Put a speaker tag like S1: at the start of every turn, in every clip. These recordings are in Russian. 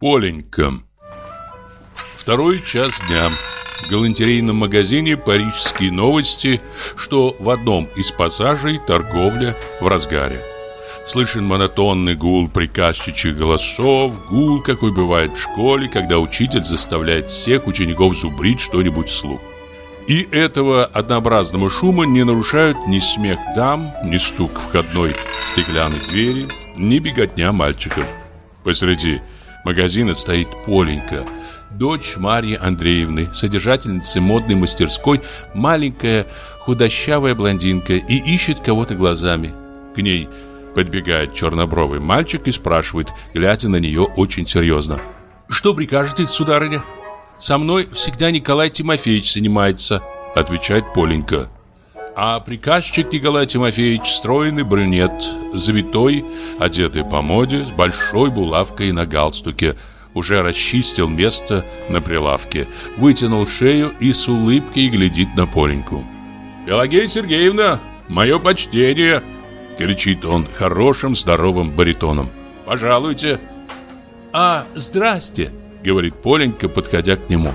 S1: Поленька. Второй час дня. В галантерейном магазине «Парижские новости», что в одном из пассажей торговля в разгаре. Слышен монотонный гул приказчичьих голосов, гул, какой бывает в школе, когда учитель заставляет всех учеников зубрить что-нибудь вслух. И этого однообразного шума не нарушают ни смех дам, ни стук входной стеклянной двери, ни беготня мальчиков. Посреди магазина стоит Поленька, дочь Марьи Андреевны, содержательницы модной мастерской, маленькая худощавая блондинка и ищет кого-то глазами. К ней Подбегает чернобровый мальчик и спрашивает, глядя на нее очень серьезно. «Что прикажете, сударыня?» «Со мной всегда Николай Тимофеевич занимается», отвечает Поленька. А приказчик Николай Тимофеевич стройный брюнет, завитой, одетый по моде, с большой булавкой на галстуке, уже расчистил место на прилавке, вытянул шею и с улыбкой глядит на Поленьку. «Пелагея Сергеевна, мое почтение!» Кричит он хорошим здоровым баритоном. «Пожалуйте!» «А, здрасте!» Говорит Поленька, подходя к нему.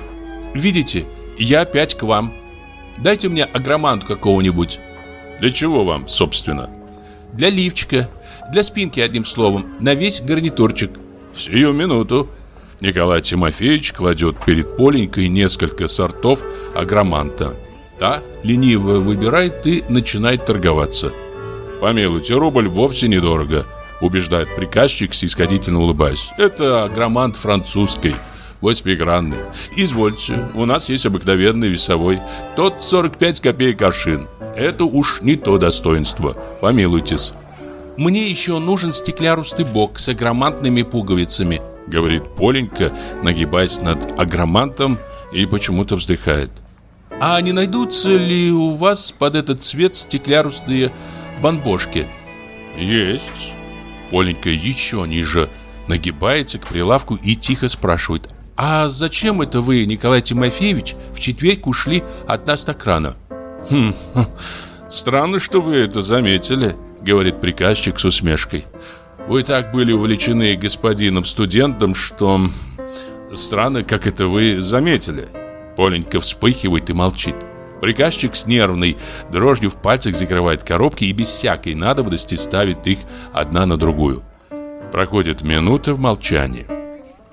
S1: «Видите, я опять к вам. Дайте мне агроманту какого-нибудь». «Для чего вам, собственно?» «Для лифчика, для спинки, одним словом, на весь гарнитурчик». «Сию минуту». Николай Тимофеевич кладет перед Поленькой несколько сортов агроманта. Та лениво выбирает и начинает торговаться. Помилуйте, рубль вовсе недорого, убеждает приказчик, снисходительно улыбаясь. Это громант французской, восьмигранный. Извольте, у нас есть обыкновенный весовой. Тот 45 копеек аршин. Это уж не то достоинство. Помилуйтесь. Мне еще нужен стеклярустый бок с агромантными пуговицами, говорит Поленька, нагибаясь над агромантом и почему-то вздыхает. А не найдутся ли у вас под этот цвет стеклярусные бомбошки. Есть. Поленька еще ниже нагибается к прилавку и тихо спрашивает. А зачем это вы, Николай Тимофеевич, в четверг ушли от нас так рано? Хм, странно, что вы это заметили, говорит приказчик с усмешкой. Вы так были увлечены господином-студентом, что... Странно, как это вы заметили. Поленька вспыхивает и молчит. Приказчик с нервной дрожью в пальцах закрывает коробки и без всякой надобности ставит их одна на другую. Проходит минута в молчании.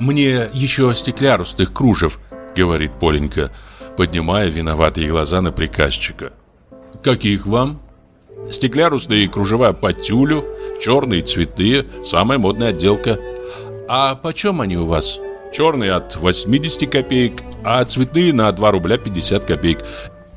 S1: «Мне еще стеклярустых кружев», — говорит Поленька, поднимая виноватые глаза на приказчика. «Каких вам?» «Стеклярусные кружева по тюлю, черные цветные, самая модная отделка». «А почем они у вас?» Черные от 80 копеек, а цветные на 2 рубля 50 копеек.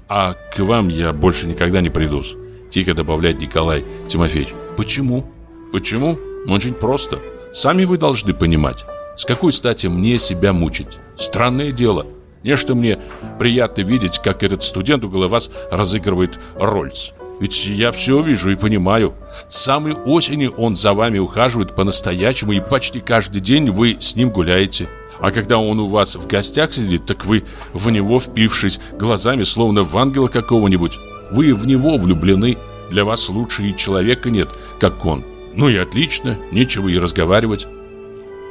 S1: «А к вам я больше никогда не приду», – тихо добавляет Николай Тимофеевич. «Почему?» «Почему? Очень просто. Сами вы должны понимать. С какой стати мне себя мучить? Странное дело. Нечто мне приятно видеть, как этот студент около вас разыгрывает рольс. Ведь я все вижу и понимаю. С самой осени он за вами ухаживает по-настоящему, и почти каждый день вы с ним гуляете. А когда он у вас в гостях сидит, так вы в него впившись глазами, словно в ангела какого-нибудь. Вы в него влюблены. Для вас лучше и человека нет, как он. Ну и отлично, нечего и разговаривать.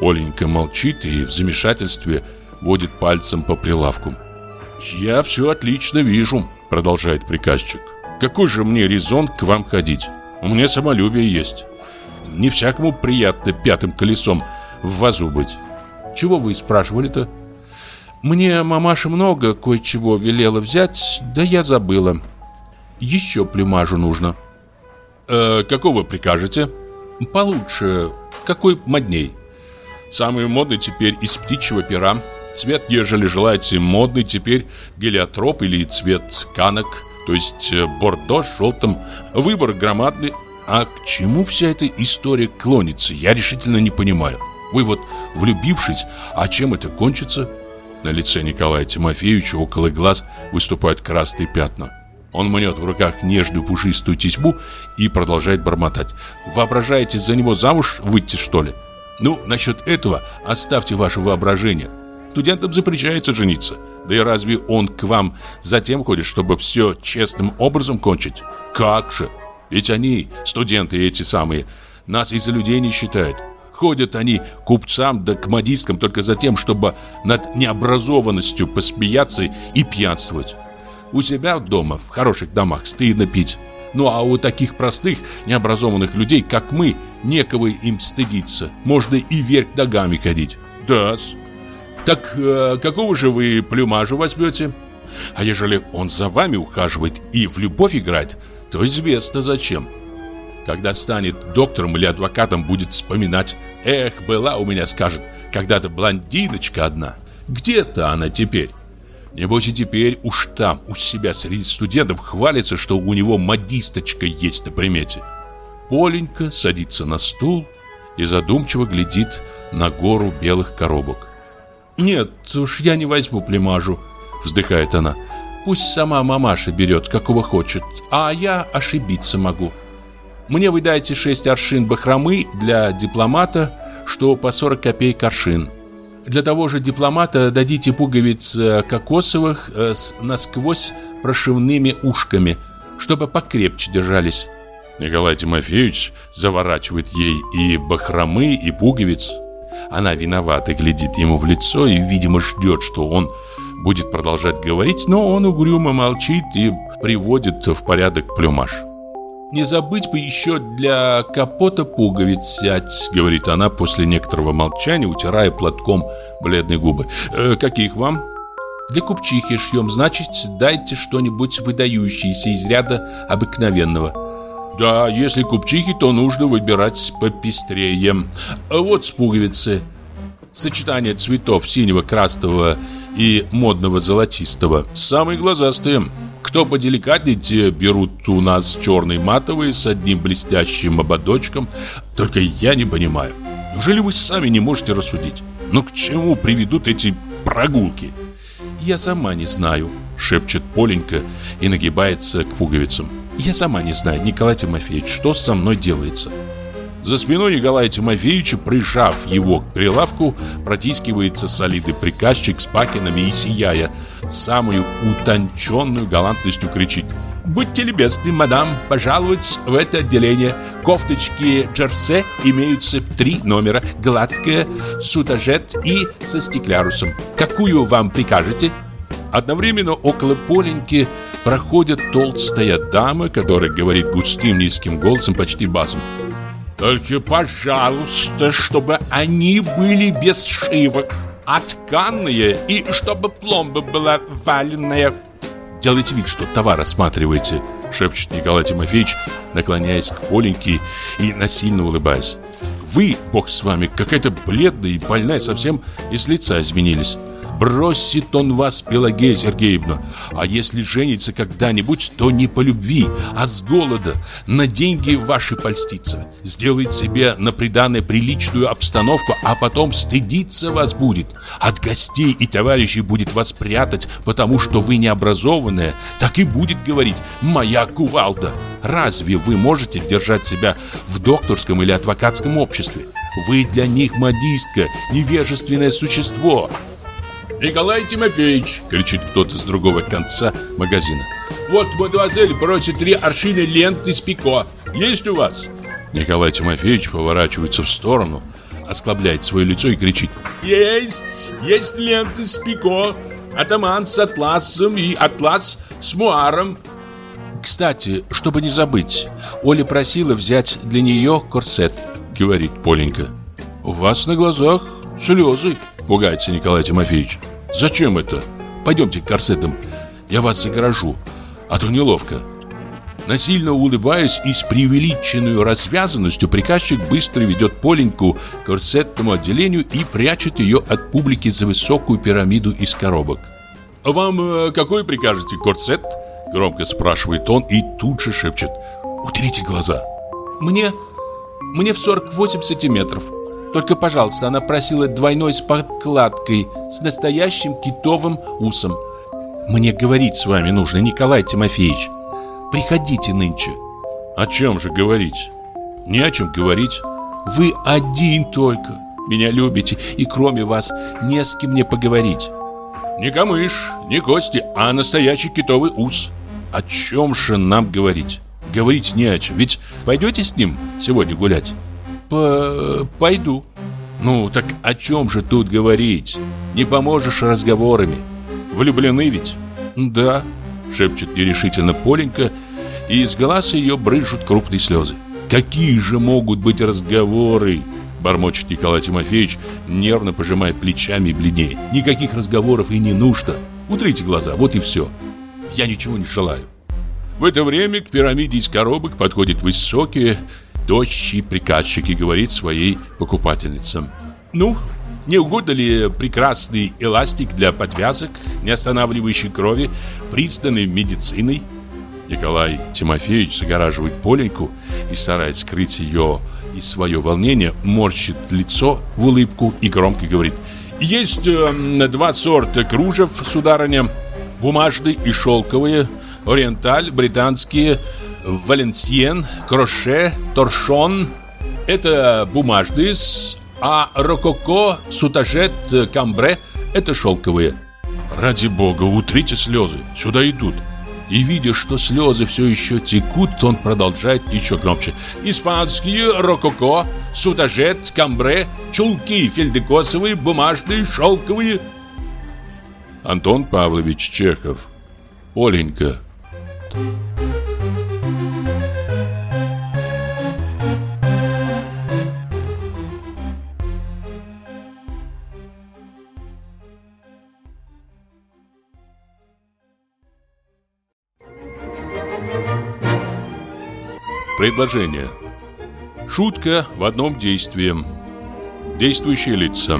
S1: Оленька молчит и в замешательстве водит пальцем по прилавку. «Я все отлично вижу», — продолжает приказчик. «Какой же мне резон к вам ходить? У меня самолюбие есть. Не всякому приятно пятым колесом в вазу быть. Чего вы спрашивали-то? Мне мамаша много кое-чего велела взять, да я забыла. Еще плюмажу нужно. Э, какого прикажете? Получше. Какой модней? Самый модный теперь из птичьего пера. Цвет, ежели желаете модный, теперь гелиотроп или цвет канок, то есть э, бордо с желтым. Выбор громадный. А к чему вся эта история клонится, я решительно не понимаю. Вы вот влюбившись, а чем это кончится? На лице Николая Тимофеевича около глаз выступают красные пятна. Он мнет в руках нежную пушистую тесьму и продолжает бормотать. Воображаете за него замуж выйти, что ли? Ну, насчет этого оставьте ваше воображение. Студентам запрещается жениться. Да и разве он к вам затем ходит, чтобы все честным образом кончить? Как же? Ведь они, студенты эти самые, нас из-за людей не считают. Ходят они к купцам да к модисткам только за тем, чтобы над необразованностью посмеяться и пьянствовать. У себя дома, в хороших домах, стыдно пить. Ну а у таких простых, необразованных людей, как мы, некого им стыдиться. Можно и вверх ногами ходить. да -с. Так э, какого же вы плюмажу возьмете? А ежели он за вами ухаживает и в любовь играет, то известно зачем. Когда станет доктором или адвокатом, будет вспоминать. Эх, была у меня, скажет, когда-то блондиночка одна. Где-то она теперь? Небось и теперь уж там, у себя среди студентов хвалится, что у него модисточка есть на примете. Поленька садится на стул и задумчиво глядит на гору белых коробок. «Нет уж, я не возьму племажу», — вздыхает она. «Пусть сама мамаша берет, какого хочет, а я ошибиться могу. Мне вы дайте шесть аршин бахромы для дипломата, что по 40 копеек аршин». Для того же дипломата дадите пуговиц э, кокосовых э, с насквозь прошивными ушками, чтобы покрепче держались. Николай Тимофеевич заворачивает ей и бахромы, и пуговиц. Она виновата глядит ему в лицо и, видимо, ждет, что он будет продолжать говорить, но он угрюмо молчит и приводит в порядок плюмаж. «Не забыть бы еще для капота пуговиц взять», — говорит она после некоторого молчания, утирая платком бледные губы. «Э, «Каких вам?» «Для купчихи шьем, значит, дайте что-нибудь выдающееся из ряда обыкновенного». «Да, если купчихи, то нужно выбирать попестрее. Вот с пуговицы. Сочетание цветов синего, красного и модного золотистого. Самые глазастые». Кто поделикатнее, те берут у нас черный матовый с одним блестящим ободочком. Только я не понимаю. Неужели вы сами не можете рассудить? Ну к чему приведут эти прогулки? Я сама не знаю, шепчет Поленька и нагибается к пуговицам. Я сама не знаю, Николай Тимофеевич, что со мной делается. За спиной Николая Тимофеевича, прижав его к прилавку, протискивается солидный приказчик с пакинами и сияя, самую утонченную галантностью кричит «Будьте любезны, мадам, пожаловать в это отделение. Кофточки джерсе имеются три номера, гладкая, сутажет и со стеклярусом. Какую вам прикажете?» Одновременно около Поленьки проходит толстая дама, которая говорит густым низким голосом, почти басом. Только, пожалуйста, чтобы они были без шивок, а и чтобы пломба была валенная. Делайте вид, что товар осматриваете, шепчет Николай Тимофеевич, наклоняясь к Поленьке и насильно улыбаясь. Вы, бог с вами, какая-то бледная и больная, совсем из лица изменились. Бросит он вас, Пелагея Сергеевна. А если женится когда-нибудь, то не по любви, а с голода. На деньги ваши польстится. Сделает себе на приданное приличную обстановку, а потом стыдиться вас будет. От гостей и товарищей будет вас прятать, потому что вы необразованная. Так и будет говорить «моя кувалда». Разве вы можете держать себя в докторском или адвокатском обществе? Вы для них модистка, невежественное существо. «Николай Тимофеевич!» — кричит кто-то с другого конца магазина. «Вот мадемуазель просит три аршины ленты с пико. Есть у вас?» Николай Тимофеевич поворачивается в сторону, осклабляет свое лицо и кричит. «Есть! Есть ленты с пико! Атаман с атласом и атлас с муаром!» «Кстати, чтобы не забыть, Оля просила взять для нее корсет», — говорит Поленька. «У вас на глазах слезы», — пугается Николай Тимофеевич. Зачем это? Пойдемте к корсетам, я вас загоражу, а то неловко. Насильно улыбаясь и с преувеличенной развязанностью, приказчик быстро ведет Поленьку к корсетному отделению и прячет ее от публики за высокую пирамиду из коробок. «Вам э, какой прикажете корсет?» Громко спрашивает он и тут же шепчет. «Утерите глаза». «Мне... мне в 48 сантиметров». Только, пожалуйста, она просила двойной с подкладкой, с настоящим китовым усом. Мне говорить с вами нужно, Николай Тимофеевич. Приходите нынче. О чем же говорить? Не о чем говорить. Вы один только. Меня любите, и кроме вас не с кем мне поговорить. Не камыш, не кости, а настоящий китовый ус. О чем же нам говорить? Говорить не о чем. Ведь пойдете с ним сегодня гулять? Пойду. Ну, так о чем же тут говорить? Не поможешь разговорами. Влюблены ведь? Да, шепчет нерешительно Поленька, и из глаз ее брызжут крупные слезы. Какие же могут быть разговоры? Бормочет Николай Тимофеевич, нервно пожимая плечами и бледнее. Никаких разговоров и не нужно. Утрите глаза, вот и все. Я ничего не желаю. В это время к пирамиде из коробок подходит высокий, тощий приказчик и говорит своей покупательнице. «Ну, не угодно ли прекрасный эластик для подвязок, не останавливающий крови, признанный медициной?» Николай Тимофеевич загораживает Поленьку и, стараясь скрыть ее и свое волнение, морщит лицо в улыбку и громко говорит «Есть э, два сорта кружев, сударыня, бумажные и шелковые, ориенталь, британские, валенсиен, кроше, торшон. Это бумажные, а рококо, сутажет, камбре – это шелковые. Ради бога, утрите слезы, сюда идут. И видя, что слезы все еще текут, он продолжает еще громче. Испанские, рококо, сутажет, камбре, чулки фельдекосовые, бумажные, шелковые. Антон Павлович Чехов. Оленька. Предложение. Шутка в одном действии. Действующие лица.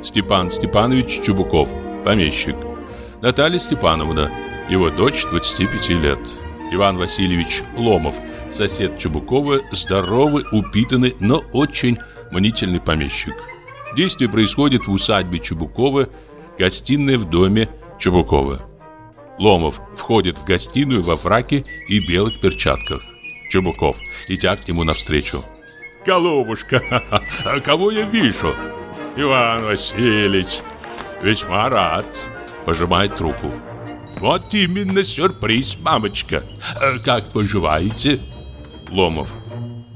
S1: Степан Степанович Чубуков, помещик. Наталья Степановна, его дочь 25 лет. Иван Васильевич Ломов, сосед Чубукова, здоровый, упитанный, но очень мнительный помещик. Действие происходит в усадьбе Чубукова, гостиная в доме Чубукова. Ломов входит в гостиную во фраке и белых перчатках. Чубуков, идя к нему навстречу. «Голубушка, кого я вижу?» «Иван Васильевич, весьма рад», — пожимает руку. «Вот именно сюрприз, мамочка. Как поживаете?» Ломов.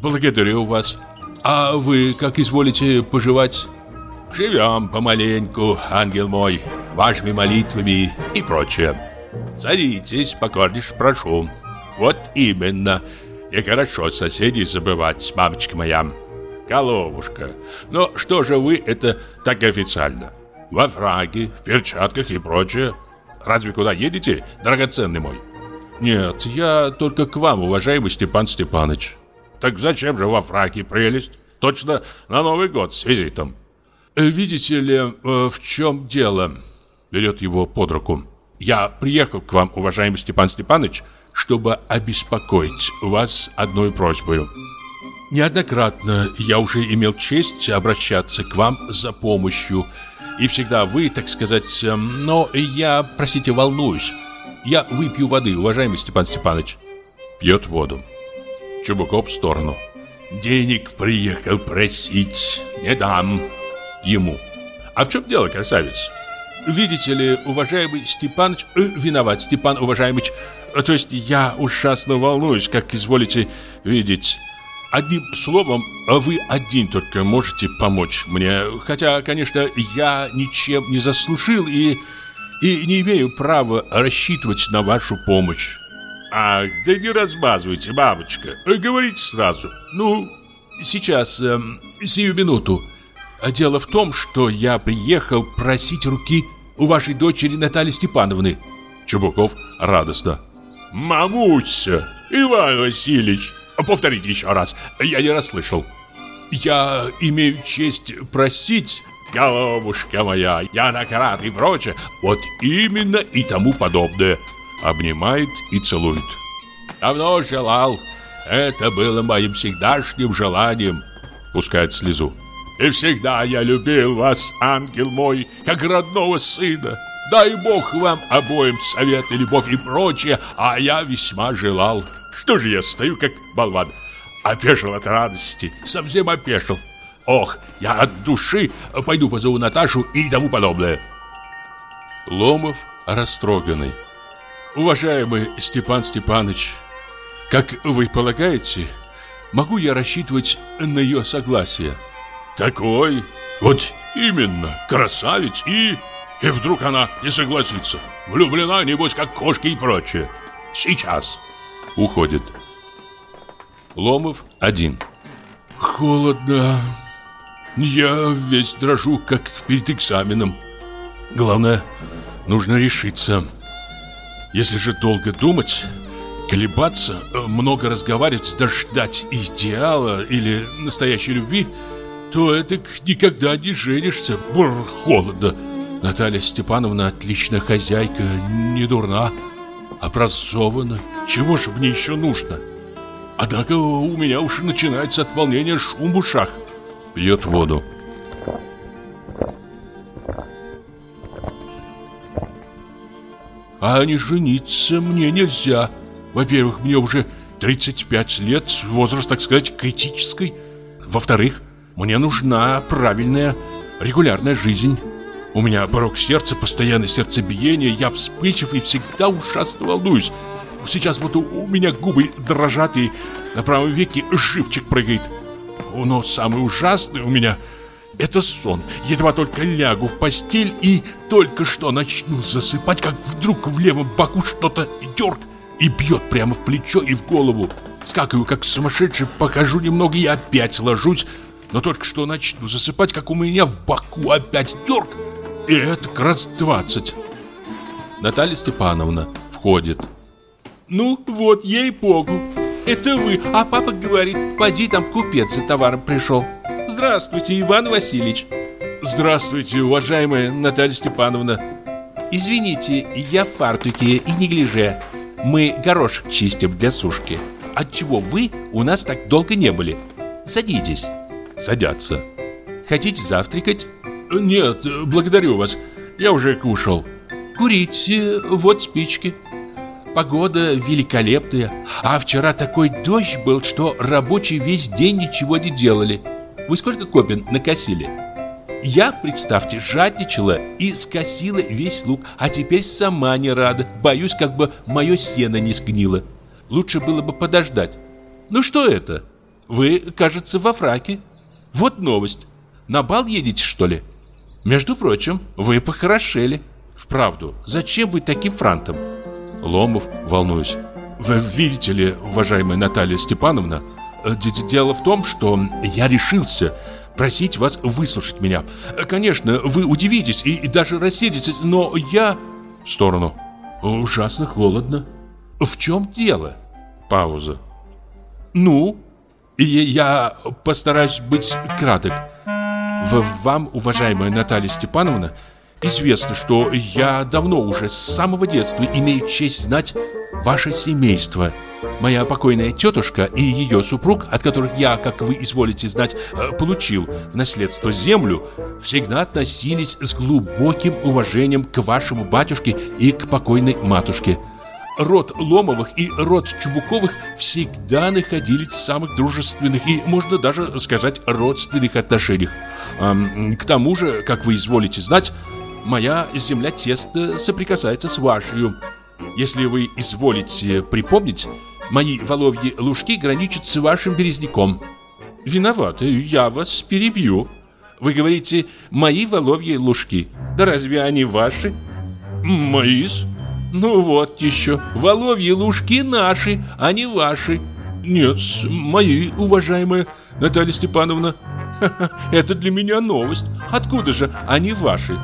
S1: «Благодарю вас. А вы как изволите поживать?» «Живем помаленьку, ангел мой, вашими молитвами и прочее. Садитесь, покорнейше прошу. Вот именно. И хорошо соседей забывать, мамочка моя. Головушка, но что же вы это так официально? Во фраге, в перчатках и прочее. Разве куда едете, драгоценный мой? Нет, я только к вам, уважаемый Степан Степанович. Так зачем же во фраке прелесть? Точно на Новый год с визитом. Видите ли, э, в чем дело? Берет его под руку. Я приехал к вам, уважаемый Степан Степанович, чтобы обеспокоить вас одной просьбой. Неоднократно я уже имел честь обращаться к вам за помощью, и всегда вы, так сказать, эм, но я, простите, волнуюсь. Я выпью воды, уважаемый Степан Степанович. Пьет воду. Чубуков в сторону. Денег приехал просить. Не дам. Ему. А в чем дело, красавец? Видите ли, уважаемый Степаныч... Э, виноват, Степан Уважаемыч. То есть я ужасно волнуюсь, как изволите видеть. Одним словом, вы один только можете помочь мне. Хотя, конечно, я ничем не заслужил и, и не имею права рассчитывать на вашу помощь. Ах, да не размазывайте, мамочка. Говорите сразу. Ну, сейчас, э, сию минуту. Дело в том, что я приехал просить руки у вашей дочери Натальи Степановны. Чубуков радостно. Мамуся, Иван Васильевич, повторите еще раз, я не расслышал. Я имею честь просить, голубушка моя, я накрат и прочее, вот именно и тому подобное. Обнимает и целует. Давно желал, это было моим всегдашним желанием. Пускает слезу. И всегда я любил вас, ангел мой, как родного сына. Дай Бог вам обоим совет и любовь и прочее, а я весьма желал. Что же я стою, как болван? Опешил от радости, совсем опешил. Ох, я от души пойду позову Наташу и тому подобное. Ломов растроганный. Уважаемый Степан Степанович, как вы полагаете, могу я рассчитывать на ее согласие? Такой, вот именно, красавец и... И вдруг она не согласится. Влюблена, небось, как кошки и прочее. Сейчас. Уходит. Ломов один. Холодно. Я весь дрожу, как перед экзаменом. Главное, нужно решиться. Если же долго думать, колебаться, много разговаривать, даже ждать идеала или настоящей любви, то это никогда не женишься. Бррр, холодно. Наталья Степановна отличная хозяйка, не дурна, образована. Чего же мне еще нужно? Однако у меня уж начинается от волнения шум в ушах. Пьет воду. А не жениться мне нельзя. Во-первых, мне уже 35 лет, возраст, так сказать, критический. Во-вторых, мне нужна правильная, регулярная жизнь. У меня порог сердца, постоянное сердцебиение, я вспыльчив и всегда ужасно волнуюсь. Сейчас вот у меня губы дрожат и на правом веке живчик прыгает. Но самое ужасное у меня это сон. Едва только лягу в постель и только что начну засыпать, как вдруг в левом боку что-то дерг и бьет прямо в плечо и в голову. Скакаю, как сумасшедший, покажу немного и опять ложусь. Но только что начну засыпать, как у меня в боку опять дерг. И это раз двадцать. Наталья Степановна входит.
S2: Ну, вот, ей-богу. Это вы. А папа говорит, поди там купец за товаром пришел. Здравствуйте, Иван Васильевич.
S1: Здравствуйте, уважаемая Наталья Степановна.
S2: Извините, я в фартуке и не гляже. Мы горошек чистим для сушки. Отчего вы у нас так долго не были? Садитесь.
S1: Садятся.
S2: Хотите завтракать?
S1: Нет, благодарю вас. Я уже кушал.
S2: Курите, вот спички. Погода великолепная, а вчера такой дождь был, что рабочие весь день ничего не делали. Вы сколько копен накосили? Я, представьте, жадничала и скосила весь лук, а теперь сама не рада. Боюсь, как бы мое сено не сгнило. Лучше было бы подождать. Ну что это? Вы, кажется, во фраке. Вот новость. На бал едете, что ли? Между прочим, вы похорошели. Вправду, зачем быть таким франтом?
S1: Ломов, волнуюсь. Вы видите ли, уважаемая Наталья Степановна, дело в том, что я решился просить вас выслушать меня. Конечно, вы удивитесь и даже рассердитесь, но я... В сторону. Ужасно холодно. В чем дело? Пауза. Ну, и я постараюсь быть краток. В вам, уважаемая Наталья Степановна, известно, что я давно уже с самого детства имею честь знать ваше семейство. Моя покойная тетушка и ее супруг, от которых я, как вы изволите знать, э, получил в наследство землю, всегда относились с глубоким уважением к вашему батюшке и к покойной матушке. Род Ломовых и род Чубуковых всегда находились в самых дружественных и, можно даже сказать, родственных отношениях. К тому же, как вы изволите знать, моя земля тесно соприкасается с вашей. Если вы изволите припомнить, мои воловьи лужки граничат с вашим березняком. Виноваты, я вас перебью. Вы говорите, мои воловьи лужки. Да разве они ваши? Мои-с. Ну вот еще, воловьи лужки наши, а не ваши. Нет, мои, уважаемая Наталья Степановна. Это для меня новость. Откуда же они ваши?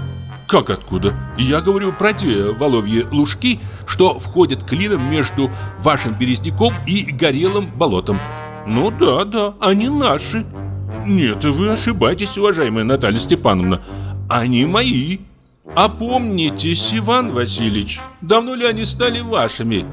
S1: Как откуда? Я говорю про те воловьи лужки, что входят клином между вашим березняком и горелым болотом. Ну да, да, они наши. Нет, вы ошибаетесь, уважаемая Наталья Степановна. Они мои. Опомнитесь, Иван Васильевич, давно ли они стали вашими?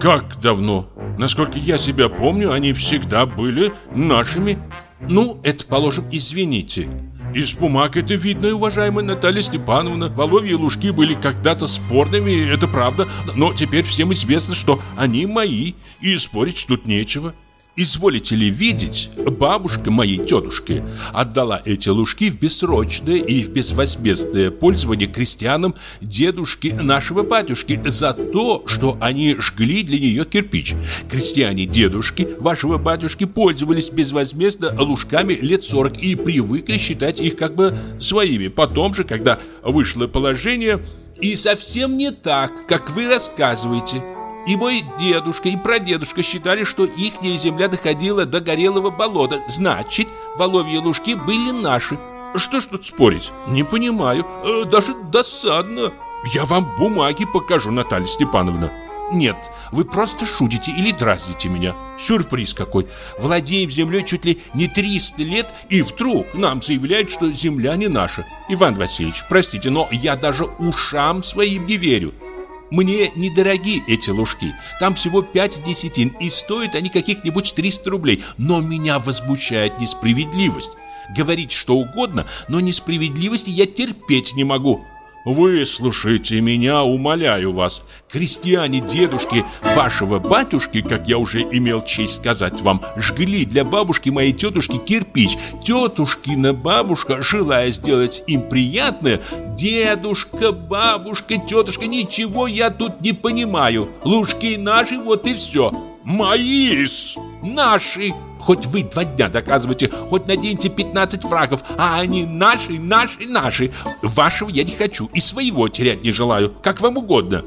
S1: Как давно? Насколько я себя помню, они всегда были нашими. Ну, это, положим, извините. Из бумаг это видно, уважаемая Наталья Степановна. Воловьи лужки были когда-то спорными, это правда, но теперь всем известно, что они мои, и спорить тут нечего.
S2: Изволите ли видеть, бабушка моей тетушки отдала эти лужки в бессрочное и в безвозмездное пользование крестьянам дедушки нашего батюшки за то, что они жгли для нее кирпич. Крестьяне дедушки вашего батюшки пользовались безвозмездно лужками лет 40 и привыкли считать их как бы своими. Потом же, когда вышло положение, и совсем не так, как вы рассказываете. И мой дедушка, и прадедушка считали, что ихняя земля доходила до горелого болота. Значит, воловьи лужки были наши. Что ж тут спорить? Не понимаю. Э, даже досадно. Я вам бумаги покажу, Наталья Степановна. Нет, вы просто шутите или дразните меня. Сюрприз какой. Владеем землей чуть ли не 300 лет, и вдруг нам заявляют, что земля не наша. Иван Васильевич, простите, но я даже ушам своим не верю. Мне недороги эти лужки. Там всего 5 десятин, и стоят они каких-нибудь 300 рублей. Но меня возмущает несправедливость. Говорить что угодно, но несправедливости я терпеть не могу. Выслушайте меня, умоляю вас. Крестьяне дедушки вашего батюшки, как я уже имел честь сказать вам, жгли для бабушки моей тетушки кирпич. Тетушкина бабушка, желая сделать им приятное, дедушка, бабушка, тетушка, ничего я тут не понимаю. Лужки наши, вот и все. Мои-с, наши. Хоть вы два дня доказывайте, хоть наденьте 15 фрагов, а они наши, наши, наши. Вашего я не хочу и своего терять не желаю, как вам угодно.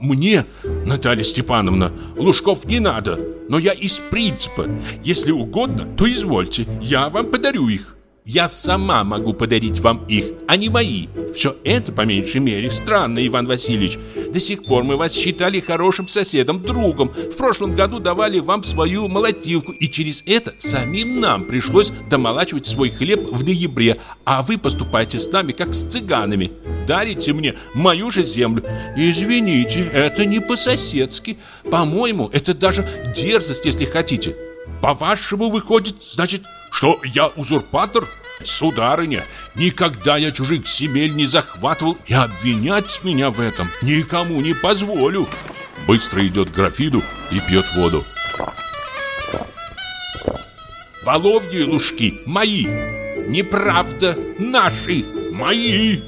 S2: Мне, Наталья Степановна, Лужков не надо, но я из принципа. Если угодно, то извольте, я вам подарю их. Я сама могу подарить вам их, а не мои. Все это, по меньшей мере, странно, Иван Васильевич. До сих пор мы вас считали хорошим соседом, другом. В прошлом году давали вам свою молотилку, и через это самим нам пришлось домолачивать свой хлеб в ноябре. А вы поступаете с нами, как с цыганами. Дарите мне мою же землю. Извините, это не по-соседски. По-моему, это даже дерзость, если хотите. По-вашему, выходит, значит, что я узурпатор? Сударыня, никогда я чужих земель не захватывал и обвинять меня в этом никому не позволю. Быстро идет к графиду и пьет воду. Воловьи лужки мои. Неправда, наши, мои.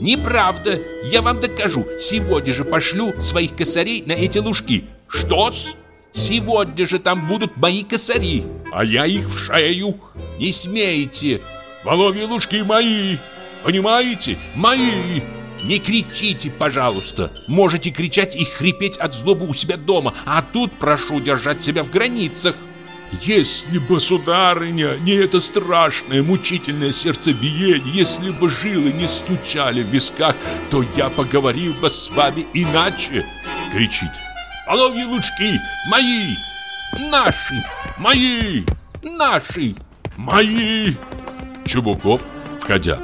S2: Неправда, я вам докажу. Сегодня же пошлю своих косарей на эти лужки. Что-с? Сегодня же там будут мои косари, а я их в шею. Не смейте. Воловьи лужки мои. Понимаете? Мои. Не кричите, пожалуйста. Можете кричать и хрипеть от злобы у себя дома, а тут прошу держать себя в границах. Если бы, сударыня, не это страшное, мучительное сердцебиение, если бы жилы не стучали в висках, то я поговорил бы с вами иначе, кричит. Половьи лучки мои, наши, мои, наши, мои. Чубуков, входя.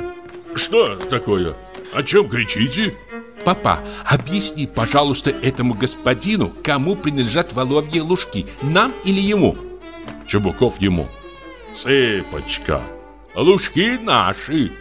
S2: Что такое? О чем кричите? Папа, объясни, пожалуйста, этому господину, кому принадлежат воловьи лужки, нам или ему? Чубуков ему. Цыпочка, лужки наши.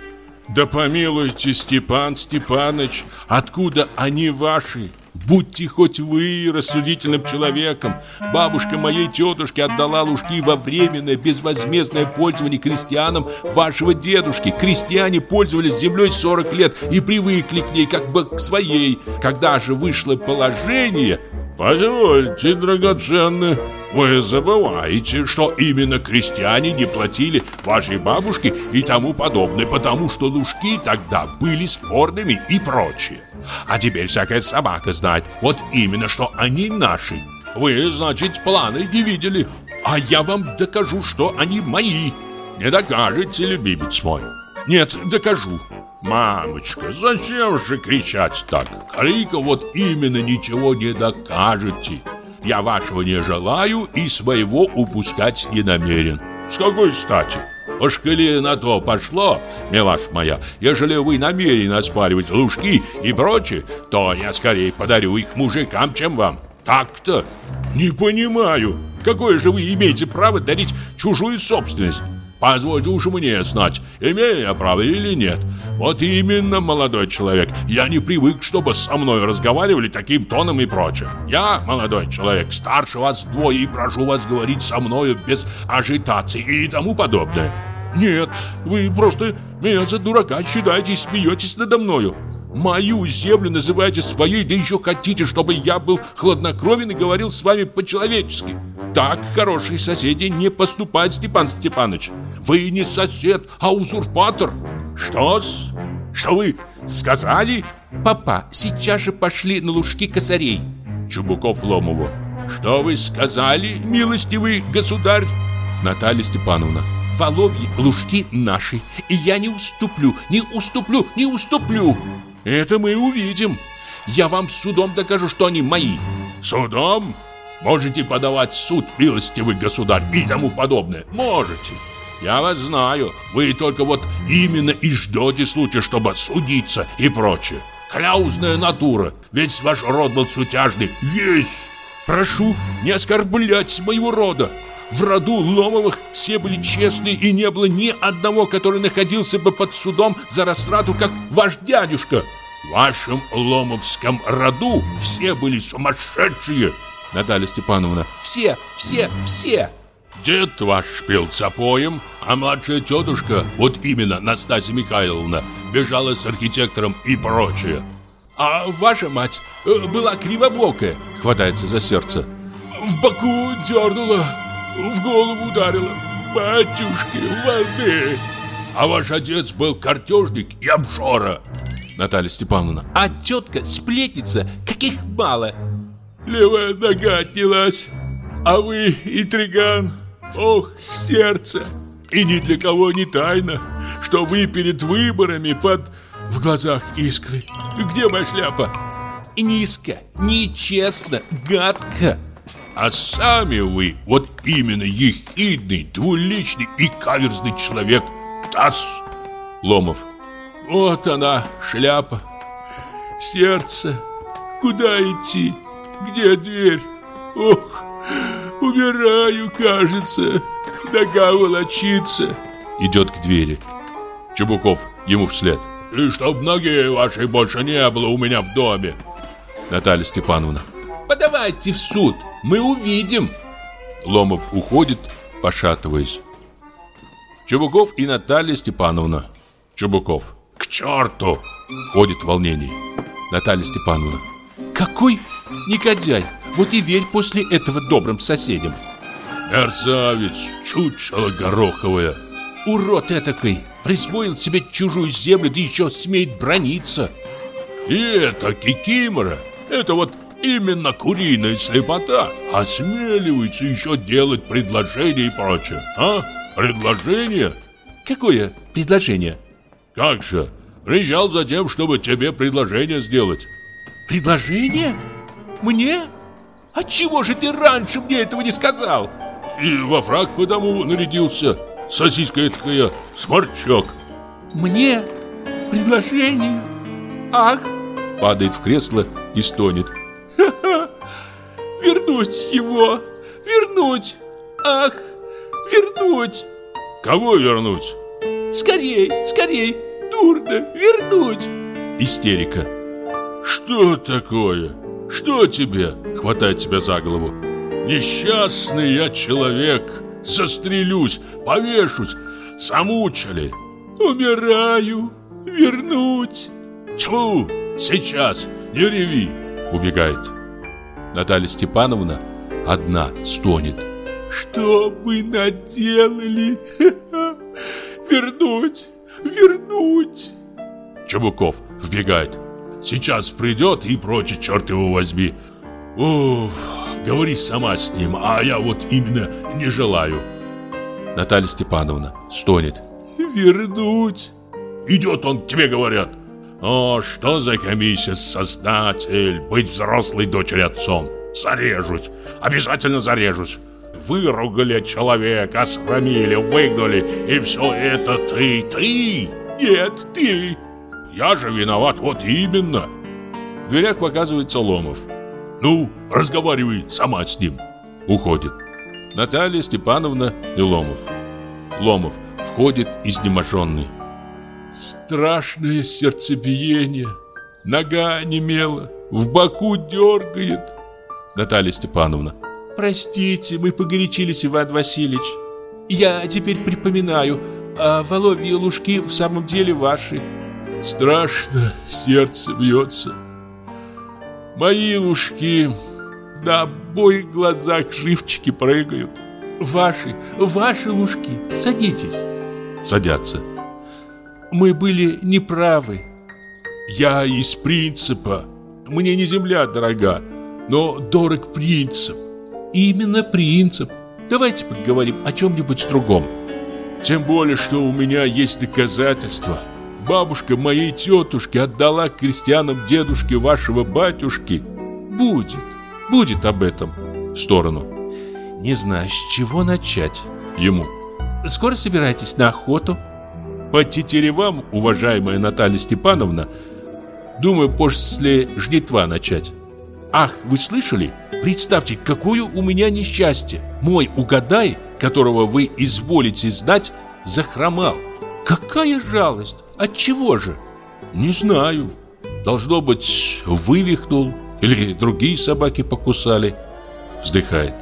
S2: Да помилуйте, Степан Степаныч, откуда они ваши? Будьте хоть вы рассудительным человеком. Бабушка моей тетушки отдала лужки во временное безвозмездное пользование крестьянам вашего дедушки. Крестьяне пользовались землей 40 лет и привыкли к ней как бы к своей. Когда же вышло положение... Позвольте, драгоценный, вы забываете, что именно крестьяне не платили вашей бабушке и тому подобное, потому что лужки тогда были спорными и прочее. А теперь всякая собака знает, вот именно, что они наши. Вы, значит, планы не видели, а я вам докажу, что они мои. Не докажете, любимец мой? Нет, докажу. Мамочка, зачем же кричать так? Крика вот именно ничего не докажете. Я вашего не желаю и своего упускать не намерен. С какой стати? Уж коли на то пошло, милаш моя, ежели вы намерены оспаривать лужки и прочее, то я скорее подарю их мужикам, чем вам. Так-то? Не понимаю. Какое же вы имеете право дарить чужую собственность? Позвольте уж мне знать, имею я право или нет.
S1: Вот именно, молодой человек. Я не привык, чтобы со мной разговаривали таким тоном и прочее. Я, молодой человек, старше вас вдвое и прошу вас говорить со мною без ажитации и тому подобное. Нет, вы просто меня за дурака считаете и смеетесь надо мною. Мою землю называете своей, да еще хотите, чтобы я был хладнокровен и говорил с вами по-человечески. Так, хорошие соседи, не поступать, Степан Степанович. Вы не сосед, а узурпатор. Что-с? Что вы сказали?
S2: Папа, сейчас же пошли на лужки косарей.
S1: Чубуков Ломову. Что вы сказали, милостивый государь?
S2: Наталья Степановна. Воловьи лужки наши, и я не уступлю, не уступлю, не уступлю.
S1: Это мы увидим.
S2: Я вам судом докажу, что они мои.
S1: Судом? Можете подавать суд, милостивый государь, и тому подобное. Можете. Я вас знаю. Вы только вот именно и ждете случая, чтобы судиться и прочее. Кляузная натура. Весь ваш род был сутяжный. Есть. Прошу не оскорблять моего рода. В роду Ломовых все были честные, и не было ни одного, который находился бы под судом за растрату, как ваш дядюшка. В вашем Ломовском роду все были сумасшедшие.
S2: Наталья Степановна. Все, все, все.
S1: Дед ваш пил запоем, а младшая тетушка, вот именно Настасья Михайловна, бежала с архитектором и прочее.
S2: А ваша мать э, была кривобокая, хватается за сердце.
S1: В боку дернула, в голову ударила. Батюшки, воды! А ваш отец был картежник и обжора.
S2: Наталья Степановна. А тетка сплетница, каких мало.
S1: Левая нога отнялась, а вы интриган. Ох, сердце! И ни для кого не тайна, что вы перед выборами под в глазах искры. Где моя шляпа?
S2: Низко, нечестно, гадко.
S1: А сами вы вот именно ехидный, двуличный и каверзный человек. Тасс.
S2: Ломов.
S1: Вот она, шляпа. Сердце. Куда идти? Где дверь? Ох, умираю, кажется. Нога волочится.
S2: Идет к двери. Чубуков ему вслед.
S1: И чтоб ноги вашей больше не было у меня в доме.
S2: Наталья Степановна. Подавайте в суд. Мы увидим. Ломов уходит, пошатываясь. Чубуков и Наталья Степановна. Чубуков.
S1: К черту!
S2: Ходит в волнении. Наталья Степановна. Какой негодяй! Вот и верь после этого добрым соседям.
S1: Мерзавец, чучело гороховое.
S2: Урод этакой, присвоил себе чужую землю, да еще смеет брониться.
S1: И это кикимора, это вот Именно куриная слепота осмеливается еще делать предложения и прочее. А? Предложение?
S2: Какое предложение?
S1: Как же? Приезжал за тем, чтобы тебе предложение сделать.
S2: Предложение? Мне? А чего же ты раньше мне этого не сказал?
S1: И во фраг потому нарядился. Сосиска такая, сморчок.
S2: Мне? Предложение? Ах!
S1: Падает в кресло и стонет.
S2: Вернуть его! Вернуть! Ах! Вернуть!
S1: Кого вернуть?
S2: Скорей, скорей! Дурно! Вернуть!
S1: Истерика. Что такое? Что тебе? Хватает тебя за голову. Несчастный я человек. Застрелюсь, повешусь. Замучили.
S2: Умираю. Вернуть.
S1: Тьфу, сейчас, не реви. Убегает. Наталья Степановна одна стонет.
S2: Что мы наделали? Вернуть! Вернуть!
S1: Чубуков вбегает. Сейчас придет и прочее, черт его возьми. Уф, говори сама с ним, а я вот именно не желаю. Наталья Степановна стонет.
S2: Вернуть!
S1: Идет он, тебе говорят. О, что за комиссия, создатель, быть взрослой дочери отцом. Зарежусь, обязательно зарежусь. Выругали человека, осрамили, выгнали, и все это ты, ты? Нет, ты. Я же виноват, вот именно. В дверях показывается Ломов. Ну, разговаривай сама с ним. Уходит. Наталья Степановна и Ломов. Ломов входит изнеможенный. Страшное сердцебиение. Нога немела, в боку дергает.
S2: Наталья Степановна. Простите, мы погорячились, Иван Васильевич. Я теперь припоминаю, а воловьи лужки в самом деле ваши.
S1: Страшно сердце бьется. Мои лужки на обоих глазах живчики прыгают.
S2: Ваши, ваши лужки. Садитесь.
S1: Садятся.
S2: Мы были неправы.
S1: Я из принципа. Мне не земля дорога, но дорог принцип.
S2: Именно принцип. Давайте поговорим о чем-нибудь другом.
S1: Тем более, что у меня есть доказательства. Бабушка моей тетушки отдала крестьянам дедушке вашего батюшки.
S2: Будет, будет об этом. В сторону. Не знаю, с чего начать.
S1: Ему.
S2: Скоро собираетесь на охоту?
S1: По тетеревам, уважаемая Наталья Степановна, думаю, после жнитва начать.
S2: Ах, вы слышали? Представьте, какое у меня несчастье. Мой угадай, которого вы изволите знать, захромал. Какая жалость! От чего же?
S1: Не знаю. Должно быть, вывихнул или другие собаки покусали. Вздыхает.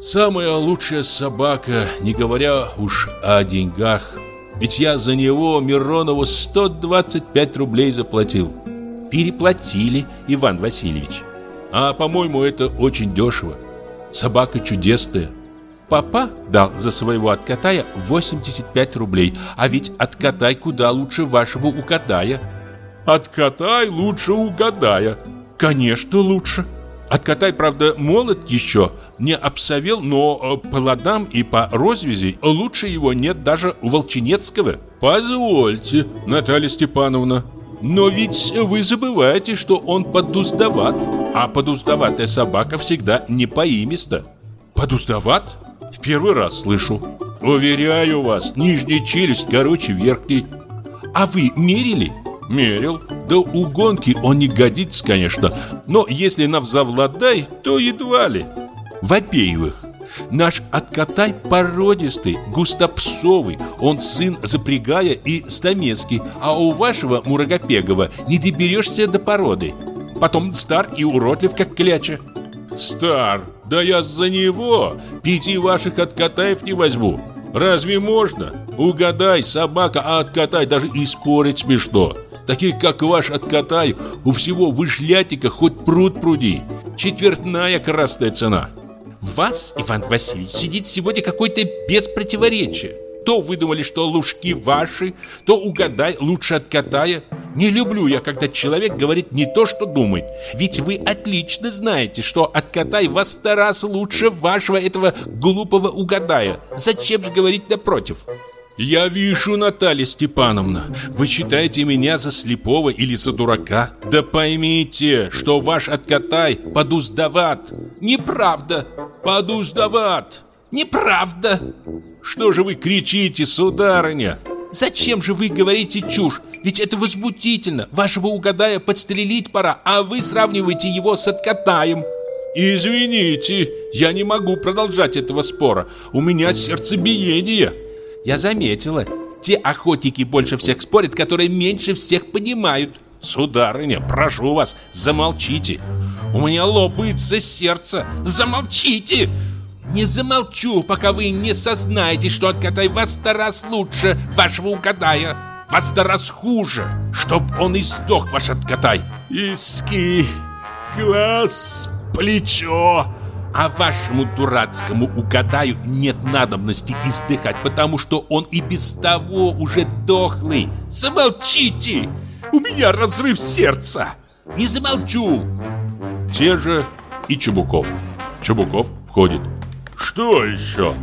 S1: Самая лучшая собака, не говоря уж о деньгах. Ведь я за него Миронову 125 рублей заплатил.
S2: Переплатили, Иван Васильевич.
S1: А, по-моему, это очень дешево. Собака чудесная.
S2: Папа дал за своего откатая 85 рублей, а ведь откатай куда лучше вашего угадая.
S1: Откатай лучше угадая.
S2: Конечно, лучше. Откатай, правда, молод еще, не обсовел, но э, по ладам и по розвязи лучше его нет даже у Волчинецкого.
S1: Позвольте, Наталья Степановна,
S2: но ведь вы забываете, что он подуздават, а подуздаватая собака всегда не поимиста.
S1: Подуздават? В первый раз слышу. Уверяю вас, нижняя челюсть короче верхней.
S2: А вы мерили?
S1: Мерил.
S2: Да у гонки он не годится, конечно, но если на взавладай, то едва ли. Во-первых, Наш откатай породистый, густопсовый, он сын запрягая и стамески, а у вашего Мурагопегова не доберешься до породы. Потом стар и уродлив, как кляча.
S1: Стар? Да я за него пяти ваших откатаев не возьму. Разве можно? Угадай, собака, а откатай даже и спорить смешно. Таких, как ваш откатай, у всего вышлятика хоть пруд пруди. Четвертная красная цена
S2: вас, Иван Васильевич, сидит сегодня какой-то без противоречия. То выдумали, что лужки ваши, то угадай, лучше откатая. Не люблю я, когда человек говорит не то, что думает. Ведь вы отлично знаете, что откатай вас сто раз лучше вашего этого глупого угадая. Зачем же говорить напротив?
S1: Я вижу, Наталья Степановна, вы считаете меня за слепого или за дурака? Да поймите, что ваш откатай подуздават.
S2: Неправда.
S1: Подуздават.
S2: Неправда.
S1: Что же вы кричите, сударыня?
S2: Зачем же вы говорите чушь? Ведь это возмутительно. Вашего угадая подстрелить пора, а вы сравниваете его с откатаем.
S1: Извините, я не могу продолжать этого спора. У меня сердцебиение.
S2: Я заметила, те охотники больше всех спорят, которые меньше всех понимают.
S1: Сударыня, прошу вас, замолчите. У меня лопается сердце. Замолчите!
S2: Не замолчу, пока вы не сознаете, что откатай вас сто раз лучше вашего угадая. Вас сто раз хуже, чтоб он и сдох, ваш откатай.
S1: Иски, глаз, плечо.
S2: А вашему дурацкому угадаю нет надобности издыхать, потому что он и без того уже дохлый. Замолчите! У меня разрыв сердца. Не замолчу.
S1: Те же и Чубуков. Чубуков входит. Что еще?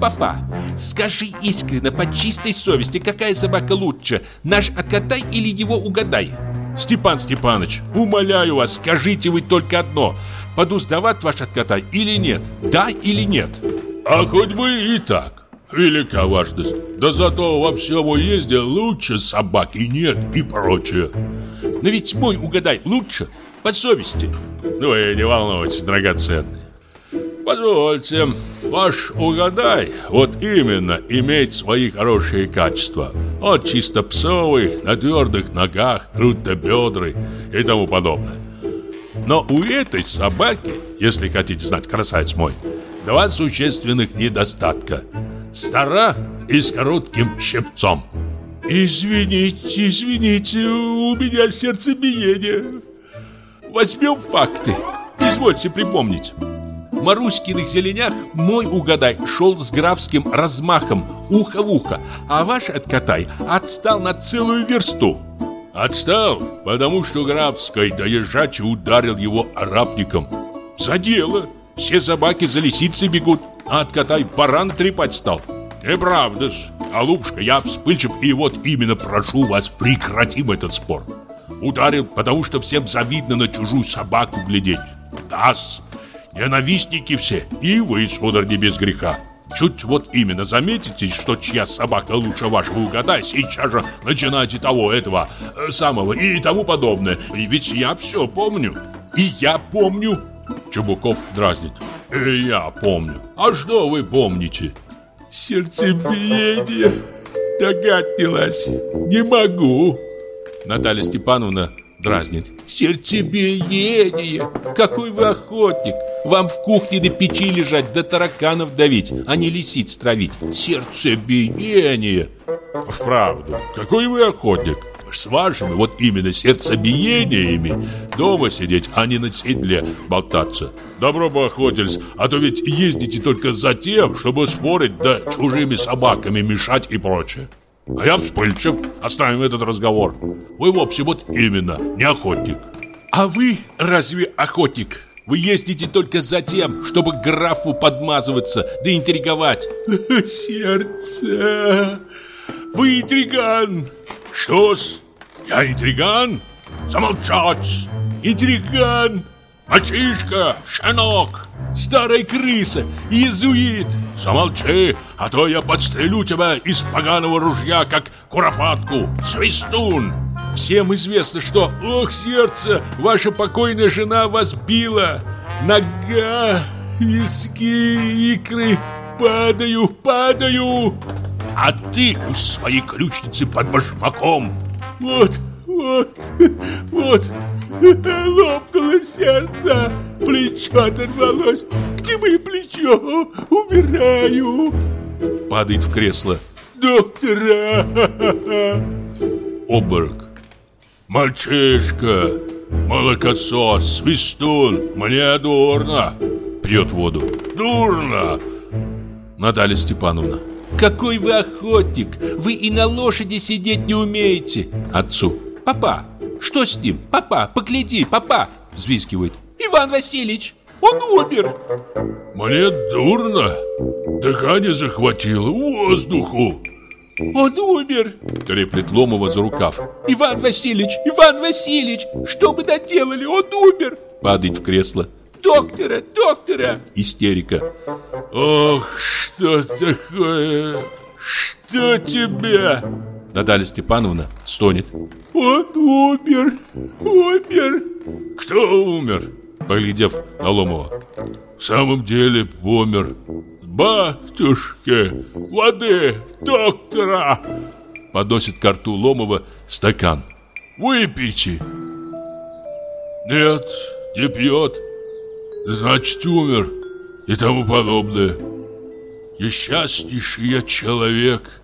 S2: Папа, скажи искренне, по чистой совести, какая собака лучше, наш откатай или его угадай?
S1: Степан Степанович, умоляю вас, скажите вы только одно. Подуздавать ваш откатай или нет? Да или нет? А хоть бы и так. Велика важность. Да зато во всем уезде лучше собаки нет и прочее.
S2: Но ведь мой угадай лучше, по совести.
S1: Ну и не волнуйтесь, драгоценный. Позвольте, Ваш угадай, вот именно, имеет свои хорошие качества. Вот чисто псовый, на твердых ногах, круто бедры и тому подобное. Но у этой собаки, если хотите знать, красавец мой, два существенных недостатка. Стара и с коротким щипцом.
S2: Извините, извините, у меня сердцебиение. Возьмем факты. Извольте припомнить. Маруськиных зеленях мой угадай шел с графским размахом ухо в ухо, а ваш откатай отстал на целую версту.
S1: Отстал, потому что графской доезжачий ударил его арабником. За дело. Все собаки за лисицей бегут, а откатай баран трепать стал. Неправда-с. Голубушка, я вспыльчив, и вот именно прошу вас, прекратим этот спор. Ударил, потому что всем завидно на чужую собаку глядеть. Да-с, ненавистники все, и вы, сударь, не без греха. Чуть вот именно заметите, что чья собака лучше вашего угадай, сейчас же начинайте того, этого, э, самого и тому подобное. И ведь я все помню. И я помню. Чубуков дразнит. И я помню. А что вы помните?
S2: Сердцебиение. Догадилась. Не могу.
S1: Наталья Степановна дразнит.
S2: Сердцебиение. Какой вы охотник. Вам в кухне до печи лежать, до тараканов давить, а не лисиц травить. Сердцебиение.
S1: Вправду, какой вы охотник. С вашими вот именно сердцебиениями дома сидеть, а не на седле болтаться. Добро бы охотились, а то ведь ездите только за тем, чтобы спорить да чужими собаками мешать и прочее. А я вспыльчив. Оставим этот разговор. Вы вовсе вот именно не охотник.
S2: А вы разве охотник? Вы ездите только за тем, чтобы графу подмазываться, да интриговать. Сердце. Вы интриган.
S1: Что-с? Я интриган? Замолчать!
S2: Интриган.
S1: Мальчишка, щенок,
S2: старая крыса, иезуит.
S1: Замолчи, а то я подстрелю тебя из поганого ружья, как куропатку. Свистун!
S2: Всем известно, что, ох, сердце, ваша покойная жена вас била. Нога, виски, икры, падаю, падаю.
S1: А ты у своей ключницы под башмаком.
S2: Вот, вот, вот, лопнуло сердце, плечо оторвалось. Где мое плечо? Умираю.
S1: Падает в кресло.
S2: Доктора!
S1: Обморок. Мальчишка, молокосос, свистун, мне дурно. Пьет воду. Дурно. Наталья Степановна.
S2: Какой вы охотник! Вы и на лошади сидеть не умеете! Отцу. Папа, что с ним? Папа, погляди, папа! Взвискивает. Иван Васильевич, он умер!
S1: Мне дурно. Дыхание захватило, воздуху.
S2: Он умер!
S1: Треплет Ломова за рукав.
S2: Иван Васильевич, Иван Васильевич, что мы доделали? Он умер!
S1: Падает в кресло.
S2: Доктора, доктора!
S1: Истерика.
S2: Ох, что такое? Что тебе?
S1: Наталья Степановна стонет.
S2: Он умер, умер.
S1: Кто умер? Поглядев на Ломова. В самом деле умер.
S2: Батюшки, воды, доктора.
S1: Подносит к рту Ломова стакан.
S2: Выпейте.
S1: Нет, не пьет. Значит, умер и тому подобное. Несчастнейший я человек.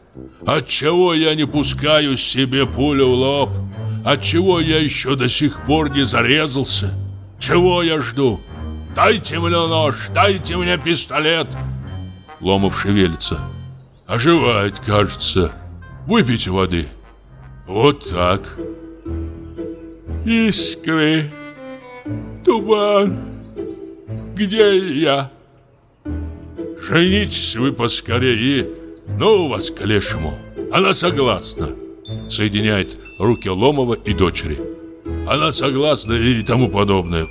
S1: Отчего я не пускаю себе пулю в лоб? Отчего я еще до сих пор не зарезался? Чего я жду? Дайте мне нож, дайте мне пистолет. Ломов шевелится. Оживает, кажется. Выпейте воды. Вот так.
S2: Искры. Туман. Где я?
S1: Женитесь вы поскорее. Ну вас к лешему. Она согласна. Соединяет руки Ломова и дочери. Она согласна и тому подобное.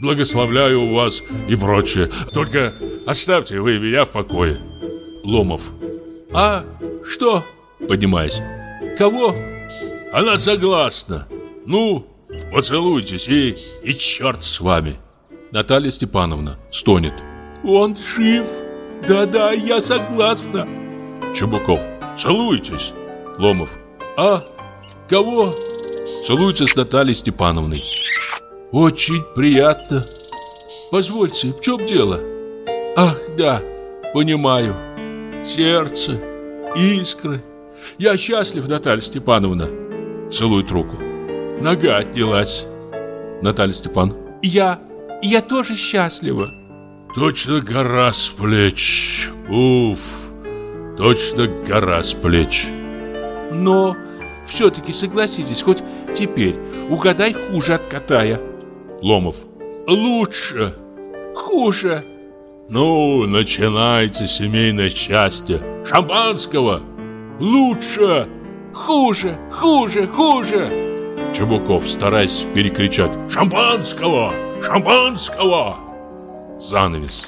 S1: Благословляю вас и прочее. Только оставьте вы меня в покое. Ломов.
S2: А что?
S1: Поднимаясь.
S2: Кого?
S1: Она согласна. Ну, поцелуйтесь и, и черт с вами. Наталья Степановна стонет.
S2: Он жив. Да-да, я согласна.
S1: Чубуков. Целуйтесь. Ломов.
S2: А? Кого?
S1: Целуется с Натальей Степановной.
S2: Очень приятно. Позвольте, в чем дело? Ах, да, понимаю. Сердце, искры. Я счастлив, Наталья Степановна.
S1: Целует руку.
S2: Нога отнялась.
S1: Наталья Степан.
S2: Я, я тоже счастлива.
S1: Точно гора с плеч. Уф, точно гора с плеч.
S2: Но все-таки согласитесь, хоть теперь угадай хуже от Катая.
S1: Ломов.
S2: Лучше. Хуже.
S1: Ну, начинайте семейное счастье. Шампанского.
S2: Лучше. Хуже, хуже, хуже.
S1: Чебуков, стараясь перекричать. Шампанского! Шампанского! Занавес.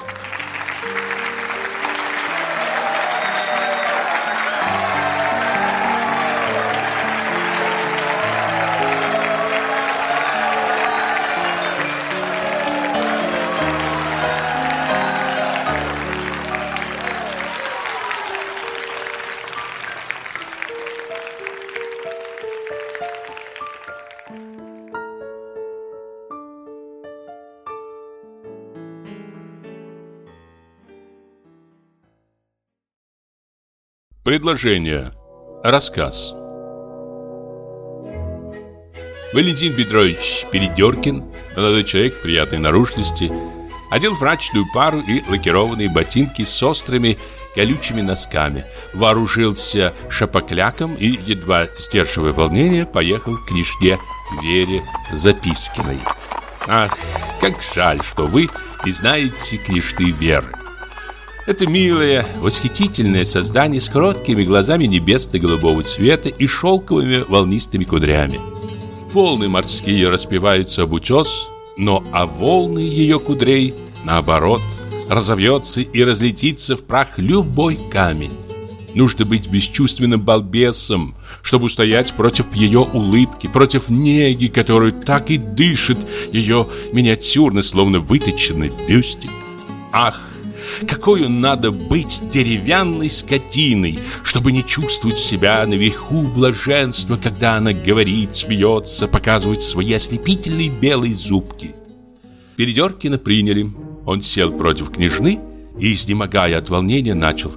S1: Предложение. Рассказ. Валентин Петрович Передеркин, молодой человек приятной наружности, одел врачную пару и лакированные ботинки с острыми колючими носками, вооружился шапокляком и, едва сдерживая волнение, поехал к книжке Вере Запискиной. Ах, как жаль, что вы не знаете книжной Веры. Это милое, восхитительное создание с короткими глазами небесно-голубого цвета и шелковыми волнистыми кудрями. Волны морские распеваются об утес, но а волны ее кудрей, наоборот, разовьется и разлетится в прах любой камень. Нужно быть бесчувственным балбесом, чтобы устоять против ее улыбки, против неги, которую так и дышит ее миниатюрно, словно выточенный бюстик. Ах, какой надо быть деревянной скотиной, чтобы не чувствовать себя наверху блаженства, когда она говорит, смеется, показывает свои ослепительные белые зубки. Передеркина приняли. Он сел против княжны и, изнемогая от волнения, начал.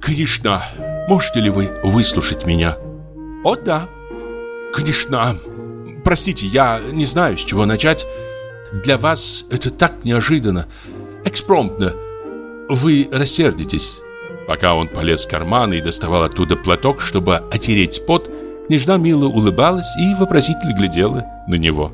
S1: «Княжна, можете ли вы выслушать меня?» «О, да». «Княжна, простите, я не знаю, с чего начать. Для вас это так неожиданно, экспромтно. Вы рассердитесь. Пока он полез в карман и доставал оттуда платок, чтобы отереть пот, княжна мило улыбалась и вопросительно глядела на него.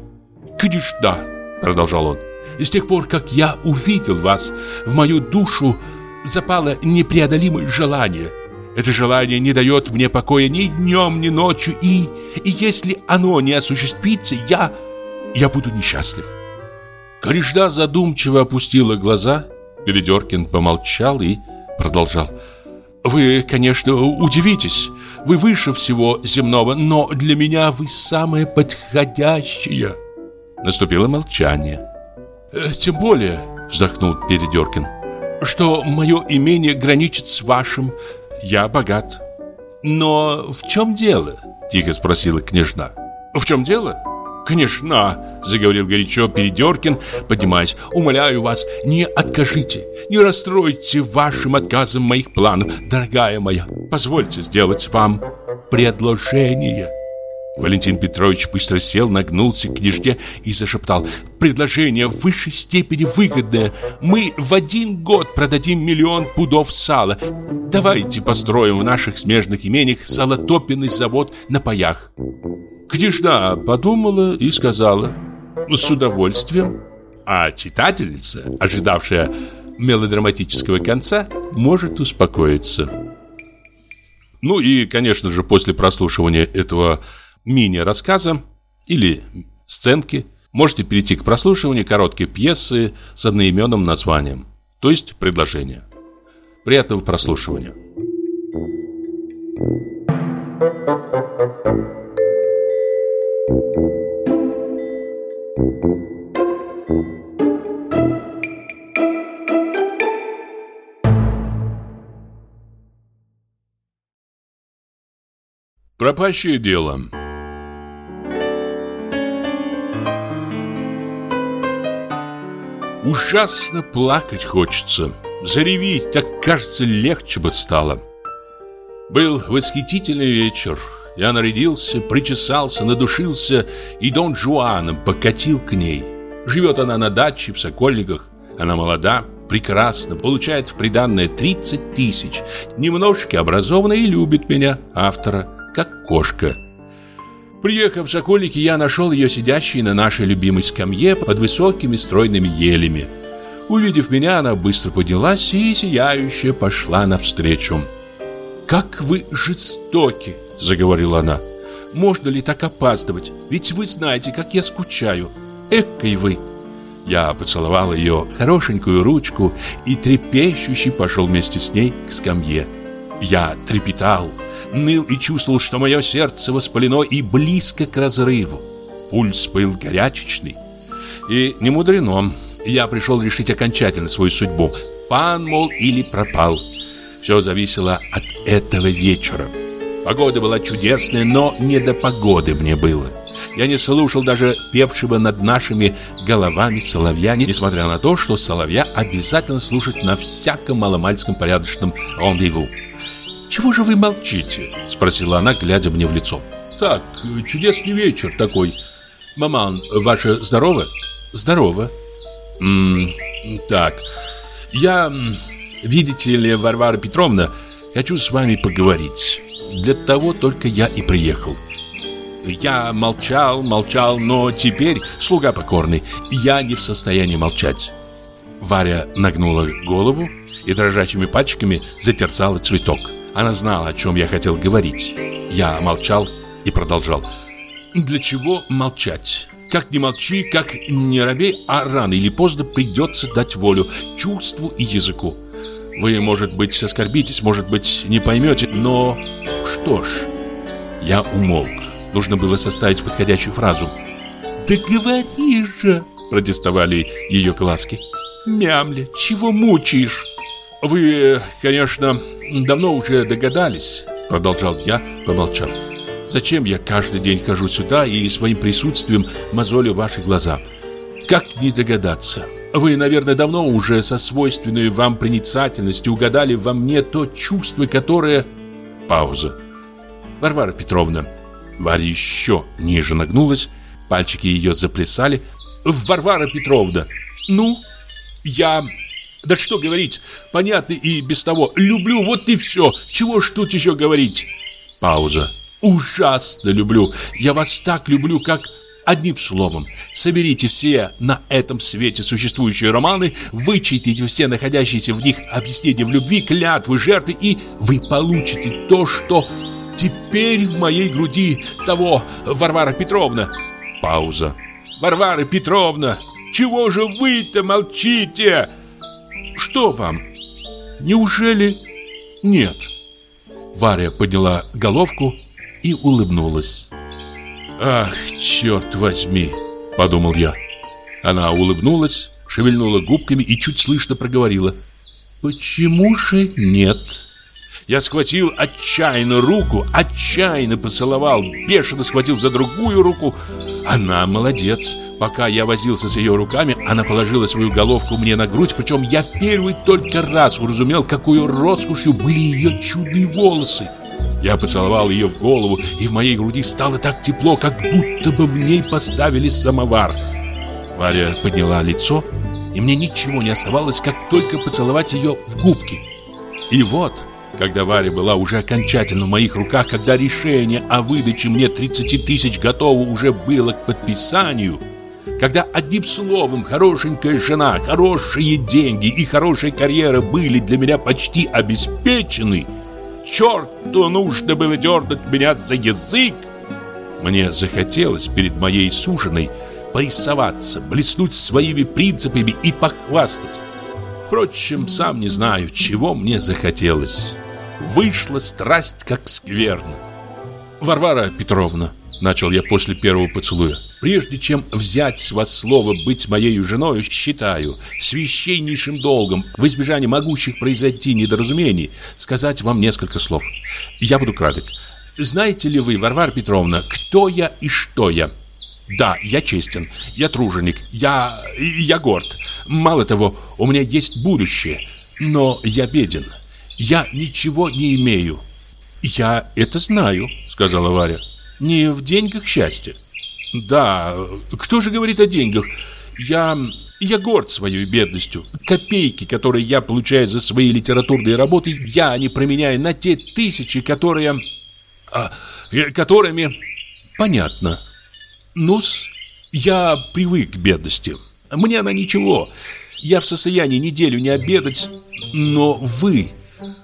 S1: «Княжна!» — продолжал он. «С тех пор, как я увидел вас, в мою душу запало непреодолимое желание. Это желание не дает мне покоя ни днем, ни ночью, и, и если оно не осуществится, я, я буду несчастлив». Княжна задумчиво опустила глаза Передеркин помолчал и продолжал. «Вы, конечно, удивитесь. Вы выше всего земного, но для меня вы самое подходящее». Наступило молчание. «Э, «Тем более», — вздохнул Передеркин, «что мое имение граничит с вашим. Я богат». «Но в чем дело?» — тихо спросила княжна. «В чем дело?» «Конечно!» – заговорил горячо Передеркин, поднимаясь. «Умоляю вас, не откажите, не расстройте вашим отказом моих планов, дорогая моя. Позвольте сделать вам предложение». Валентин Петрович быстро сел, нагнулся к княжне и зашептал «Предложение в высшей степени выгодное. Мы в один год продадим миллион пудов сала. Давайте построим в наших смежных имениях салотопенный завод на паях». Княжна подумала и сказала «С удовольствием». А читательница, ожидавшая мелодраматического конца, может успокоиться. Ну и, конечно же, после прослушивания этого мини-рассказа или сценки, можете перейти к прослушиванию короткой пьесы с одноименным названием, то есть предложение. Приятного прослушивания. Пропащее дело. Ужасно плакать хочется. Заревить, так кажется, легче бы стало. Был восхитительный вечер. Я нарядился, причесался, надушился и Дон Жуаном покатил к ней. Живет она на даче в Сокольниках. Она молода, прекрасна, получает в приданное 30 тысяч. Немножко образована и любит меня, автора, как кошка. Приехав в Сокольники, я нашел ее сидящей на нашей любимой скамье под высокими стройными елями. Увидев меня, она быстро поднялась и сияющая пошла навстречу. «Как вы жестоки!» – заговорила она. «Можно ли так опаздывать? Ведь вы знаете, как я скучаю. Эккой вы!» Я поцеловал ее хорошенькую ручку и трепещущий пошел вместе с ней к скамье. Я трепетал, ныл и чувствовал, что мое сердце воспалено и близко к разрыву. Пульс был горячечный. И не мудрено. Я пришел решить окончательно свою судьбу. Пан, мол, или пропал. Все зависело от этого вечера. Погода была чудесная, но не до погоды мне было. Я не слушал даже певшего над нашими головами соловья, несмотря на то, что соловья обязательно слушать на всяком маломальском порядочном рандеву. «Чего же вы молчите?» – спросила она, глядя мне в лицо. «Так, чудесный вечер такой. Маман, ваша здорова?» «Здорова». «М так, я, видите ли, Варвара Петровна, хочу с вами поговорить. Для того только я и приехал». Я молчал, молчал, но теперь, слуга покорный, я не в состоянии молчать. Варя нагнула голову и дрожащими пальчиками затерцала цветок. Она знала, о чем я хотел говорить. Я молчал и продолжал. Для чего молчать? Как не молчи, как не робей, а рано или поздно придется дать волю чувству и языку. Вы, может быть, оскорбитесь, может быть, не поймете, но что ж, я умолк. Нужно было составить подходящую фразу. «Да говори же!» – протестовали ее глазки. «Мямля, чего мучаешь?» «Вы, конечно, давно уже догадались», – продолжал я, помолчав. «Зачем я каждый день хожу сюда и своим присутствием мозолю ваши глаза? Как не догадаться?» Вы, наверное, давно уже со свойственной вам проницательностью угадали во мне то чувство, которое... Пауза. Варвара Петровна, Варя еще ниже нагнулась, пальчики ее заплясали. «Варвара Петровна, ну, я... Да что говорить, понятно и без того. Люблю, вот и все. Чего ж тут еще говорить?» Пауза. «Ужасно люблю. Я вас так люблю, как...» Одним словом, соберите все на этом свете существующие романы, вычитайте все находящиеся в них объяснения в любви, клятвы, жертвы, и вы получите то, что Теперь в моей груди того Варвара Петровна. Пауза. Варвара Петровна, чего же вы-то молчите? Что вам? Неужели нет? Варя подняла головку и улыбнулась. Ах, черт возьми, подумал я. Она улыбнулась, шевельнула губками и чуть слышно проговорила: "Почему же нет?" Я схватил отчаянно руку, отчаянно поцеловал, бешено схватил за другую руку. Она молодец. Пока я возился с ее руками, она положила свою головку мне на грудь, причем я в первый только раз уразумел, какую роскошью были ее чудные волосы. Я поцеловал ее в голову, и в моей груди стало так тепло, как будто бы в ней поставили самовар. Варя подняла лицо, и мне ничего не оставалось, как только поцеловать ее в губки. И вот когда Варя была уже окончательно в моих руках, когда решение о выдаче мне 30 тысяч готово уже было к подписанию, когда одним словом хорошенькая жена, хорошие деньги и хорошая карьера были для меня почти обеспечены, черту нужно было дернуть меня за язык. Мне захотелось перед моей суженой порисоваться, блеснуть своими принципами и похвастать. Впрочем, сам не знаю, чего мне захотелось. Вышла страсть как скверно. Варвара Петровна, начал я после первого поцелуя, прежде чем взять вас слово быть моей женой, считаю священнейшим долгом, в избежание могущих произойти недоразумений, сказать вам несколько слов. Я буду краток.
S2: Знаете ли вы, Варвара Петровна, кто я и что я? Да, я честен, я труженик, я... я горд. Мало того, у меня есть будущее, но я беден. Я ничего не имею. Я это знаю, сказала Варя. Не в деньгах счастье. Да, кто же говорит о деньгах? Я... Я горд своей бедностью. Копейки, которые я получаю за свои литературные работы, я не променяю на те тысячи, которые... А, которыми... Понятно. Нус, я привык к бедности. Мне она ничего. Я в состоянии неделю не обедать, но вы...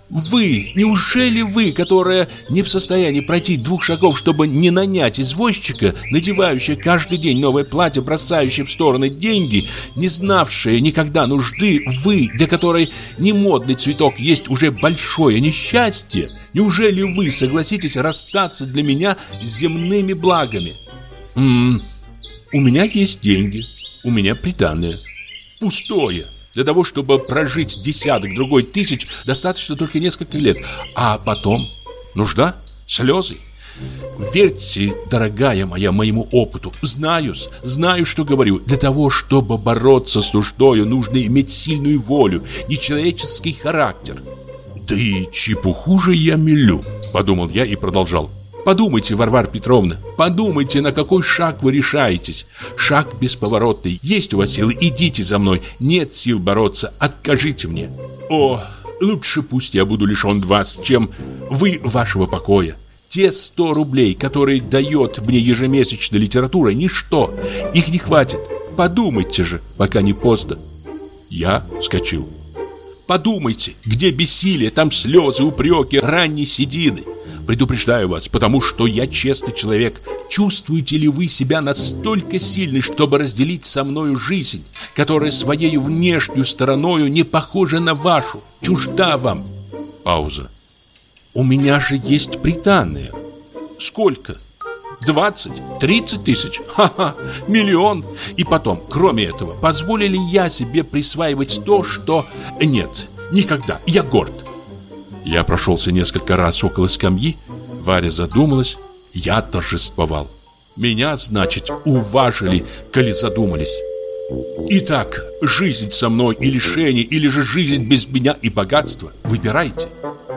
S2: Вы, неужели вы, которая не в состоянии пройти двух шагов, чтобы не нанять извозчика, надевающая каждый день новое платье, бросающее в стороны деньги, не знавшая никогда нужды, вы, для которой немодный цветок есть уже большое несчастье, неужели вы согласитесь расстаться для меня с земными благами? М -м, у меня есть деньги, у меня приданное. Пустое. Для того, чтобы прожить десяток другой тысяч, достаточно только несколько лет. А потом нужда, слезы. Верьте, дорогая моя, моему опыту. Знаю, знаю, что говорю. Для того, чтобы бороться с нуждою, нужно иметь сильную волю, нечеловеческий характер. Да и чепуху же я мелю, подумал я и продолжал. Подумайте, Варвара Петровна, подумайте, на какой шаг вы решаетесь. Шаг бесповоротный. Есть у вас силы, идите за мной. Нет сил бороться, откажите мне. О, лучше пусть я буду лишен вас, чем вы вашего покоя. Те 100 рублей, которые дает мне ежемесячная литература, ничто. Их не хватит. Подумайте же, пока не поздно. Я вскочил. Подумайте, где бессилие, там слезы, упреки, ранние седины. Предупреждаю вас, потому что я честный человек. Чувствуете ли вы себя настолько сильной, чтобы разделить со мною жизнь, которая своей внешней стороною не похожа на вашу, чужда вам? Пауза. У меня же есть приданное. Сколько? 20, 30 тысяч, ха-ха, миллион. И потом, кроме этого, позволили я себе присваивать то, что... Нет, никогда, я горд. Я прошелся несколько раз около скамьи. Варя задумалась. Я торжествовал. Меня, значит, уважили, коли задумались. Итак, жизнь со мной и лишение, или же жизнь без меня и богатства. Выбирайте.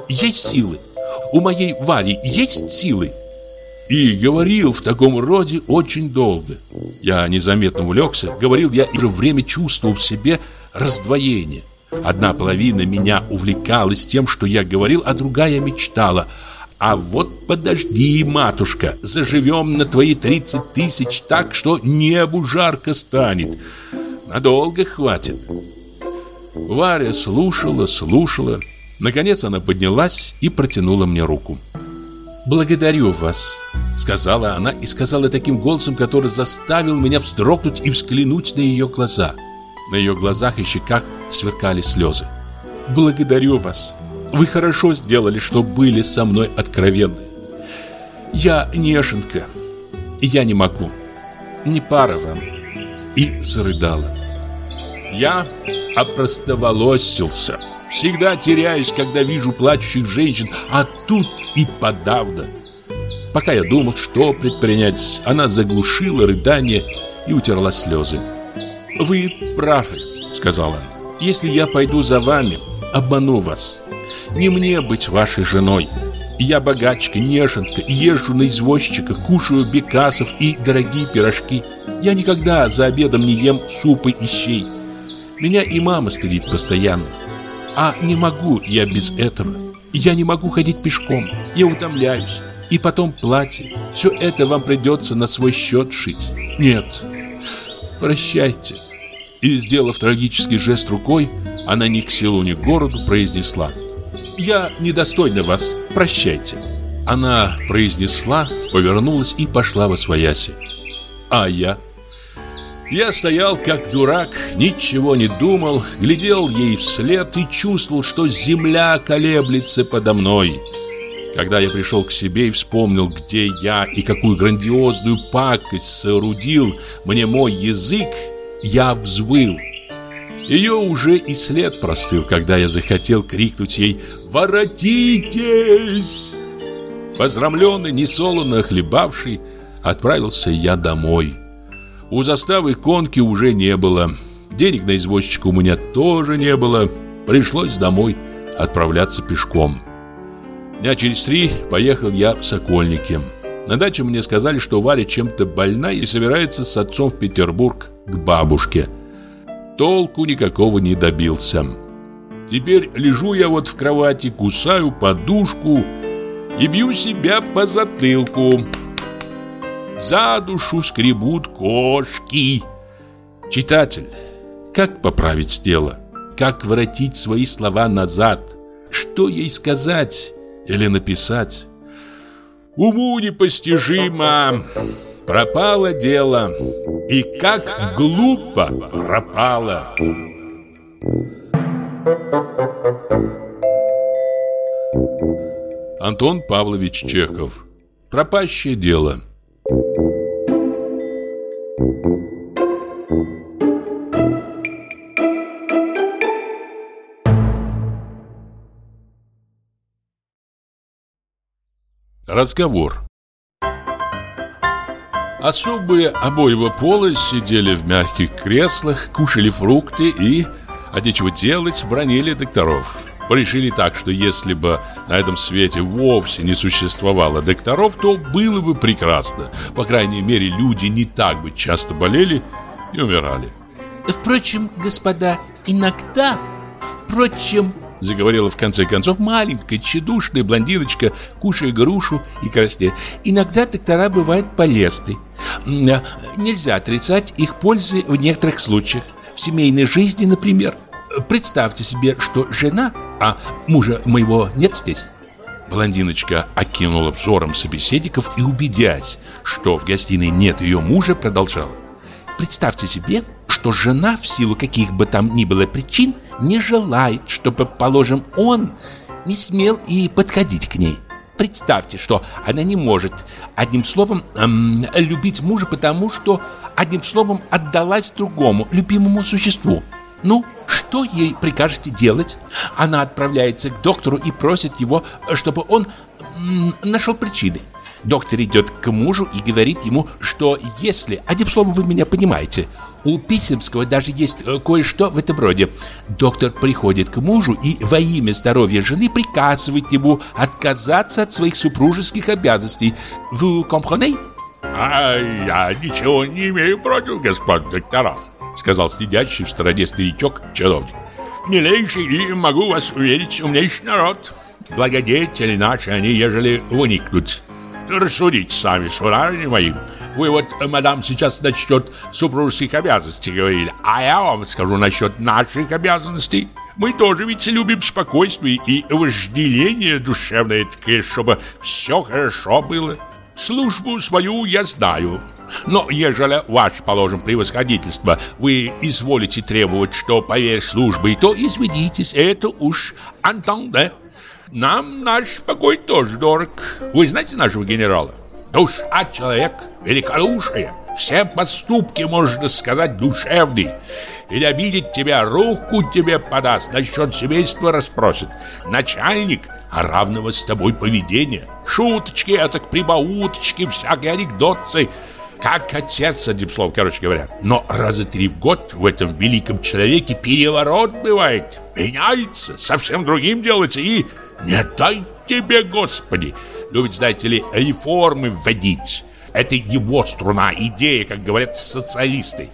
S2: Есть силы. У моей Вари есть силы. И говорил в таком роде очень долго. Я незаметно увлекся. Говорил я и же время чувствовал в себе раздвоение. Одна половина меня увлекалась тем, что я говорил, а другая мечтала. А вот подожди, матушка, заживем на твои 30 тысяч так, что небу жарко станет. Надолго хватит. Варя слушала, слушала. Наконец она поднялась и протянула мне руку. «Благодарю вас», — сказала она и сказала таким голосом, который заставил меня вздрогнуть и взглянуть на ее глаза. На ее глазах и щеках сверкали слезы. «Благодарю вас. Вы хорошо сделали, что были со мной откровенны. Я неженка, я не могу. Не пара вам». И зарыдала. Я опростоволосился. Всегда теряюсь, когда вижу плачущих женщин, а тут и подавно. Пока я думал, что предпринять, она заглушила рыдание и утерла слезы. «Вы правы», — сказала она. Если я пойду за вами, обману вас. Не мне быть вашей женой. Я богачка, неженка, езжу на извозчиках, кушаю бекасов и дорогие пирожки. Я никогда за обедом не ем супы и щей. Меня и мама стыдит постоянно. А не могу я без этого. Я не могу ходить пешком. Я утомляюсь. И потом платье. Все это вам придется на свой счет шить. Нет. Прощайте. И, сделав трагический жест рукой, она ни к селу, ни к городу произнесла «Я недостойна вас, прощайте». Она произнесла, повернулась и пошла во свояси. А я? Я стоял как дурак, ничего не думал, глядел ей вслед и чувствовал, что земля колеблется подо мной. Когда я пришел к себе и вспомнил, где я и какую грандиозную пакость соорудил мне мой язык, я взвыл. Ее уже и след простыл, когда я захотел крикнуть ей «Воротитесь!».
S1: Позрамленный, несолоно хлебавший, отправился я домой. У заставы конки уже не было. Денег на извозчика у меня тоже не было. Пришлось домой отправляться пешком. Дня через три поехал я в Сокольники. На даче мне сказали, что Варя чем-то больна и собирается с отцом в Петербург к бабушке. Толку никакого не добился. Теперь лежу я вот в кровати, кусаю подушку и бью себя по затылку. За душу скребут кошки. Читатель, как поправить дело? Как воротить свои слова назад? Что ей сказать или написать? Уму непостижимо. Пропало дело. И как глупо пропало. Антон Павлович Чехов. Пропащее дело. Разговор Особые обоего пола сидели в мягких креслах, кушали фрукты и, а нечего делать, бронили докторов. Порешили так, что если бы на этом свете вовсе не существовало докторов, то было бы прекрасно. По крайней мере, люди не так бы часто болели и умирали.
S2: Впрочем, господа, иногда, впрочем, Заговорила в конце концов маленькая, тщедушная блондиночка, кушая грушу и краснея. Иногда доктора бывают полезны. А, нельзя отрицать их пользы в некоторых случаях. В семейной жизни, например. Представьте себе, что жена, а мужа моего нет здесь.
S1: Блондиночка окинула взором собеседников и, убедясь, что в гостиной нет ее мужа, продолжала.
S2: Представьте себе, что жена в силу каких бы там ни было причин не желает, чтобы, положим, он не смел и подходить к ней. Представьте, что она не может, одним словом, эм, любить мужа, потому что, одним словом, отдалась другому, любимому существу. Ну, что ей прикажете делать? Она отправляется к доктору и просит его, чтобы он нашел причины. Доктор идет к мужу и говорит ему, что если, одним словом вы меня понимаете, у Писемского даже есть э, кое-что в этом роде. Доктор приходит к мужу и во имя здоровья жены приказывает ему отказаться от своих супружеских обязанностей. Вы comprenez?
S1: А я ничего не имею против господ докторов, сказал сидящий в стороне старичок-чиновник. Милейший и, могу вас уверить, умнейший народ. Благодетели наши они, ежели уникнут. Рассудите сами, сударыни мои. Вы вот, мадам, сейчас насчет супружеских обязанностей говорили, а я вам скажу насчет наших обязанностей. Мы тоже ведь любим спокойствие и вожделение душевное, чтобы все хорошо было. Службу свою я знаю. Но ежели ваше, положим, превосходительство, вы изволите требовать, что поверь службы, то извинитесь, это уж антанде. Нам наш покой тоже дорог. Вы знаете нашего генерала? Душа человек великодушие. Все поступки, можно сказать, душевные. Или обидеть тебя, руку тебе подаст, насчет семейства расспросит. Начальник, равного с тобой поведения. Шуточки, а так прибауточки, всякие анекдотцы. Как отец, одним словом, короче говоря. Но раза три в год в этом великом человеке переворот бывает. Меняется, совсем другим делается и не дай тебе, Господи! Любит, знаете ли, реформы вводить. Это его струна, идея, как говорят социалисты.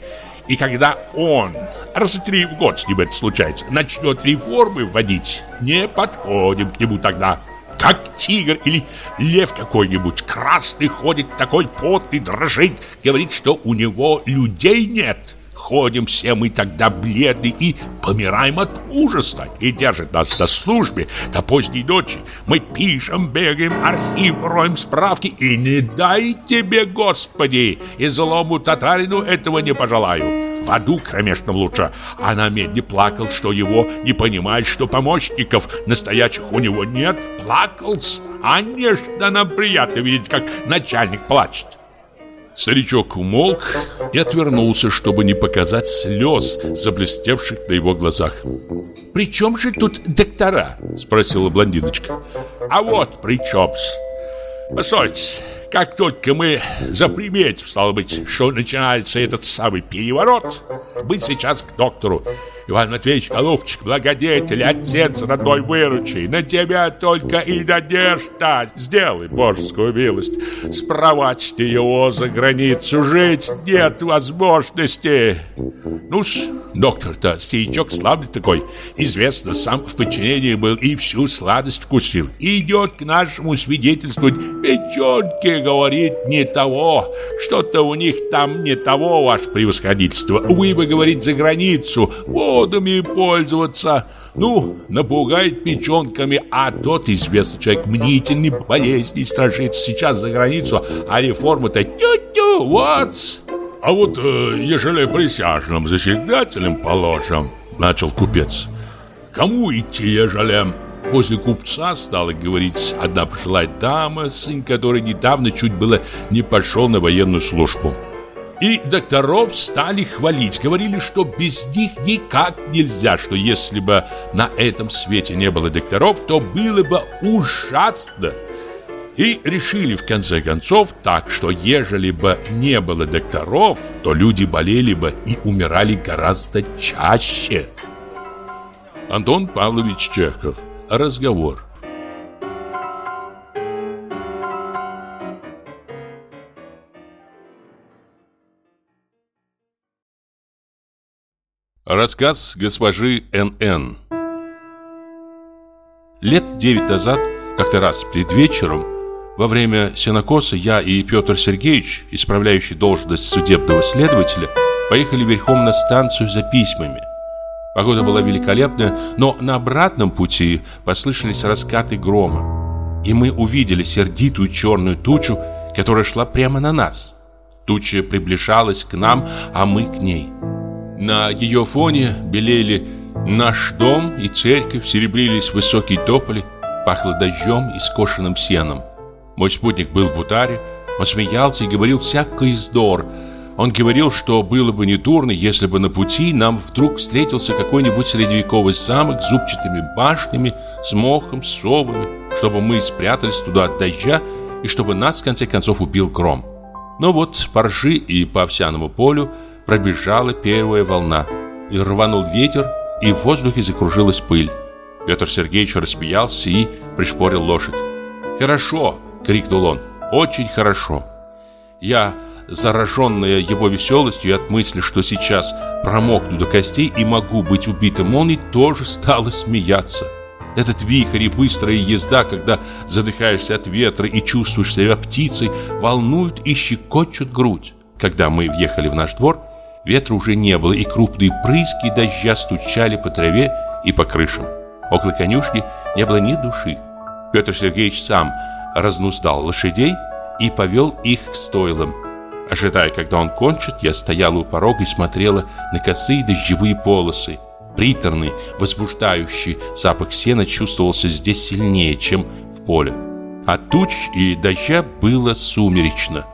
S1: И когда он, раз три в год с ним это случается, начнет реформы вводить, не подходим к нему тогда. Как тигр или лев какой-нибудь, красный ходит, такой потный, дрожит, говорит, что у него людей нет. Ходим все мы тогда бледны и помираем от ужаса. И держит нас на службе до поздней ночи. Мы пишем, бегаем, архив, роем справки. И не дай тебе, Господи, и злому татарину этого не пожелаю. В аду кромешном лучше. А на медне плакал, что его не понимает, что помощников настоящих у него нет. Плакал. А нежно нам приятно видеть, как начальник плачет. Старичок умолк и отвернулся, чтобы не показать слез, заблестевших на его глазах.
S2: «При чем же тут доктора?» – спросила блондиночка.
S1: «А вот при чем-с. Постойте, как только мы заприметим, стало быть, что начинается этот самый переворот, быть сейчас к доктору. Иван Матвеевич, голубчик, благодетель, отец родной выручи, на тебя только и надежда. Сделай божескую милость, спровадьте его за границу, жить нет возможности. ну ж, доктор-то старичок слабый такой, известно, сам в подчинении был и всю сладость вкусил. идет к нашему свидетельствовать, печенки, говорит, не того, что-то у них там не того, ваше превосходительство. Вы бы, говорит, за границу, вот водами пользоваться. Ну, напугает печенками, а тот известный человек мнительный, болезни страшится сейчас за границу, а реформа-то тю-тю, вот. А вот э, ежели присяжным заседателем положим, начал купец. Кому идти, ежели После купца стала говорить одна пожилая дама, сын которой недавно чуть было не пошел на военную службу. И докторов стали хвалить, говорили, что без них никак нельзя, что если бы на этом свете не было докторов, то было бы ужасно. И решили в конце концов так, что ежели бы не было докторов, то люди болели бы и умирали гораздо чаще. Антон Павлович Чехов. Разговор. Рассказ госпожи Н.Н. Лет девять назад, как-то раз перед вечером, во время сенокоса я и Петр Сергеевич, исправляющий должность судебного следователя, поехали верхом на станцию за письмами. Погода была великолепная, но на обратном пути послышались раскаты грома. И мы увидели сердитую черную тучу, которая шла прямо на нас. Туча приближалась к нам, а мы к ней. На ее фоне белели наш дом и церковь, серебрились высокие тополи, пахло дождем и скошенным сеном. Мой спутник был в бутаре, он смеялся и говорил всякий издор. Он говорил, что было бы недурно, если бы на пути нам вдруг встретился какой-нибудь средневековый замок с зубчатыми башнями, с мохом, с совами, чтобы мы спрятались туда от дождя и чтобы нас, в конце концов, убил гром. Но вот по ржи и по овсяному полю пробежала первая волна. И рванул ветер, и в воздухе закружилась пыль. Петр Сергеевич распиялся и пришпорил лошадь. «Хорошо!» — крикнул он. «Очень хорошо!» Я, зараженная его веселостью и от мысли, что сейчас промокну до костей и могу быть убитым молнией, тоже стала смеяться. Этот вихрь и быстрая езда, когда задыхаешься от ветра и чувствуешь себя птицей, волнуют и щекочут грудь. Когда мы въехали в наш двор, Ветра уже не было, и крупные прыски дождя стучали по траве и по крышам. Около конюшни не было ни души. Петр Сергеевич сам разнуздал лошадей и повел их к стойлам. Ожидая, когда он кончит, я стояла у порога и смотрела на косые дождевые полосы. Приторный, возбуждающий запах сена чувствовался здесь сильнее, чем в поле. От туч и дождя было сумеречно.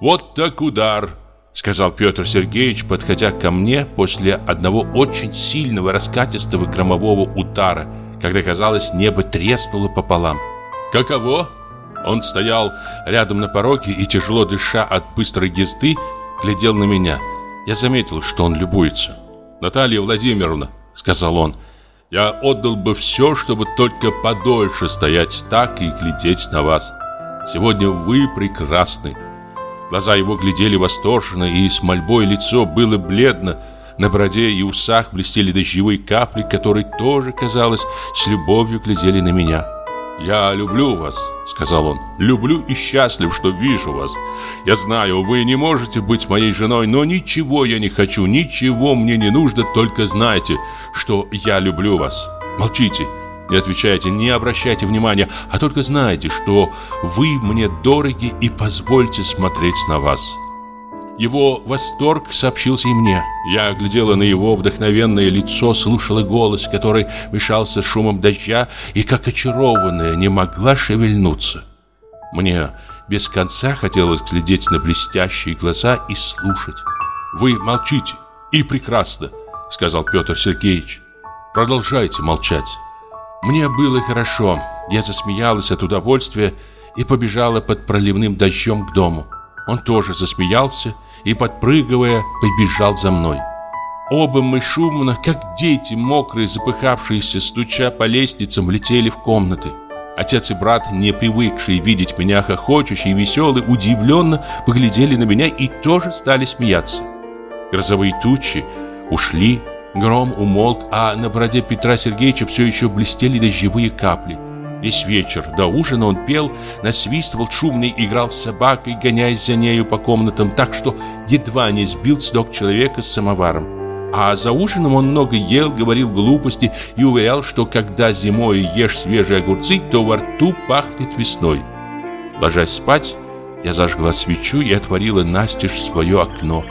S1: «Вот так удар!» Сказал Петр Сергеевич, подходя ко мне после одного очень сильного раскатистого громового удара, когда, казалось, небо треснуло пополам. «Каково?» Он стоял рядом на пороге и, тяжело дыша от быстрой езды, глядел на меня. Я заметил, что он любуется. «Наталья Владимировна», — сказал он, — «я отдал бы все, чтобы только подольше стоять так и глядеть на вас. Сегодня вы прекрасны. Глаза его глядели восторженно, и с мольбой лицо было бледно. На бороде и усах блестели дождевые капли, которые тоже, казалось, с любовью глядели на меня. «Я люблю вас», — сказал он. «Люблю и счастлив, что вижу вас. Я знаю, вы не можете быть моей женой, но ничего я не хочу, ничего мне не нужно, только знайте, что я люблю вас. Молчите, не отвечайте, не обращайте внимания, а только знайте, что вы мне дороги и позвольте смотреть на вас. Его восторг сообщился и мне. Я глядела на его вдохновенное лицо, слушала голос, который мешался шумом дождя, и, как очарованная, не могла шевельнуться. Мне без конца хотелось глядеть на блестящие глаза и слушать. «Вы молчите, и прекрасно», — сказал Петр Сергеевич. «Продолжайте молчать». Мне было хорошо. Я засмеялась от удовольствия
S2: и побежала под проливным дождем к дому. Он тоже засмеялся и, подпрыгивая, побежал за мной. Оба мы шумно, как дети, мокрые, запыхавшиеся, стуча по лестницам, влетели в комнаты. Отец и брат, не привыкшие видеть меня хохочущий и веселый, удивленно поглядели на меня и тоже стали смеяться. Грозовые тучи ушли, гром умолк, а на бороде Петра Сергеевича все еще блестели дождевые капли. Весь вечер до ужина он пел, насвистывал шумно играл с собакой, гоняясь за нею по комнатам, так что едва не сбил с ног человека с самоваром. А за ужином он много ел, говорил глупости и уверял, что когда зимой ешь свежие огурцы, то во рту пахнет весной. Ложась спать, я зажгла свечу и отворила настежь свое окно.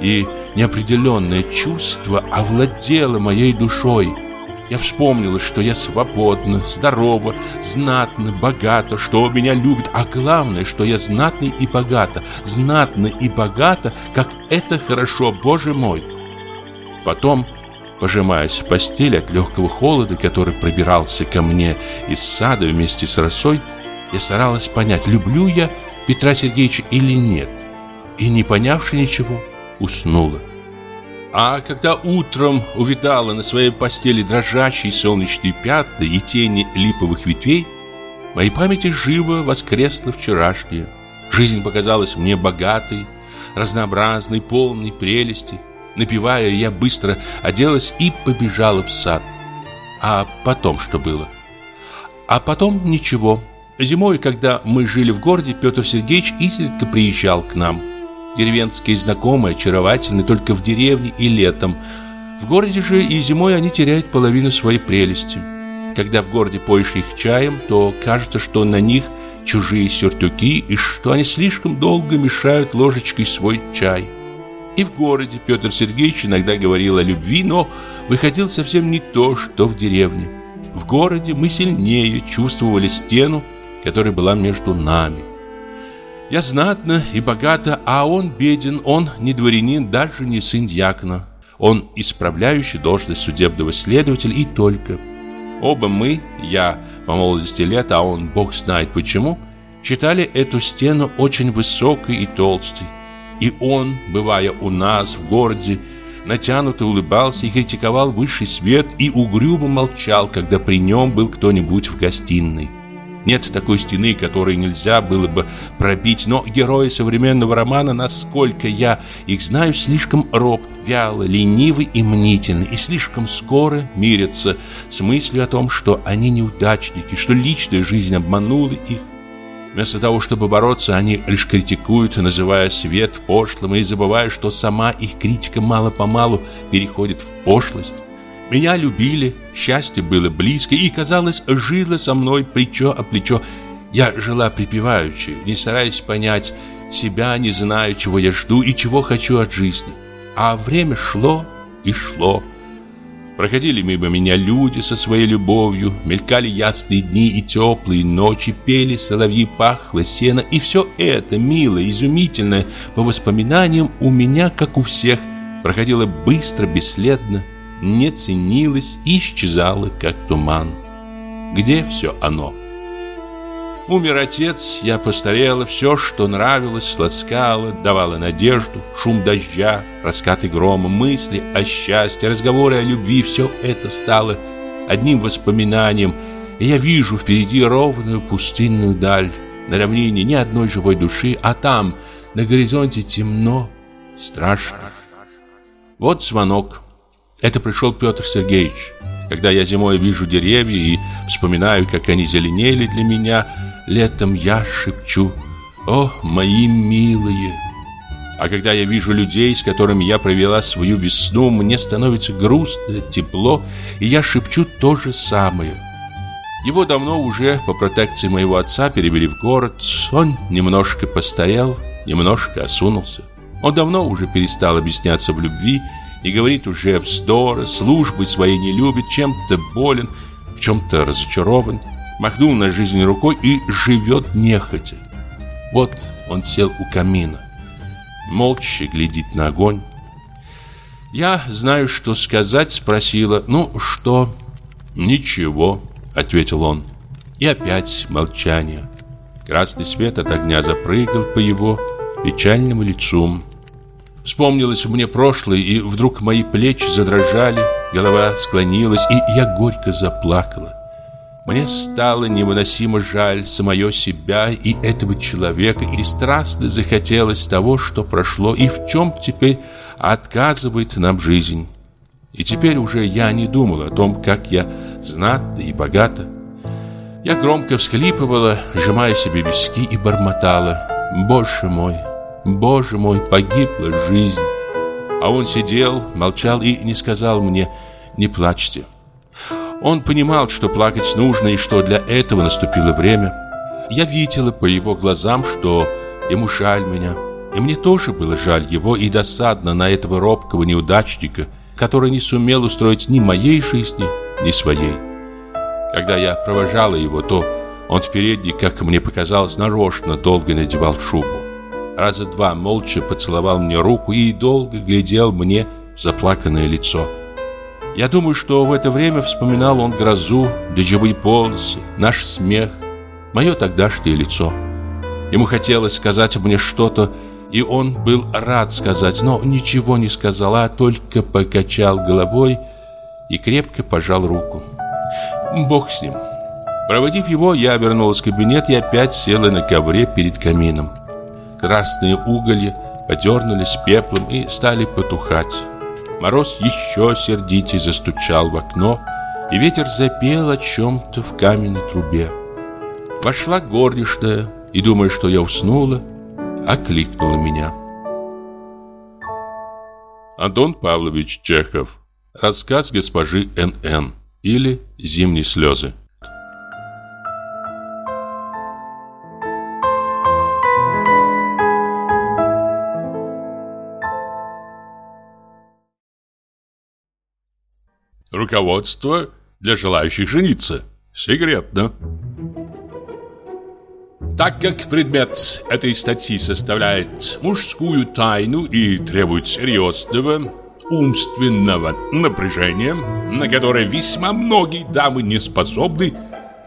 S2: И неопределенное чувство овладело моей душой. Я вспомнила, что я свободна, здорова, знатна, богата, что меня любят, а главное, что я знатна и богата, знатна и богата, как это хорошо, Боже мой. Потом, пожимаясь в постель от легкого холода, который пробирался ко мне из сада вместе с росой, я старалась понять, люблю я Петра Сергеевича или нет. И не понявши ничего, уснула. А когда утром увидала на своей постели дрожащие солнечные пятна и тени липовых ветвей, в моей памяти живо воскресло вчерашнее. Жизнь показалась мне богатой, разнообразной, полной прелести. Напивая, я быстро оделась и побежала в сад. А потом что было? А потом ничего. Зимой, когда мы жили в городе, Петр Сергеевич изредка приезжал к нам. Деревенские знакомые, очаровательны только в деревне и летом. В городе же и зимой они теряют половину своей прелести. Когда в городе поешь их чаем, то кажется, что на них чужие сюртуки и что они слишком долго мешают ложечкой свой чай. И в городе Петр Сергеевич иногда говорил о любви, но выходил совсем не то, что в деревне. В городе мы сильнее чувствовали стену, которая была между нами. Я знатно и богато, а он беден, он не дворянин, даже не сын дьякона. Он исправляющий должность судебного следователя и только. Оба мы, я по молодости лет, а он, бог знает почему, считали эту стену очень высокой и толстой. И он, бывая у нас в городе, натянуто улыбался и критиковал высший свет и угрюмо молчал, когда при нем был кто-нибудь в гостиной. Нет такой стены, которой нельзя было бы пробить, но герои современного романа, насколько я их знаю, слишком роб, вяло, ленивый и мнительный, и слишком скоро мирятся с мыслью о том, что они неудачники, что личная жизнь обманула их. Вместо того, чтобы бороться, они лишь критикуют, называя свет пошлым и забывая, что сама их критика мало-помалу переходит в пошлость. Меня любили, счастье было близко и, казалось, жило со мной плечо о плечо. Я жила припеваючи, не стараясь понять себя, не зная, чего я жду и чего хочу от жизни. А время шло и шло. Проходили мимо меня люди со своей любовью, мелькали ясные дни и теплые ночи, пели соловьи, пахло сено, и все это, милое, изумительное, по воспоминаниям у меня, как у всех, проходило быстро, бесследно, не ценилось и исчезало, как туман. Где все оно? Умер отец, я постарела, все, что нравилось, ласкало, давало надежду, шум дождя, раскаты грома, мысли о счастье, разговоры о любви, все это стало одним воспоминанием, и я вижу впереди ровную пустынную даль, на равнине ни одной живой души, а там, на горизонте темно, страшно. Вот звонок. Это пришел Петр Сергеевич. Когда я зимой вижу деревья и вспоминаю, как они зеленели для меня, летом я шепчу «О, мои милые!» А когда я вижу людей, с которыми я провела свою весну, мне становится грустно, тепло, и я шепчу то же самое. Его давно уже по протекции моего отца перевели в город. Он немножко постарел, немножко осунулся. Он давно уже перестал объясняться в любви и говорит уже вздор, службы своей не любит, чем-то болен, в чем-то разочарован, махнул на жизнь рукой и живет нехотя. Вот он сел у камина, молча глядит на огонь. Я знаю, что сказать, спросила, ну что? Ничего, ответил он. И опять молчание.
S1: Красный свет от огня запрыгал по его печальному лицу. Вспомнилось мне прошлое, и вдруг мои плечи задрожали, голова склонилась, и я горько заплакала. Мне стало невыносимо жаль самое себя и этого человека, и страстно захотелось того, что прошло, и в чем теперь отказывает нам жизнь. И теперь уже я не думал о том, как я знатна и богата. Я громко всхлипывала, сжимая себе виски и бормотала. «Боже мой, Боже мой, погибла жизнь!» А он сидел, молчал и не сказал мне «Не плачьте». Он понимал, что плакать нужно и что для этого наступило время. Я видела по его глазам, что ему жаль меня. И мне тоже было жаль его и досадно на этого робкого неудачника, который не сумел устроить ни моей жизни, ни своей. Когда я провожала его, то он в передней, как мне показалось, нарочно долго надевал шубу. Раза два молча поцеловал мне руку и долго глядел мне в заплаканное лицо. Я думаю, что в это время вспоминал он грозу, дождевые полосы, наш смех, мое тогдашнее лицо. Ему хотелось сказать мне что-то, и он был рад сказать, но ничего не сказал, а только покачал головой и крепко пожал руку. Бог с ним. Проводив его, я вернулась в кабинет и опять села на ковре перед камином. Красные уголья подернулись пеплом и стали потухать. Мороз еще сердитей застучал в окно, и ветер запел о чем-то в каменной трубе. Вошла горничная и, думая, что я уснула, окликнула меня. Антон Павлович Чехов. Рассказ госпожи Н.Н. или «Зимние слезы». Руководство для желающих жениться. Секретно. Так как предмет этой статьи составляет мужскую тайну и требует серьезного умственного напряжения, на которое весьма многие дамы не способны,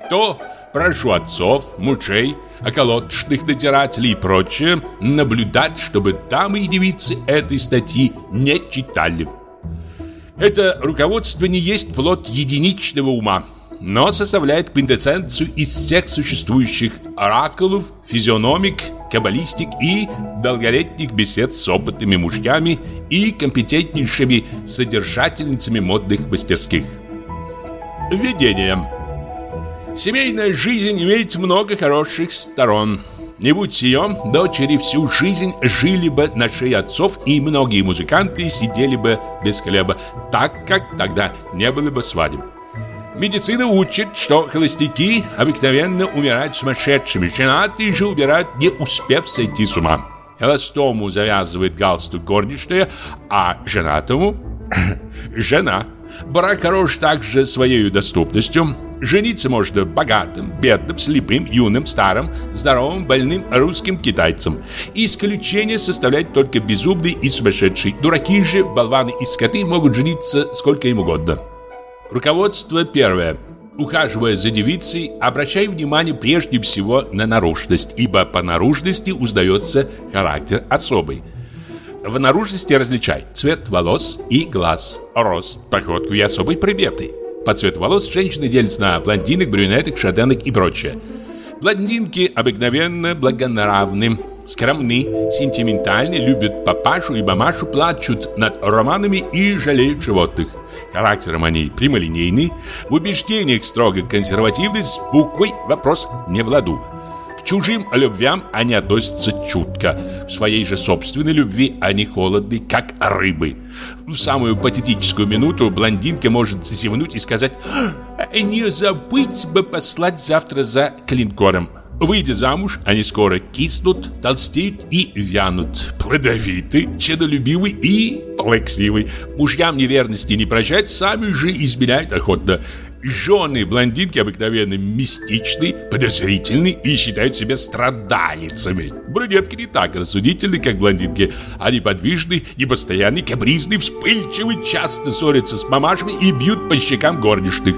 S1: то прошу отцов, мужей, околоточных надзирателей и прочее наблюдать, чтобы дамы и девицы этой статьи не читали. Это руководство не есть плод единичного ума, но составляет квинтэссенцию из всех существующих оракулов, физиономик, каббалистик и долголетних бесед с опытными мужьями и компетентнейшими содержательницами модных мастерских. Введение. Семейная жизнь имеет много хороших сторон – не будь ее, дочери всю жизнь жили бы на шее отцов, и многие музыканты сидели бы без хлеба, так как тогда не было бы свадеб. Медицина учит, что холостяки обыкновенно умирают сумасшедшими, женатые же умирают, не успев сойти с ума. Холостому завязывает галстук горничная, а женатому – жена. Брак хорош также своей доступностью. Жениться можно богатым, бедным, слепым, юным, старым, здоровым, больным, русским, китайцем. Исключение составляет только безумный и сумасшедший. Дураки же, болваны и скоты могут жениться сколько им угодно. Руководство первое. Ухаживая за девицей, обращай внимание прежде всего на наружность, ибо по наружности узнается характер особый. В наружности различай цвет волос и глаз, рост, походку и особые приметы. По цвету волос женщины делятся на блондинок, брюнеток, шатенок и прочее. Блондинки обыкновенно благонравны, скромны, сентиментальны, любят папашу и мамашу, плачут над романами и жалеют животных. Характером они прямолинейны, в убеждениях строго консервативны, с буквой вопрос не в ладу чужим любвям они относятся чутко. В своей же собственной любви они холодны, как рыбы. В самую патетическую минуту блондинка может зевнуть и сказать «Не забыть бы послать завтра за клинкором». Выйдя замуж, они скоро киснут, толстеют и вянут. Плодовиты, чадолюбивы и плаксивы. Мужьям неверности не прощать, сами же изменяют охотно. Жены блондинки обыкновенно мистичны, подозрительны и считают себя страдалицами. Брюнетки не так рассудительны, как блондинки. Они подвижны, непостоянны, капризны, вспыльчивы, часто ссорятся с мамашами и бьют по щекам горничных.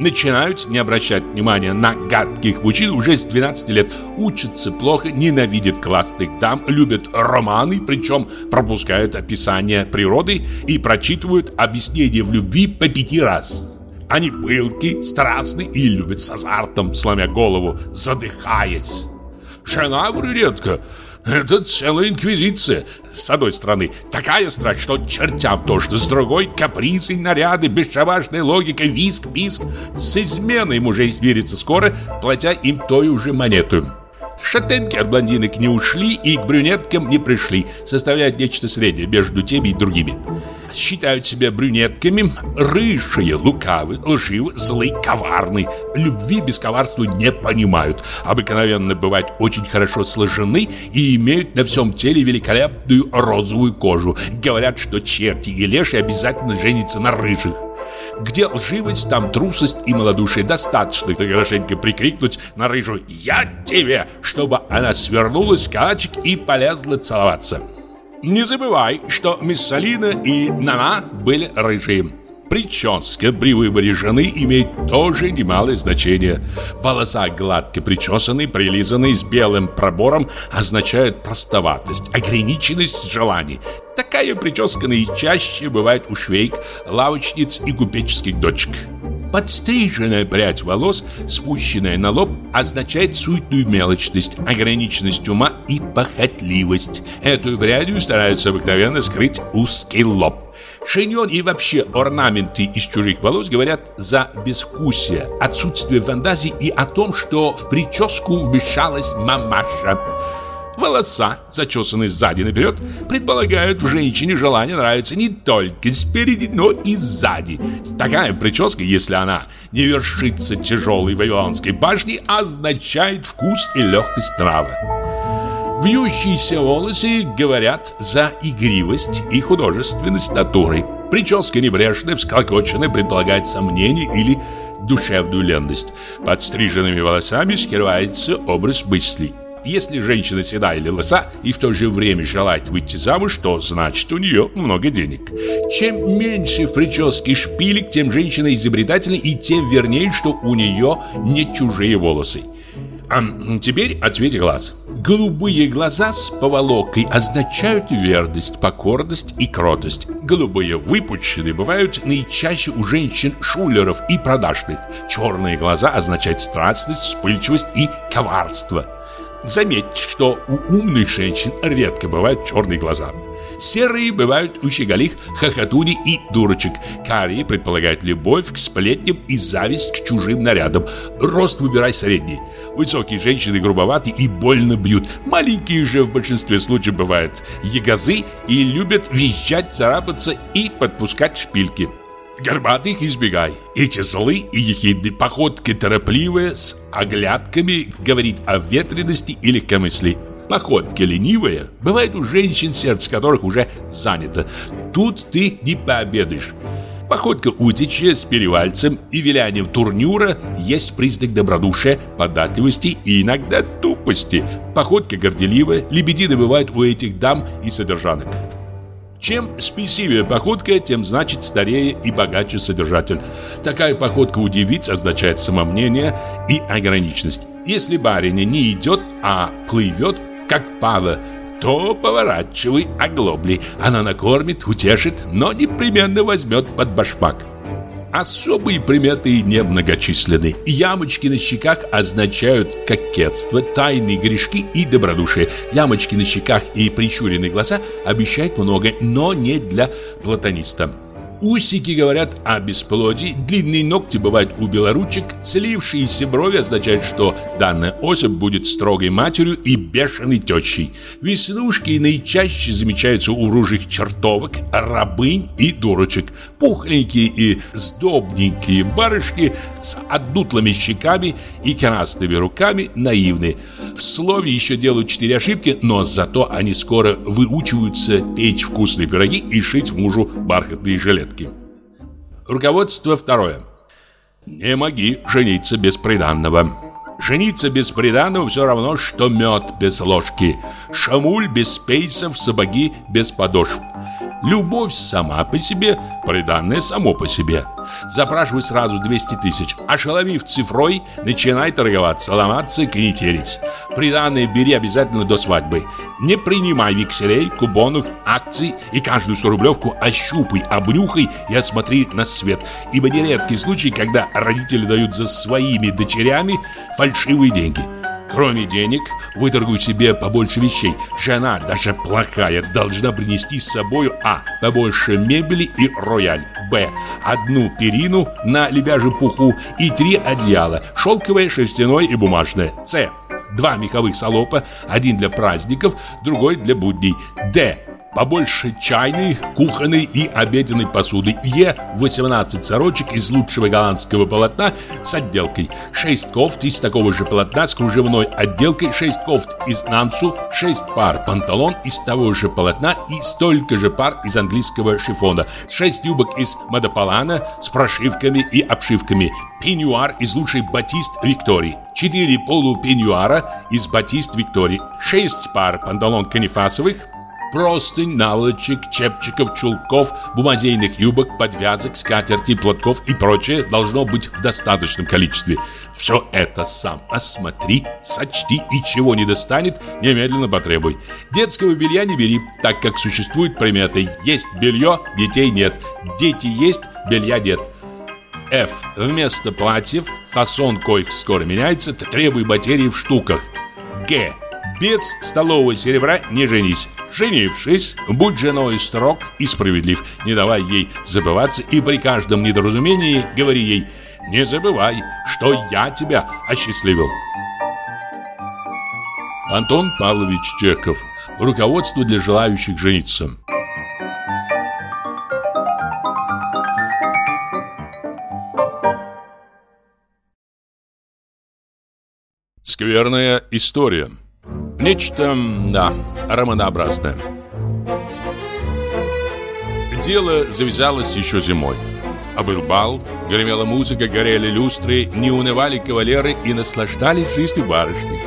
S1: начинают не обращать внимания на гадких мужчин уже с 12 лет, учатся плохо, ненавидят классных дам, любят романы, причем пропускают описание природы и прочитывают объяснение в любви по пяти раз. Они пылки, страстны и любят с азартом, сломя голову, задыхаясь. Жена брюнетка это целая инквизиция. С одной стороны, такая страсть, что чертям тошно. С другой, капризы, наряды, бесшабашная логика, виск, писк. С изменой мужей смирится скоро, платя им той уже монету. Шатенки от блондинок не ушли и к брюнеткам не пришли, составляют нечто среднее между теми и другими. Считают себя брюнетками, рыжие, лукавы, лживы, злы, коварны. Любви без коварства не понимают. Обыкновенно бывают очень хорошо сложены и имеют на всем теле великолепную розовую кожу. Говорят, что черти и леши обязательно женятся на рыжих. Где лживость, там трусость и малодушие. Достаточно хорошенько прикрикнуть на рыжую «Я тебе!», чтобы она свернулась в калачик и полезла целоваться. Не забывай, что Миссалина и Нана были рыжие. Прическа при выборе жены имеет тоже немалое значение. Волоса гладко причесанные, прилизанные с белым пробором означают простоватость, ограниченность желаний. Такая прическа наичаще бывает у швейк, лавочниц и купеческих дочек. Подстриженная прядь волос, спущенная на лоб, означает суетную мелочность, ограниченность ума и похотливость. Эту прядью стараются обыкновенно скрыть узкий лоб. Шиньон и вообще орнаменты из чужих волос говорят за безвкусие, отсутствие фантазии и о том, что в прическу вмешалась мамаша. Волоса, зачесанные сзади наперед, предполагают в женщине желание нравиться не только спереди, но и сзади. Такая прическа, если она не вершится тяжелой вавилонской башни, означает вкус и легкость нрава. Вьющиеся волосы говорят за игривость и художественность натуры. Прическа небрежная, всколокоченная, предполагает сомнение или душевную ленность. Под стриженными волосами скрывается образ мыслей. Если женщина седая или лоса и в то же время желает выйти замуж, то значит у нее много денег. Чем меньше в прическе шпилек, тем женщина изобретательнее и тем вернее, что у нее не чужие волосы. А теперь ответь глаз. Голубые глаза с поволокой означают верность, покорность и кротость. Голубые выпученные бывают наичаще у женщин-шулеров и продажных. Черные глаза означают страстность, вспыльчивость и коварство. Заметьте, что у умных женщин редко бывают черные глаза. Серые бывают у щеголих, хохотуни и дурочек. Карие предполагают любовь к сплетням и зависть к чужим нарядам. Рост выбирай средний. Высокие женщины грубоваты и больно бьют. Маленькие же в большинстве случаев бывают ягозы и любят визжать, царапаться и подпускать шпильки. Горбатых избегай. Эти злы и ехидны, походки торопливые, с оглядками, говорит о ветрености и легкомыслии. Походки ленивые, бывает у женщин, сердце которых уже занято. Тут ты не пообедаешь. Походка утичья с перевальцем и вилянием турнюра есть признак добродушия, податливости и иногда тупости. Походка горделивая, лебедины бывают у этих дам и содержанок. Чем спесивее походка, тем значит старее и богаче содержатель. Такая походка у девиц означает самомнение и ограниченность. Если барыня не идет, а плывет, как пава, то поворачивай оглобли. Она накормит, утешит, но непременно возьмет под башмак. Особые приметы немногочисленны. Ямочки на щеках означают кокетство, тайные грешки и добродушие. Ямочки на щеках и прищуренные глаза обещают много, но не для платониста. Усики говорят о бесплодии, длинные ногти бывают у белоручек, слившиеся брови означают, что данная особь будет строгой матерью и бешеной тещей. Веснушки наичаще замечаются у ружих чертовок, рабынь и дурочек. Пухленькие и сдобненькие барышни с отдутлыми щеками и красными руками наивны. В слове еще делают четыре ошибки, но зато они скоро выучиваются печь вкусные пироги и шить мужу бархатные жилетки. Руководство второе. Не моги жениться без приданного. Жениться без приданого все равно, что мед без ложки. Шамуль без пейсов, сапоги без подошв. Любовь сама по себе, приданное само по себе. Запрашивай сразу 200 тысяч. Ошеломив цифрой, начинай торговаться, ломаться, канителить. Приданное бери обязательно до свадьбы. Не принимай векселей, кубонов, акций и каждую 100-рублевку ощупай, обнюхай и осмотри на свет. Ибо нередкий случай, когда родители дают за своими дочерями фальшивые деньги. Кроме денег, выторгуй себе побольше вещей. Жена, даже плохая, должна принести с собой А. Побольше мебели и рояль. Б. Одну перину на лебяжий пуху и три одеяла. Шелковое, шерстяное и бумажное. С. Два меховых салопа, один для праздников, другой для будней. Д побольше чайной, кухонной и обеденной посуды. Е 18 сорочек из лучшего голландского полотна с отделкой. 6 кофт из такого же полотна с кружевной отделкой. 6 кофт из нансу. 6 пар панталон из того же полотна и столько же пар из английского шифона. 6 юбок из мадополана с прошивками и обшивками. Пеньюар из лучшей батист Виктории. 4 полупеньюара из батист Виктории. 6 пар панталон канифасовых простынь, налочек, чепчиков, чулков, бумазейных юбок, подвязок, скатерти, платков и прочее должно быть в достаточном количестве. Все это сам осмотри, сочти и чего не достанет, немедленно потребуй. Детского белья не бери, так как существует примета «Есть белье, детей нет, дети есть, белья нет». F. Вместо платьев, фасон коих скоро меняется, требуй материи в штуках. Г. Без столового серебра не женись. Женившись, будь женой строг и справедлив, не давай ей забываться и при каждом недоразумении говори ей «Не забывай, что я тебя осчастливил». Антон Павлович Чехов. Руководство для желающих жениться. Скверная история. Нечто, да, романообразное. Дело завязалось еще зимой. А был бал, гремела музыка, горели люстры, не унывали кавалеры и наслаждались жизнью барышни.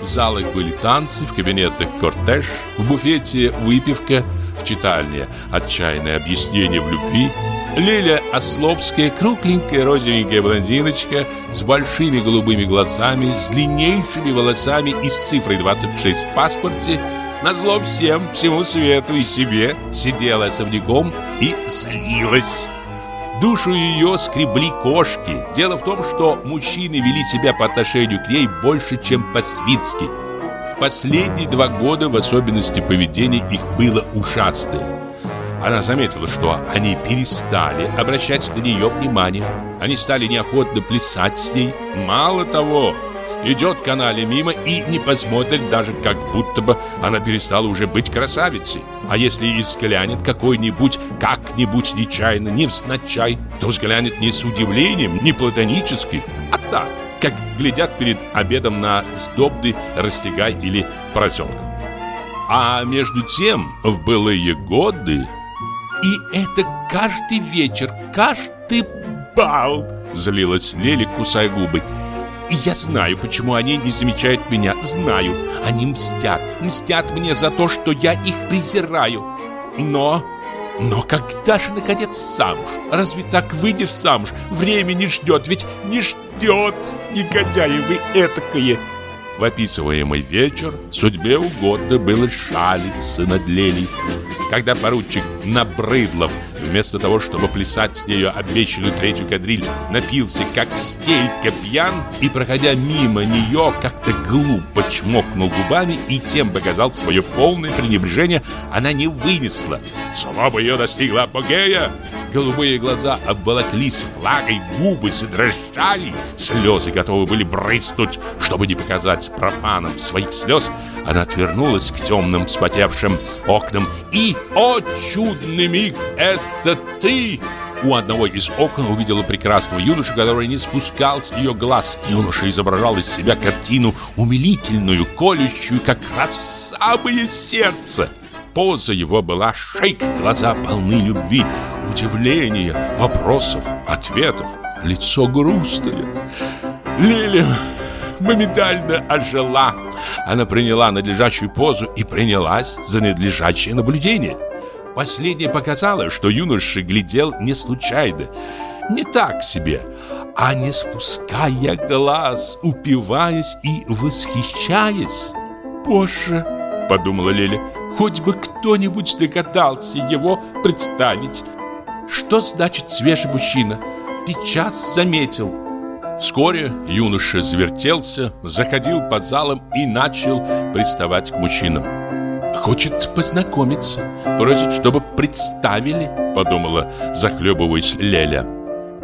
S1: В залах были танцы, в кабинетах кортеж, в буфете выпивка, в читальне отчаянное объяснение в любви – Лиля Ословская, кругленькая розовенькая блондиночка с большими голубыми глазами, с длиннейшими волосами и с цифрой 26 в паспорте, назло всем, всему свету и себе, сидела особняком и злилась. Душу ее скребли кошки. Дело в том, что мужчины вели себя по отношению к ней больше, чем по-свински. В последние два года в особенности поведение их было ужасное. Она заметила, что они перестали обращать на нее внимание. Они стали неохотно плясать с ней. Мало того, идет канале мимо и не посмотрит даже, как будто бы она перестала уже быть красавицей. А если и взглянет какой-нибудь, как-нибудь нечаянно, не невзначай, то взглянет не с удивлением, не платонически, а так, как глядят перед обедом на сдобный растягай или поросенка. А между тем, в былые годы и это каждый вечер, каждый бал!» Злилась Лели, кусая губы. И я знаю, почему они не замечают меня. Знаю, они мстят. Мстят мне за то, что я их презираю. Но... Но когда же, наконец, замуж? Разве так выйдешь замуж? Время не ждет, ведь не ждет, негодяи вы этакое. В описываемый вечер судьбе угодно было шалиться над Лелей. Когда поручик Набрыдлов, вместо того, чтобы плясать с нею обещанную третью кадриль, напился как стелька пьян и, проходя мимо нее, как-то глупо чмокнул губами и тем показал свое полное пренебрежение, она не вынесла. Злоба ее достигла апогея. Голубые глаза обволоклись влагой, губы задрожали, слезы готовы были брызнуть, чтобы не показать профанам своих слез. Она отвернулась к темным вспотевшим окнам и, о чудный миг, это ты! У одного из окон увидела прекрасного юношу, который не спускал с нее глаз. Юноша изображал из себя картину умилительную, колющую как раз в самое сердце. Поза его была шейк, глаза полны любви, удивления, вопросов, ответов. Лицо грустное. Лиля моментально ожила. Она приняла надлежащую позу и принялась за надлежащее наблюдение. Последнее показало, что юноша глядел не случайно, не так себе, а не спуская глаз, упиваясь и восхищаясь.
S2: «Боже!» — подумала Леля. «Хоть бы кто-нибудь догадался его представить. Что значит свежий мужчина? Сейчас заметил».
S1: Вскоре юноша завертелся, заходил под залом и начал приставать к мужчинам.
S2: «Хочет познакомиться, просит, чтобы представили», — подумала, захлебываясь Леля.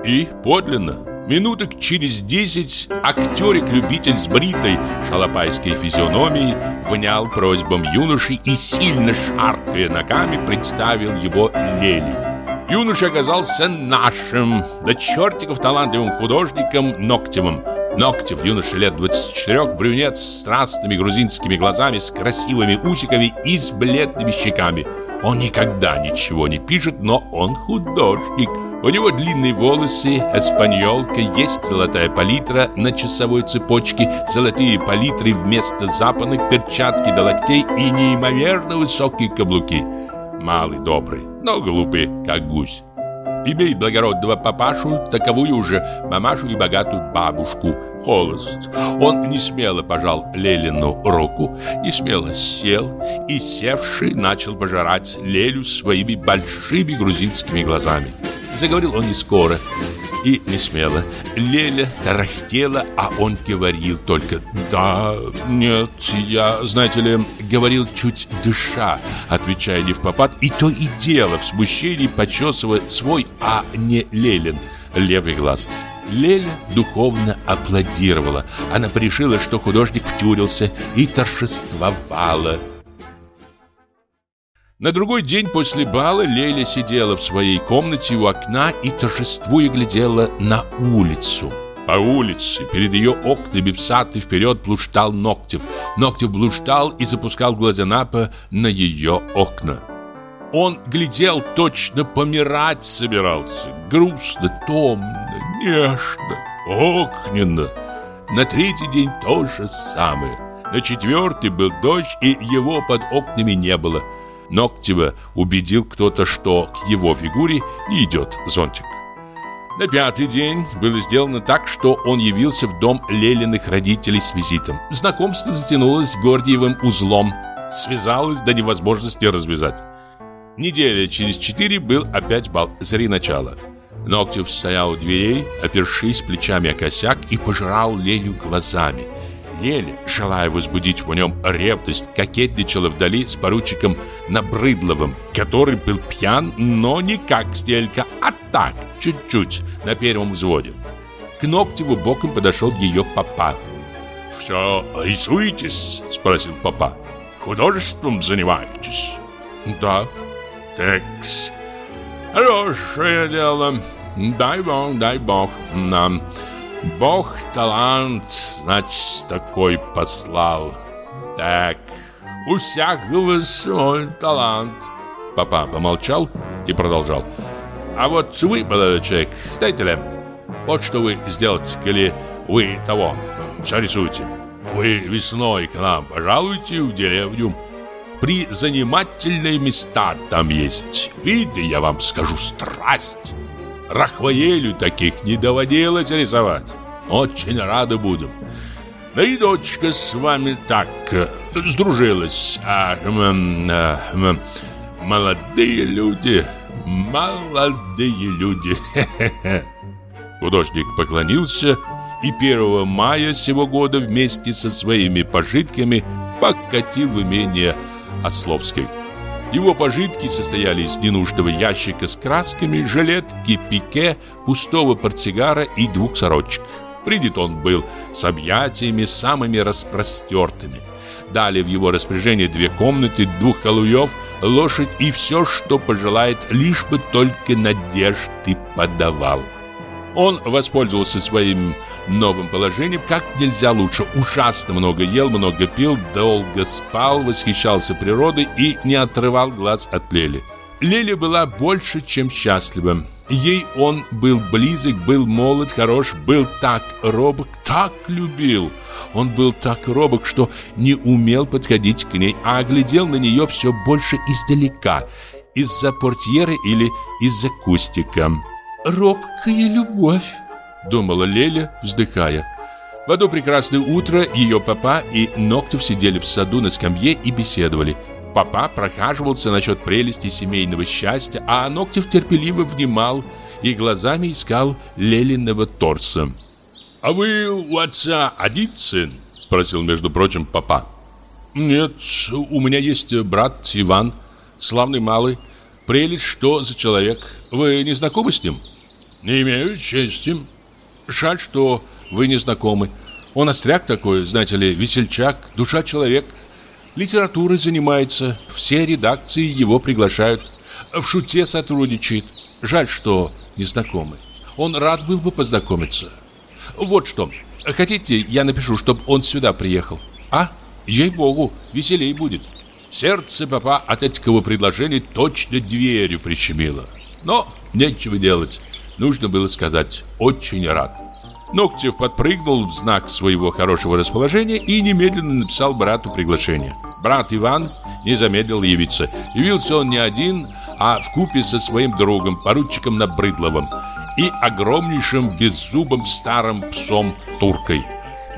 S1: И подлинно, минуток через десять актерик-любитель с бритой шалопайской физиономией внял просьбам юноши и, сильно шаркая ногами, представил его Лели. Юноша оказался нашим, да чертиков талантливым художником Ноктевым. Ноктев, юноша лет 24, брюнет с страстными грузинскими глазами, с красивыми усиками и с бледными щеками. Он никогда ничего не пишет, но он художник. У него длинные волосы, эспаньолка, есть золотая палитра на часовой цепочке, золотые палитры вместо запонок, перчатки до локтей и неимоверно высокие каблуки. Малый добрый, но глупый, как гусь. Имеет благородного папашу, таковую уже мамашу и богатую бабушку. Холост. Он не смело пожал Лелину руку, не смело сел и, севший, начал пожирать Лелю своими большими грузинскими глазами. Заговорил он не скоро и не смело. Леля тарахтела, а он говорил только «Да, нет, я, знаете ли, говорил чуть дыша», отвечая не в попад, и то и дело в смущении почесывая свой, а не Лелин, левый глаз. Леля духовно аплодировала. Она пришила, что художник втюрился и торжествовала. На другой день после бала Леля сидела в своей комнате у окна и торжествуя глядела на улицу. По улице перед ее окнами взад и вперед блуждал Ноктев. Ноктев блуждал и запускал глаза Напа на ее окна. Он глядел, точно помирать собирался. Грустно, томно, нежно, огненно. На третий день то же самое. На четвертый был дождь, и его под окнами не было. Ноктева убедил кто-то, что к его фигуре не идет зонтик. На пятый день было сделано так, что он явился в дом Лелиных родителей с визитом. Знакомство затянулось Гордиевым узлом, связалось до невозможности развязать. Неделя через четыре был опять бал, зари начала. Ноктев стоял у дверей, опершись плечами о косяк и пожирал Лелю глазами. Леля, желая возбудить в нем ревность, кокетничала вдали с поручиком Набрыдловым, который был пьян, но не как стелька, а так, чуть-чуть, на первом взводе. К Ноктеву боком подошел ее папа.
S3: «Все рисуетесь?» – спросил папа. «Художеством занимаетесь?»
S2: «Да».
S3: «Такс, хорошее дело. Дай бог, дай бог нам». Бог талант, значит, такой послал. Так, у всякого свой талант.
S1: Папа помолчал и продолжал. А вот вы, молодой человек, знаете ли, вот что вы сделаете, коли вы того, все рисуете. Вы весной к нам пожалуйте в деревню. При занимательные места там есть. Виды, я вам скажу, страсть. Рахваелю таких не доводилось рисовать. Очень рады будем. Да и дочка с вами так э, сдружилась. А, а, м, молодые люди, молодые люди. Художник поклонился и 1 мая сего года вместе со своими пожитками покатил в имение Ословской. Его пожитки состояли из ненужного ящика с красками, жилетки, пике, пустого портсигара и двух сорочек. Придет он был с объятиями самыми распростертыми. Дали в его распоряжение две комнаты, двух халуев, лошадь и все, что пожелает, лишь бы только надежды подавал. Он воспользовался своим новым положением как нельзя лучше. Ужасно много ел, много пил, долго спал, восхищался природой и не отрывал глаз от Лели. Леля была больше, чем счастлива. Ей он был близок, был молод, хорош, был так робок, так любил. Он был так робок, что не умел подходить к ней, а глядел на нее все больше издалека.
S2: из-за портьеры или из-за кустика.
S3: «Робкая любовь», —
S2: думала Леля, вздыхая. В одно прекрасное утро ее папа и Ноктев сидели в саду на скамье и беседовали. Папа прохаживался насчет прелести семейного счастья, а Ноктев терпеливо внимал и глазами искал Лелиного торса.
S1: «А вы у отца один сын?» – спросил, между прочим, папа.
S2: «Нет, у меня есть брат Иван, славный малый. Прелесть, что за человек? Вы не знакомы с ним?»
S1: «Не имею чести».
S2: «Жаль, что вы не знакомы. Он остряк такой, знаете ли, весельчак, душа человек. Литературой занимается, все редакции его приглашают. В шуте сотрудничает. Жаль, что не знакомы. Он рад был бы познакомиться. Вот что. Хотите, я напишу, чтобы он сюда приехал? А? Ей-богу, веселей будет. Сердце папа от этих предложений точно дверью прищемило. Но нечего делать. Нужно было сказать «очень рад». Ногтев подпрыгнул в знак своего хорошего расположения и немедленно написал брату приглашение. Брат Иван не замедлил явиться. Явился он не один, а в купе со своим другом, поручиком Набрыдловым и огромнейшим беззубым старым псом Туркой.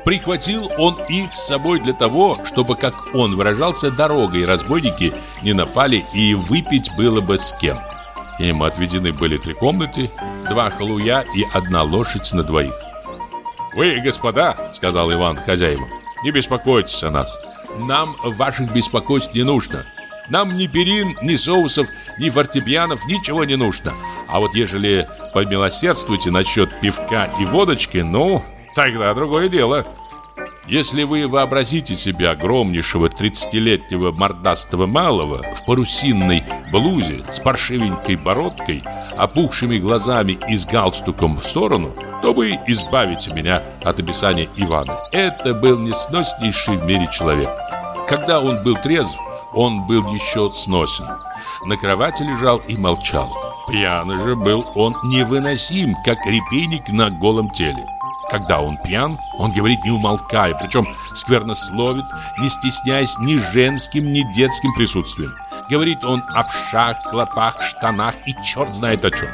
S2: Прихватил он их с собой для того, чтобы, как он выражался, дорогой разбойники не напали и выпить было бы с кем. Им отведены были три комнаты, два халуя и одна лошадь на двоих. «Вы, господа, — сказал Иван хозяевам, — не беспокойтесь о нас. Нам ваших беспокойств не нужно. Нам ни перин, ни соусов, ни фортепианов, ничего не нужно. А вот ежели помилосердствуете насчет пивка и водочки, ну, тогда другое дело. Если вы вообразите себе огромнейшего 30-летнего мордастого малого в парусинной блузе с паршивенькой бородкой, опухшими глазами и с галстуком в сторону, то вы избавите меня от описания Ивана. Это был несноснейший в мире человек. Когда он был трезв, он был еще сносен. На кровати лежал и молчал. Пьяный же был он невыносим, как репейник на голом теле. Когда он пьян, он говорит не умолкая, причем сквернословит, не стесняясь ни женским, ни детским присутствием. Говорит он о пшах, клопах, штанах и черт знает о чем.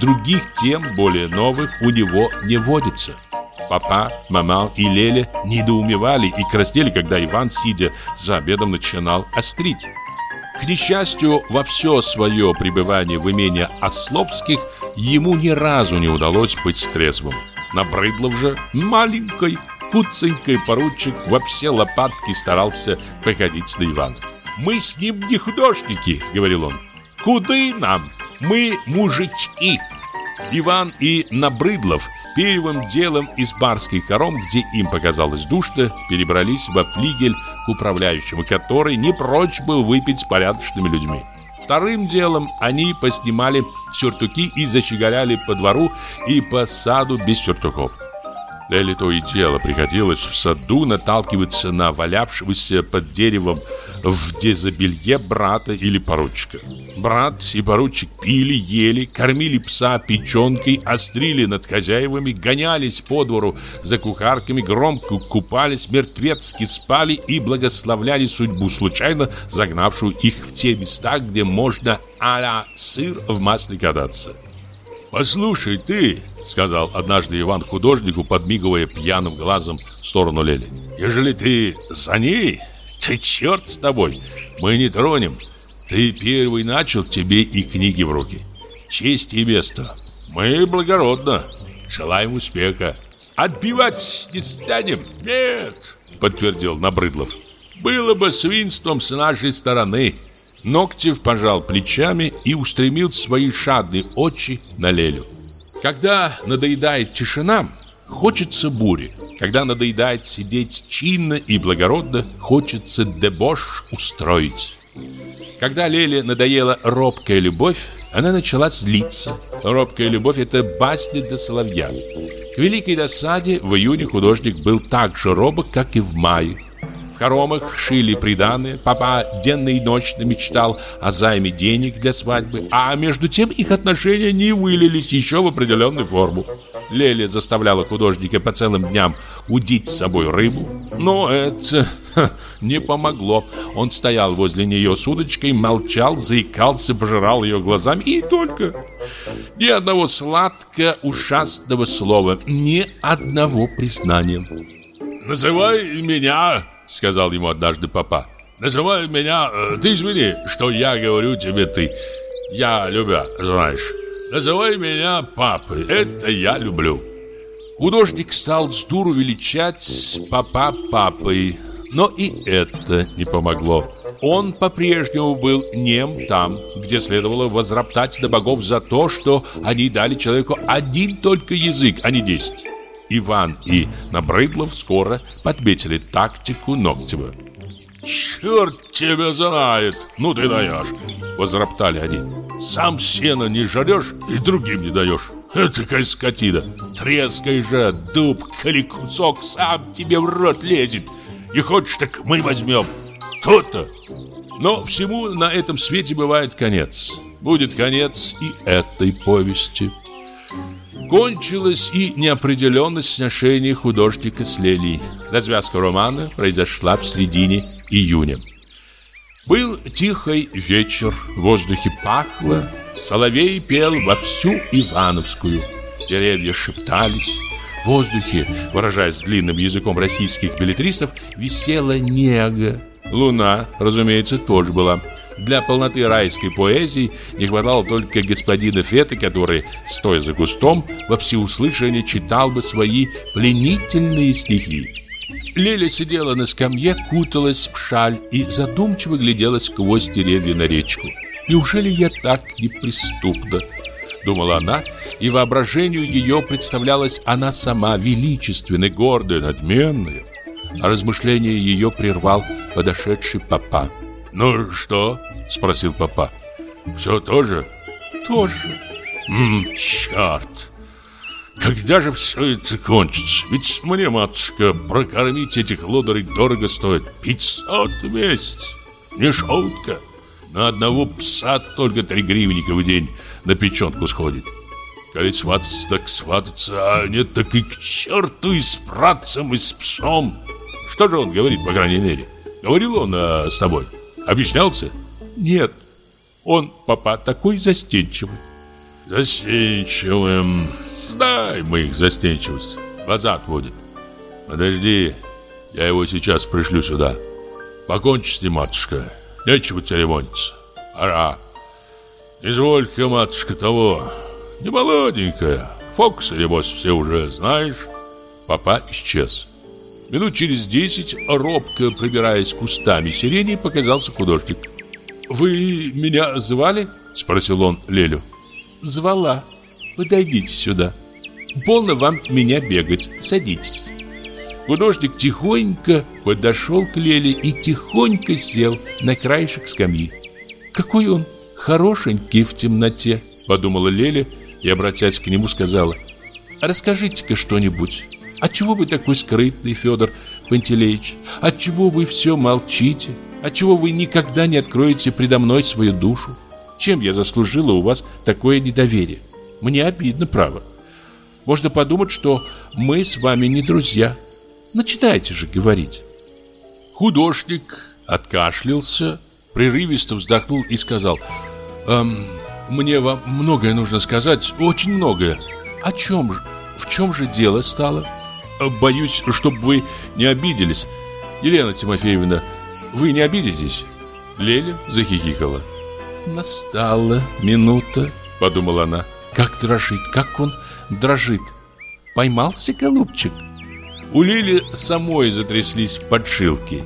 S2: Других тем, более новых, у него не водится. Папа, мама и Леля недоумевали и краснели, когда Иван, сидя за обедом, начинал острить. К несчастью, во все свое пребывание в имении Ословских ему ни разу не удалось быть трезвым. Набрыдлов же маленькой, куценькой поручик во все лопатки старался походить на Ивана. «Мы с ним не художники», — говорил он. «Худы нам, мы мужички». Иван и Набрыдлов первым делом из барских хором, где им показалось душно, перебрались во флигель к управляющему, который не прочь был выпить с порядочными людьми. Вторым делом они поснимали сюртуки и зачеголяли по двору и по саду без сюртуков. Леле то и дело приходилось в саду наталкиваться на валявшегося под деревом в дезобелье брата или поручика. Брат и поручик пили, ели, кормили пса печенкой, острили над хозяевами, гонялись по двору за кухарками, громко купались, мертвецки спали и благословляли судьбу, случайно загнавшую их в те места, где можно а сыр в масле кататься. «Послушай ты», — сказал однажды Иван художнику, подмигивая пьяным глазом в сторону Лели. «Ежели ты за ней, ты черт с тобой, мы не тронем. Ты первый начал, тебе и книги в руки. Честь и место. Мы благородно. Желаем успеха. Отбивать не станем? Нет, подтвердил Набрыдлов. Было бы свинством с нашей стороны. Ноктев пожал плечами и устремил свои шадные очи на Лелю. Когда надоедает тишина, хочется бури. Когда надоедает сидеть чинно и благородно, хочется дебош устроить. Когда Леле надоела робкая любовь, она начала злиться. Робкая любовь – это басня для соловья. К великой досаде в июне художник был так же робок, как и в мае. В хоромах шили приданые, папа денно и ночно мечтал о займе денег для свадьбы, а между тем их отношения не вылились еще в определенную форму. Леля заставляла художника по целым дням удить с собой рыбу.
S1: Но это ха, не помогло. Он стоял возле нее с удочкой, молчал, заикался, пожирал ее глазами и только. Ни одного сладко-ушастого слова, ни одного признания. «Называй меня», — сказал ему однажды папа. «Называй меня... Э, ты извини, что я говорю тебе ты. Я любя, знаешь. Называй меня папой. Это я люблю». Художник стал с дуру величать папа папой, но и это не помогло. Он по-прежнему был нем там, где следовало возроптать до богов за то, что они дали человеку один только язык, а не десять. Иван и Набрыдлов скоро подметили тактику Ногтева. «Черт тебя знает! Ну ты даешь!» Возроптали они. «Сам сено не жарешь и другим не даешь. Этакая скотина! Трескай же, дуб, коли сам тебе в рот лезет. Не хочешь, так мы возьмем. То-то!» Но всему на этом свете бывает конец. Будет конец и этой повести. Кончилась и неопределенность отношений художника с Лелией. Развязка романа произошла в середине июня. Был тихий вечер, в воздухе пахло, соловей пел во всю Ивановскую. Деревья шептались, в воздухе, выражаясь длинным языком российских билетристов, висела нега. Луна, разумеется, тоже была. Для полноты райской поэзии не хватало только господина Фета, который, стоя за кустом, во всеуслышание читал бы свои пленительные стихи. Леля сидела на скамье, куталась в шаль и задумчиво глядела сквозь деревья на речку. «Неужели я так неприступна?» Думала она, и воображению ее представлялась она сама, величественная, гордая, надменная. А размышление ее прервал подошедший папа. «Ну что?» – спросил папа. «Все тоже?» «Тоже». «Ммм, черт! Когда же все это кончится? Ведь мне, матушка, прокормить этих лодырей дорого стоит. 500 в месяц. Не шутка. На одного пса только три гривника в день на печенку сходит. Коли свататься, так свататься, а нет, так и к черту и с братцем, и с псом. Что же он говорит, по крайней мере? Говорил он а, с тобой? Объяснялся? Нет. Он, папа, такой застенчивый. Застенчивым. Знай мы их застенчивость. Глаза отводит. Подожди, я его сейчас пришлю сюда. Покончи с ним, матушка. Нечего церемониться. Пора. Изволь-ка, матушка, того. Не молоденькая. Фокусы, небось, все уже знаешь. Папа исчез. Минут через десять, робко пробираясь кустами сирени, показался художник. «Вы меня звали?» – спросил он Лелю. «Звала. Подойдите сюда. Полно вам меня бегать. Садитесь». Художник тихонько подошел к Леле и тихонько сел на краешек скамьи. «Какой он хорошенький в темноте», – подумала Леля и, обратясь к нему, сказала. «Расскажите-ка что-нибудь». Отчего вы такой скрытный, Федор Пантелеич? Отчего вы все молчите? Отчего вы никогда не откроете предо мной свою душу? Чем я заслужила у вас такое недоверие? Мне обидно, право. Можно подумать, что мы с вами не друзья. Начинайте же говорить. Художник откашлялся, прерывисто вздохнул и сказал, эм, «Мне вам многое нужно сказать, очень многое. О чем же? В чем же дело стало?» Боюсь, чтобы вы не обиделись. Елена Тимофеевна, вы не обидитесь?» Леля захихикала. «Настала минута», — подумала она. «Как дрожит, как он дрожит! Поймался, голубчик?» У Лили самой затряслись подшилки.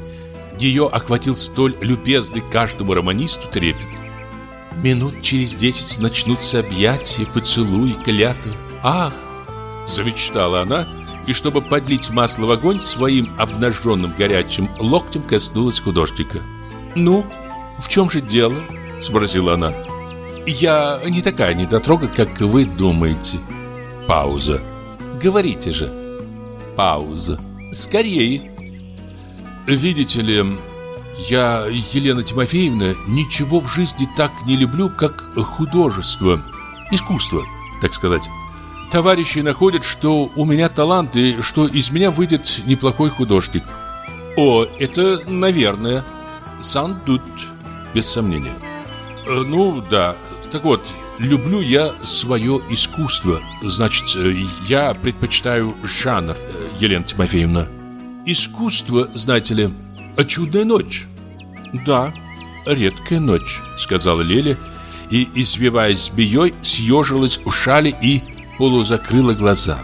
S1: Ее охватил столь любезный каждому романисту трепет. Минут через десять начнутся объятия, поцелуи, клятвы. «Ах!» – замечтала она – и, чтобы подлить масло в огонь, своим обнаженным горячим локтем коснулась художника. «Ну, в чем же дело?» – спросила она. «Я не такая недотрога, как вы думаете». Пауза. «Говорите же». Пауза. «Скорее». «Видите ли, я, Елена Тимофеевна, ничего в жизни так не люблю, как художество, искусство, так сказать». Товарищи находят, что у меня талант и что из меня выйдет неплохой художник.
S2: О, это, наверное, сан-дут, без сомнения. Э, ну, да. Так вот, люблю я свое искусство. Значит, э, я предпочитаю жанр, э, Елена Тимофеевна. Искусство, знаете ли, чудная ночь. Да, редкая ночь, сказала Леля и, извиваясь змеей, съежилась в шале и полузакрыла глаза.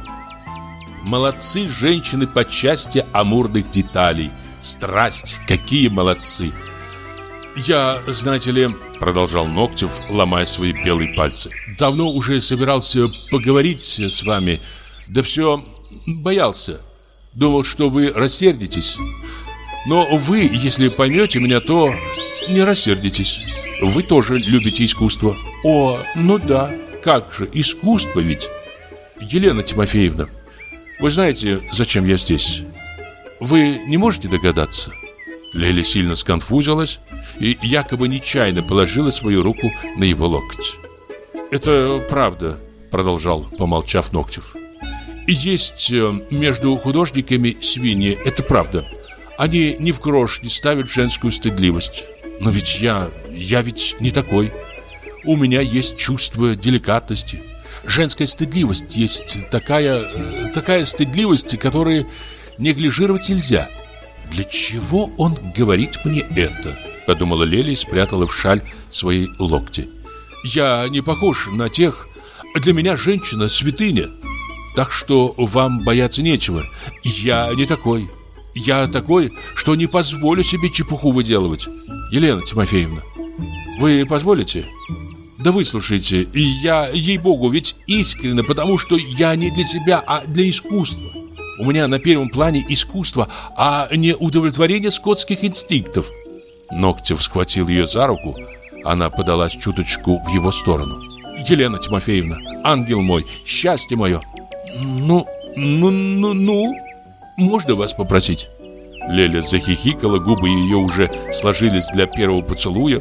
S2: Молодцы женщины по части амурных деталей. Страсть, какие молодцы! Я, знаете ли, продолжал Ногтев, ломая свои белые пальцы. Давно уже собирался поговорить с вами, да все боялся. Думал, что вы рассердитесь. Но вы, если поймете меня, то не рассердитесь. Вы тоже любите искусство. О, ну да, как же, искусство ведь. Елена Тимофеевна, вы знаете, зачем я здесь? Вы не можете догадаться? Леля сильно сконфузилась и якобы нечаянно положила свою руку на его локоть. «Это правда», — продолжал, помолчав Ногтев. «И есть э, между художниками свиньи, это правда. Они ни в грош не ставят женскую стыдливость. Но ведь я, я ведь не такой. У меня есть чувство деликатности. Женская стыдливость есть такая, такая стыдливость, которую неглижировать нельзя. Для чего он говорит мне это? Подумала Леля и спрятала в шаль свои локти. Я не похож на тех. Для меня женщина святыня. Так что вам бояться нечего. Я не такой. Я такой, что не позволю себе чепуху выделывать. Елена Тимофеевна, вы позволите? Да выслушайте, и я, ей-богу, ведь искренне, потому что я не для себя, а для искусства. У меня на первом плане искусство, а не удовлетворение скотских инстинктов. Ногтев схватил ее за руку, она подалась чуточку в его сторону. Елена Тимофеевна, ангел мой, счастье мое. Ну, ну, ну, ну, можно вас попросить? Леля захихикала, губы ее уже сложились для первого поцелуя.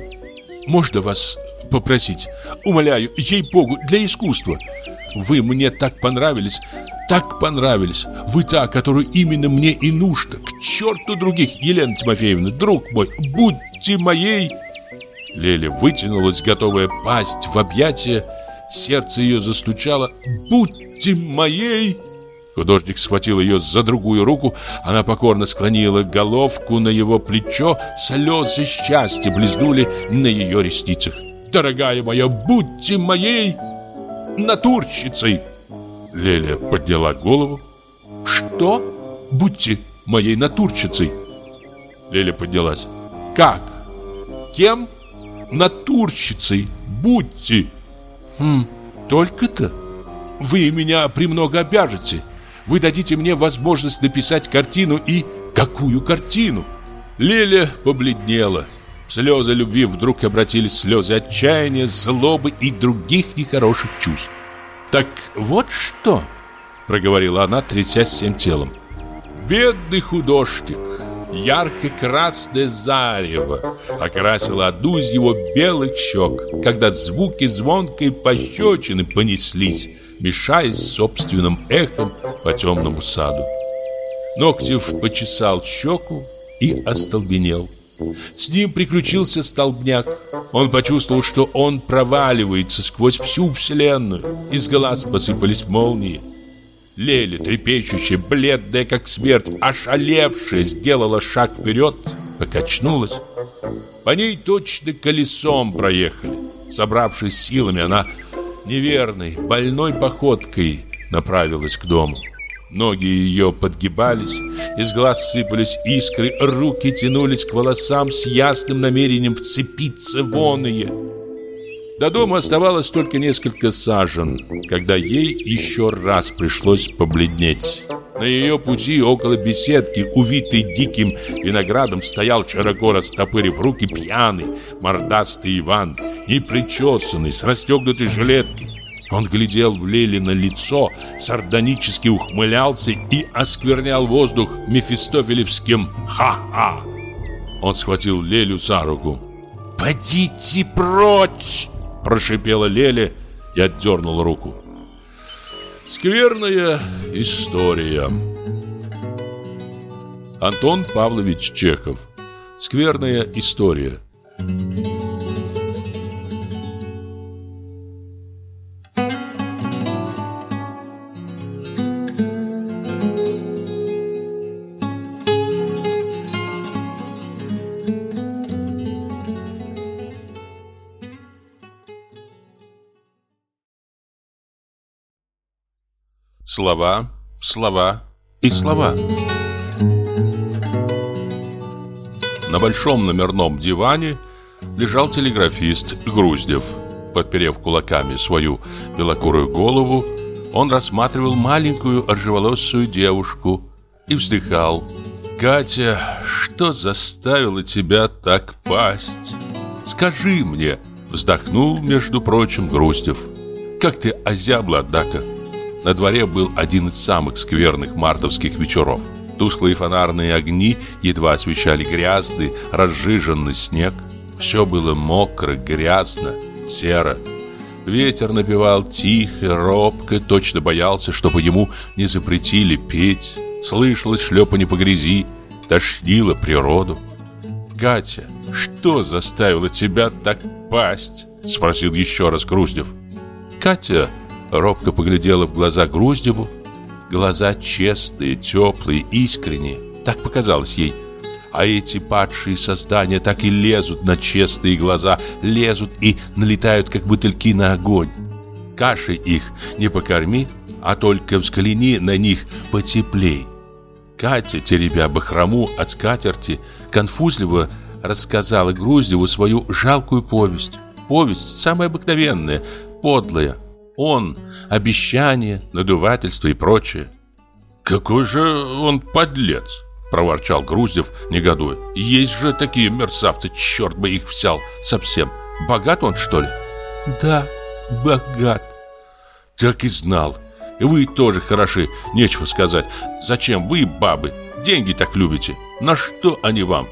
S2: Можно вас попросить? Умоляю, ей-богу, для искусства. Вы мне так понравились, так понравились. Вы та, которую именно мне и нужно. К черту других, Елена Тимофеевна, друг мой, будьте моей. Леля вытянулась, готовая пасть в объятия. Сердце ее застучало. Будьте моей. Художник схватил ее за другую руку, она покорно склонила головку на его плечо, слезы счастья близнули на ее ресницах. «Дорогая моя, будьте моей натурщицей!» Леля подняла голову. «Что? Будьте моей натурщицей!» Леля поднялась. «Как? Кем? Натурщицей! Будьте!» «Хм, только-то? Вы меня премного обяжете!» Вы дадите мне возможность написать картину и... Какую картину? Лиля побледнела. Слезы любви вдруг обратились в слезы отчаяния, злобы и других нехороших чувств. «Так вот что!» — проговорила она, трясясь всем телом. «Бедный художник!» Ярко-красное зарево окрасило одну из его белых щек, когда звуки звонкой пощечины понеслись мешаясь собственным эхом по темному саду. Ногтев почесал щеку и остолбенел. С ним приключился столбняк. Он почувствовал, что он проваливается сквозь всю вселенную. Из глаз посыпались молнии. Леля, трепещущая, бледная как смерть, ошалевшая, сделала шаг вперед, покачнулась. По ней точно колесом проехали. Собравшись силами, она неверной, больной походкой направилась к дому. Ноги ее подгибались, из глаз сыпались искры, руки тянулись к волосам с ясным намерением вцепиться в оные. До дома оставалось только несколько сажен, когда ей еще раз пришлось побледнеть. На ее пути около беседки, увитой диким виноградом, стоял широко растопырив руки пьяный, мордастый Иван, непричесанный, с расстегнутой жилеткой. Он глядел в Лелино лицо, сардонически ухмылялся и осквернял воздух мефистофелевским «Ха-ха!». Он схватил Лелю за руку. «Подите прочь!» – прошипела Леля и отдернула руку. Скверная история.
S1: Антон Павлович Чехов. Скверная история. Слова, слова и слова. На большом номерном диване лежал телеграфист Груздев. Подперев кулаками свою белокурую голову, он рассматривал маленькую ржеволосую девушку и вздыхал. «Катя, что заставило тебя так пасть? Скажи мне!» Вздохнул, между прочим, Груздев. «Как ты озябла, однако!» На дворе был один из самых скверных мартовских вечеров. Тусклые фонарные огни едва освещали грязный, разжиженный снег. Все было мокро, грязно, серо. Ветер напевал тихо, робко, точно боялся, чтобы ему не запретили петь. Слышалось шлепанье по грязи, тошнило природу. «Катя, что заставило тебя так пасть?» Спросил еще раз Груздев. Катя робко поглядела в глаза Груздеву. Глаза честные, теплые, искренние. Так показалось ей. А эти падшие создания так и лезут на честные глаза, лезут и налетают, как бутыльки на огонь. Каши их не покорми, а только взгляни на них потеплей. Катя, теребя бахрому от скатерти, конфузливо рассказала Груздеву свою жалкую повесть. Повесть самая обыкновенная, подлая, он, обещание, надувательство и прочее. «Какой же он подлец!» – проворчал Груздев, негодуя. «Есть же такие мерзавцы, черт бы их взял совсем. Богат он, что ли?»
S3: «Да, богат».
S1: «Так и знал. И вы тоже хороши, нечего сказать. Зачем вы, бабы, деньги так любите? На что они вам?»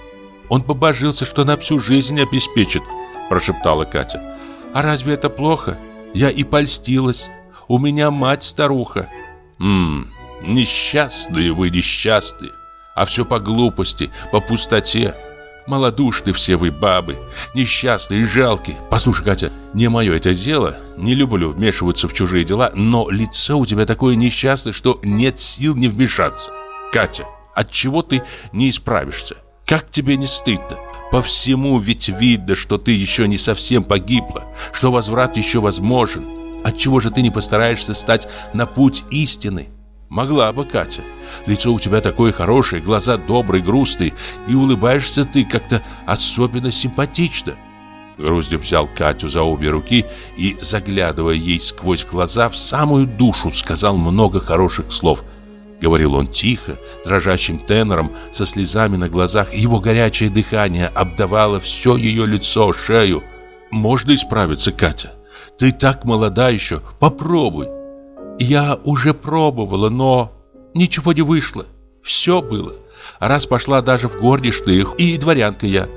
S3: «Он побожился, что на всю жизнь обеспечит», – прошептала Катя. «А разве это плохо?» Я и польстилась. У меня мать старуха.
S1: Ммм, несчастные вы, несчастные. А все по глупости, по пустоте. Малодушны все вы, бабы, несчастные и жалкие. Послушай, Катя, не мое это дело, не люблю вмешиваться в чужие дела, но лицо у тебя такое несчастное, что нет сил не вмешаться. Катя, от чего ты не исправишься? Как тебе не стыдно? По всему ведь видно, что ты еще не совсем погибла, что возврат еще возможен. Отчего же ты не постараешься стать на путь истины? Могла бы, Катя. Лицо у тебя такое хорошее, глаза добрые, грустные, и улыбаешься ты как-то особенно симпатично. Груздев взял Катю за обе руки и, заглядывая ей сквозь глаза, в самую душу сказал много хороших слов – Говорил он тихо, дрожащим тенором, со слезами на глазах. Его горячее дыхание обдавало все ее лицо, шею. «Можно исправиться, Катя? Ты так молода еще. Попробуй». «Я уже пробовала, но ничего не вышло. Все было. Раз пошла даже в горничные, и дворянка я.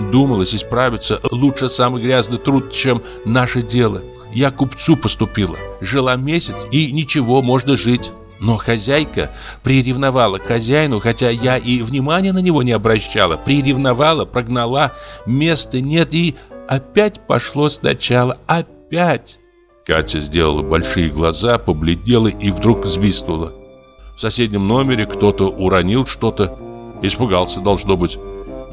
S1: Думалось исправиться лучше самый грязный труд, чем наше дело. Я купцу поступила. Жила месяц, и ничего, можно жить. Но хозяйка приревновала к хозяину, хотя я и внимания на него не обращала. Приревновала, прогнала, места нет и опять пошло сначала. Опять. Катя сделала большие глаза, побледнела и вдруг свистнула. В соседнем номере кто-то уронил что-то. Испугался, должно быть.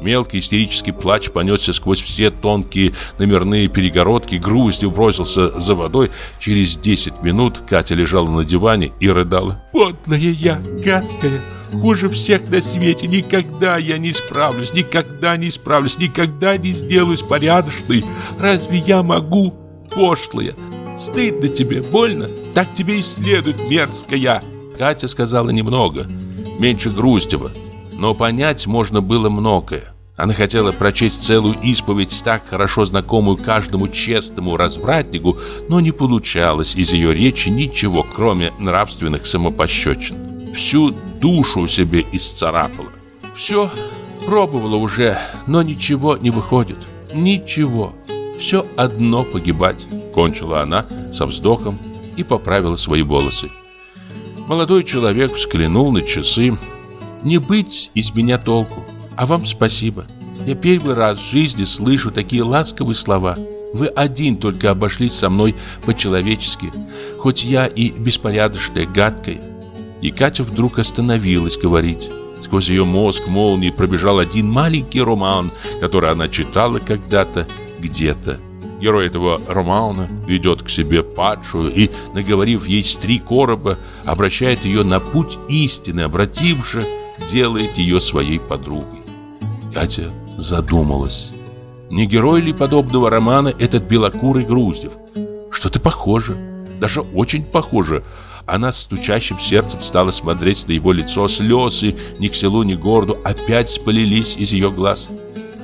S1: Мелкий истерический плач понесся сквозь все тонкие номерные перегородки. Груздев бросился за водой. Через 10 минут Катя лежала на диване и рыдала.
S3: «Подлая я, гадкая, хуже всех на свете. Никогда я не справлюсь, никогда не справлюсь, никогда не сделаюсь порядочной. Разве я могу? Пошлая, стыдно тебе, больно? Так тебе и следует, мерзкая!»
S1: Катя сказала немного, меньше Груздева но понять можно было многое. Она хотела прочесть целую исповедь, так хорошо знакомую каждому честному развратнику, но не получалось из ее речи ничего, кроме нравственных самопощечин. Всю душу себе исцарапала. Все пробовала уже, но ничего не выходит. Ничего. Все одно погибать. Кончила она со вздохом и поправила свои волосы. Молодой человек взглянул на часы,
S2: Не быть из меня толку. А вам спасибо. Я первый раз в жизни слышу такие ласковые слова. Вы один только обошлись со мной по-человечески, хоть я и беспорядочная, гадкая. И Катя вдруг остановилась говорить. Сквозь ее мозг молнией пробежал один маленький роман, который она читала когда-то, где-то. Герой этого романа ведет к себе падшую и, наговорив ей три короба, обращает ее на путь истины, обративши, делает ее своей подругой. Катя задумалась. Не герой ли подобного романа этот белокурый Груздев? Что-то похоже, даже очень похоже. Она с стучащим сердцем стала смотреть на его лицо, слезы ни к селу, ни к городу опять полились из ее глаз.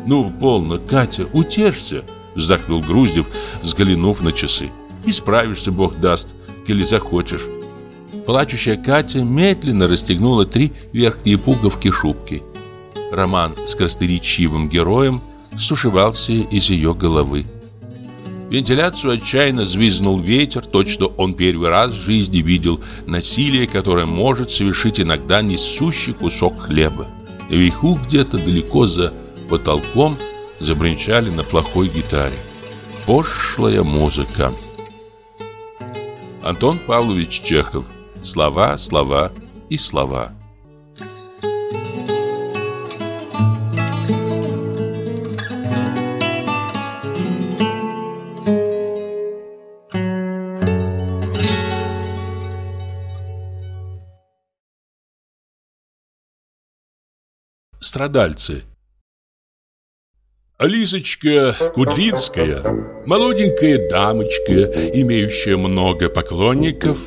S2: «Ну, полно, Катя, утешься!» Вздохнул Груздев, взглянув на часы. «Исправишься, Бог даст, или захочешь». Плачущая Катя медленно расстегнула три верхние пуговки шубки. Роман с красноречивым героем сушевался из ее головы. Вентиляцию отчаянно звизнул ветер, точно он первый раз в жизни видел насилие, которое может совершить иногда несущий кусок хлеба. Наверху где-то далеко за потолком забринчали на плохой гитаре. Пошлая музыка. Антон Павлович Чехов. Слова, слова и слова. Страдальцы Лизочка Кудринская, молоденькая дамочка, имеющая много поклонников,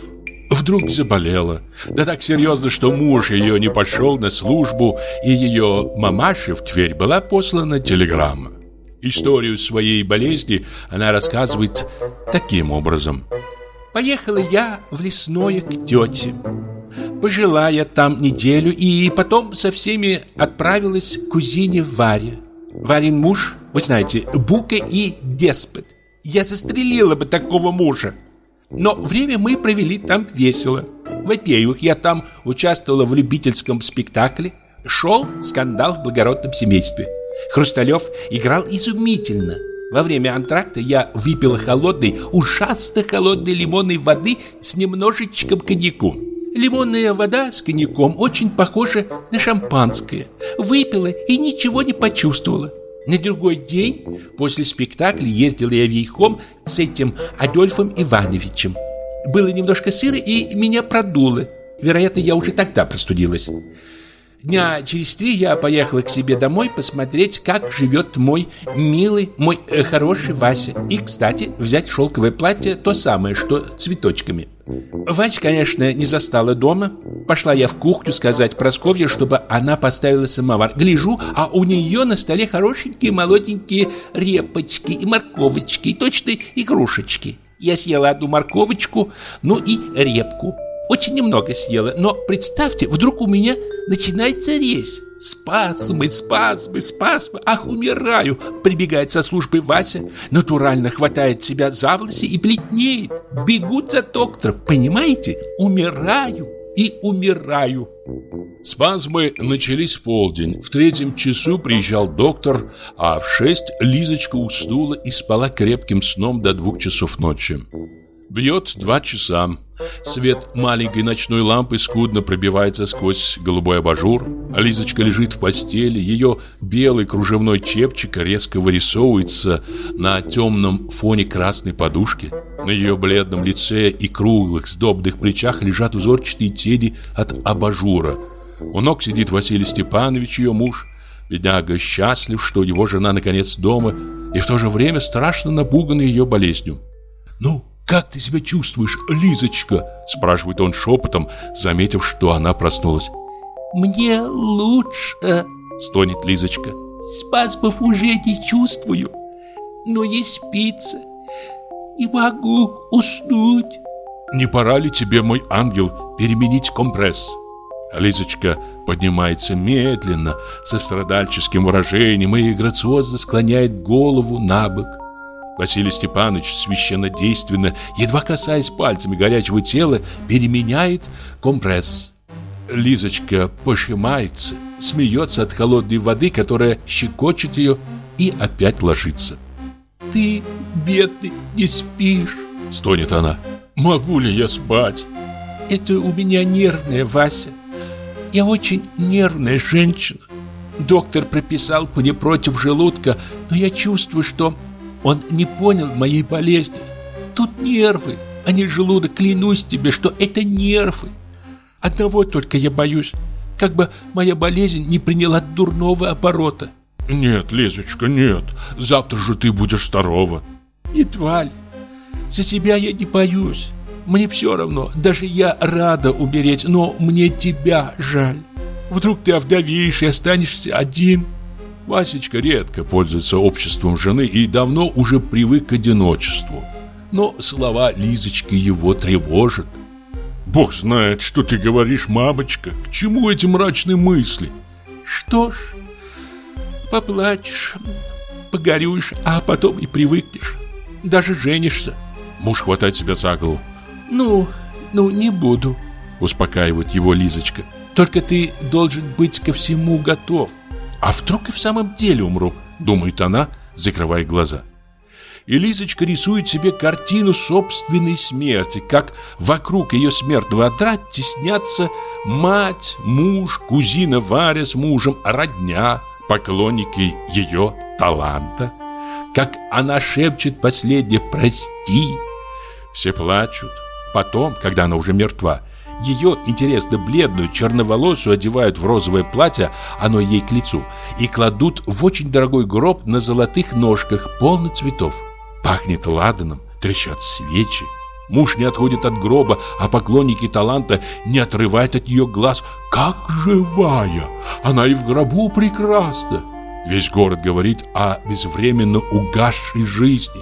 S2: вдруг заболела. Да так серьезно, что муж ее не пошел на службу, и ее мамаше в Тверь была послана телеграмма. Историю своей болезни она рассказывает таким образом. «Поехала я в лесное к тете. Пожила я там неделю, и потом со всеми отправилась к кузине Варе. Варин муж, вы знаете, бука и деспот. Я застрелила бы такого мужа. Но время мы провели там весело. Во-первых, я там участвовала в любительском спектакле. Шел скандал в благородном семействе. Хрусталев играл изумительно. Во время антракта я выпила холодной, ужасно холодной лимонной воды с немножечком коньяку. Лимонная вода с коньяком очень похожа на шампанское. Выпила и ничего не почувствовала. На другой день после спектакля ездила я вейхом с этим Адольфом Ивановичем. Было немножко сыро и меня продуло. Вероятно, я уже тогда простудилась. Дня через три я поехала к себе домой посмотреть, как живет мой милый, мой э, хороший Вася. И, кстати, взять шелковое платье, то самое, что цветочками. Вася, конечно, не застала дома. Пошла я в кухню сказать Просковье, чтобы она поставила самовар. Гляжу, а у нее на столе хорошенькие молоденькие репочки и морковочки, и точно игрушечки. Я съела одну морковочку, ну и репку. Очень немного съела, но представьте, вдруг у меня начинается резь. Спазмы, спазмы, спазмы. Ах, умираю. Прибегает со службы Вася, натурально хватает себя за волосы и бледнеет. Бегут за доктором, понимаете? Умираю и умираю.
S1: Спазмы начались в полдень. В третьем часу приезжал доктор, а в шесть Лизочка уснула и спала крепким сном до двух часов ночи. Бьет два часа. Свет маленькой ночной лампы скудно пробивается сквозь голубой абажур. Лизочка лежит в постели. Ее белый кружевной чепчик резко вырисовывается на темном фоне красной подушки. На ее бледном лице и круглых сдобных плечах лежат узорчатые тени от абажура. У ног сидит Василий Степанович, ее муж. Бедняга счастлив, что его жена наконец дома, и в то же время страшно напуган ее болезнью. «Ну, «Как ты себя чувствуешь, Лизочка?» Спрашивает он шепотом, заметив, что она проснулась.
S4: «Мне лучше», стонет Лизочка. «Спазмов уже не чувствую, но не спится. Не могу уснуть».
S1: «Не пора ли тебе, мой ангел, переменить компресс?» Лизочка поднимается медленно, со страдальческим выражением и грациозно склоняет голову на бок. Василий Степанович священнодейственно, едва касаясь пальцами горячего тела, переменяет компресс.
S2: Лизочка пожимается, смеется от холодной воды, которая щекочет ее, и опять ложится.
S3: «Ты, бедный, не спишь!» — стонет она. «Могу ли я спать?» «Это у меня нервная, Вася. Я очень нервная женщина. Доктор прописал мне против желудка, но я чувствую, что он не понял моей болезни. Тут нервы, а не желудок. Клянусь тебе, что это нервы. Одного только я боюсь, как бы моя болезнь не приняла дурного оборота.
S1: Нет, Лизочка, нет. Завтра же ты будешь здорова.
S3: Едва ли. За себя я не боюсь. Мне все равно, даже я рада умереть, но мне тебя жаль. Вдруг ты овдовеешь и останешься один.
S2: Васечка редко пользуется обществом жены и давно уже привык к одиночеству. Но слова Лизочки его тревожат.
S1: Бог знает, что ты говоришь, мамочка. К чему эти мрачные мысли?
S3: Что ж, поплачешь, погорюешь, а потом и привыкнешь. Даже женишься.
S2: Муж хватает себя за голову.
S3: Ну, ну, не буду,
S2: успокаивает его Лизочка.
S3: Только ты должен быть ко всему готов.
S2: А вдруг и в самом деле умру, думает она, закрывая глаза. И Лизочка рисует себе картину собственной смерти, как вокруг ее смертного одра теснятся мать, муж, кузина Варя с мужем, родня, поклонники ее таланта. Как она шепчет последнее «прости». Все плачут. Потом, когда она уже мертва, ее, интересно, бледную, черноволосую одевают в розовое платье, оно ей к лицу, и кладут в очень дорогой гроб на золотых ножках, полный цветов. Пахнет ладаном, трещат свечи. Муж не отходит от гроба, а поклонники таланта не отрывают от нее глаз. Как живая! Она и в гробу прекрасна! Весь город говорит о безвременно угасшей жизни.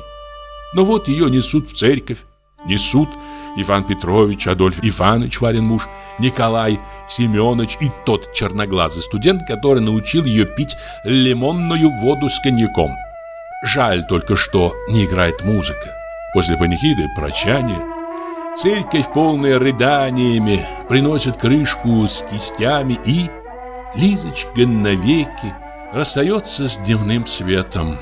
S2: Но вот ее несут в церковь, несут Иван Петрович, Адольф Иванович, Варин муж, Николай Семенович и тот черноглазый студент, который научил ее пить лимонную воду с коньяком. Жаль только, что не играет музыка. После панихиды прощание. Церковь, полная рыданиями, приносит крышку с кистями и... Лизочка навеки расстается с дневным светом.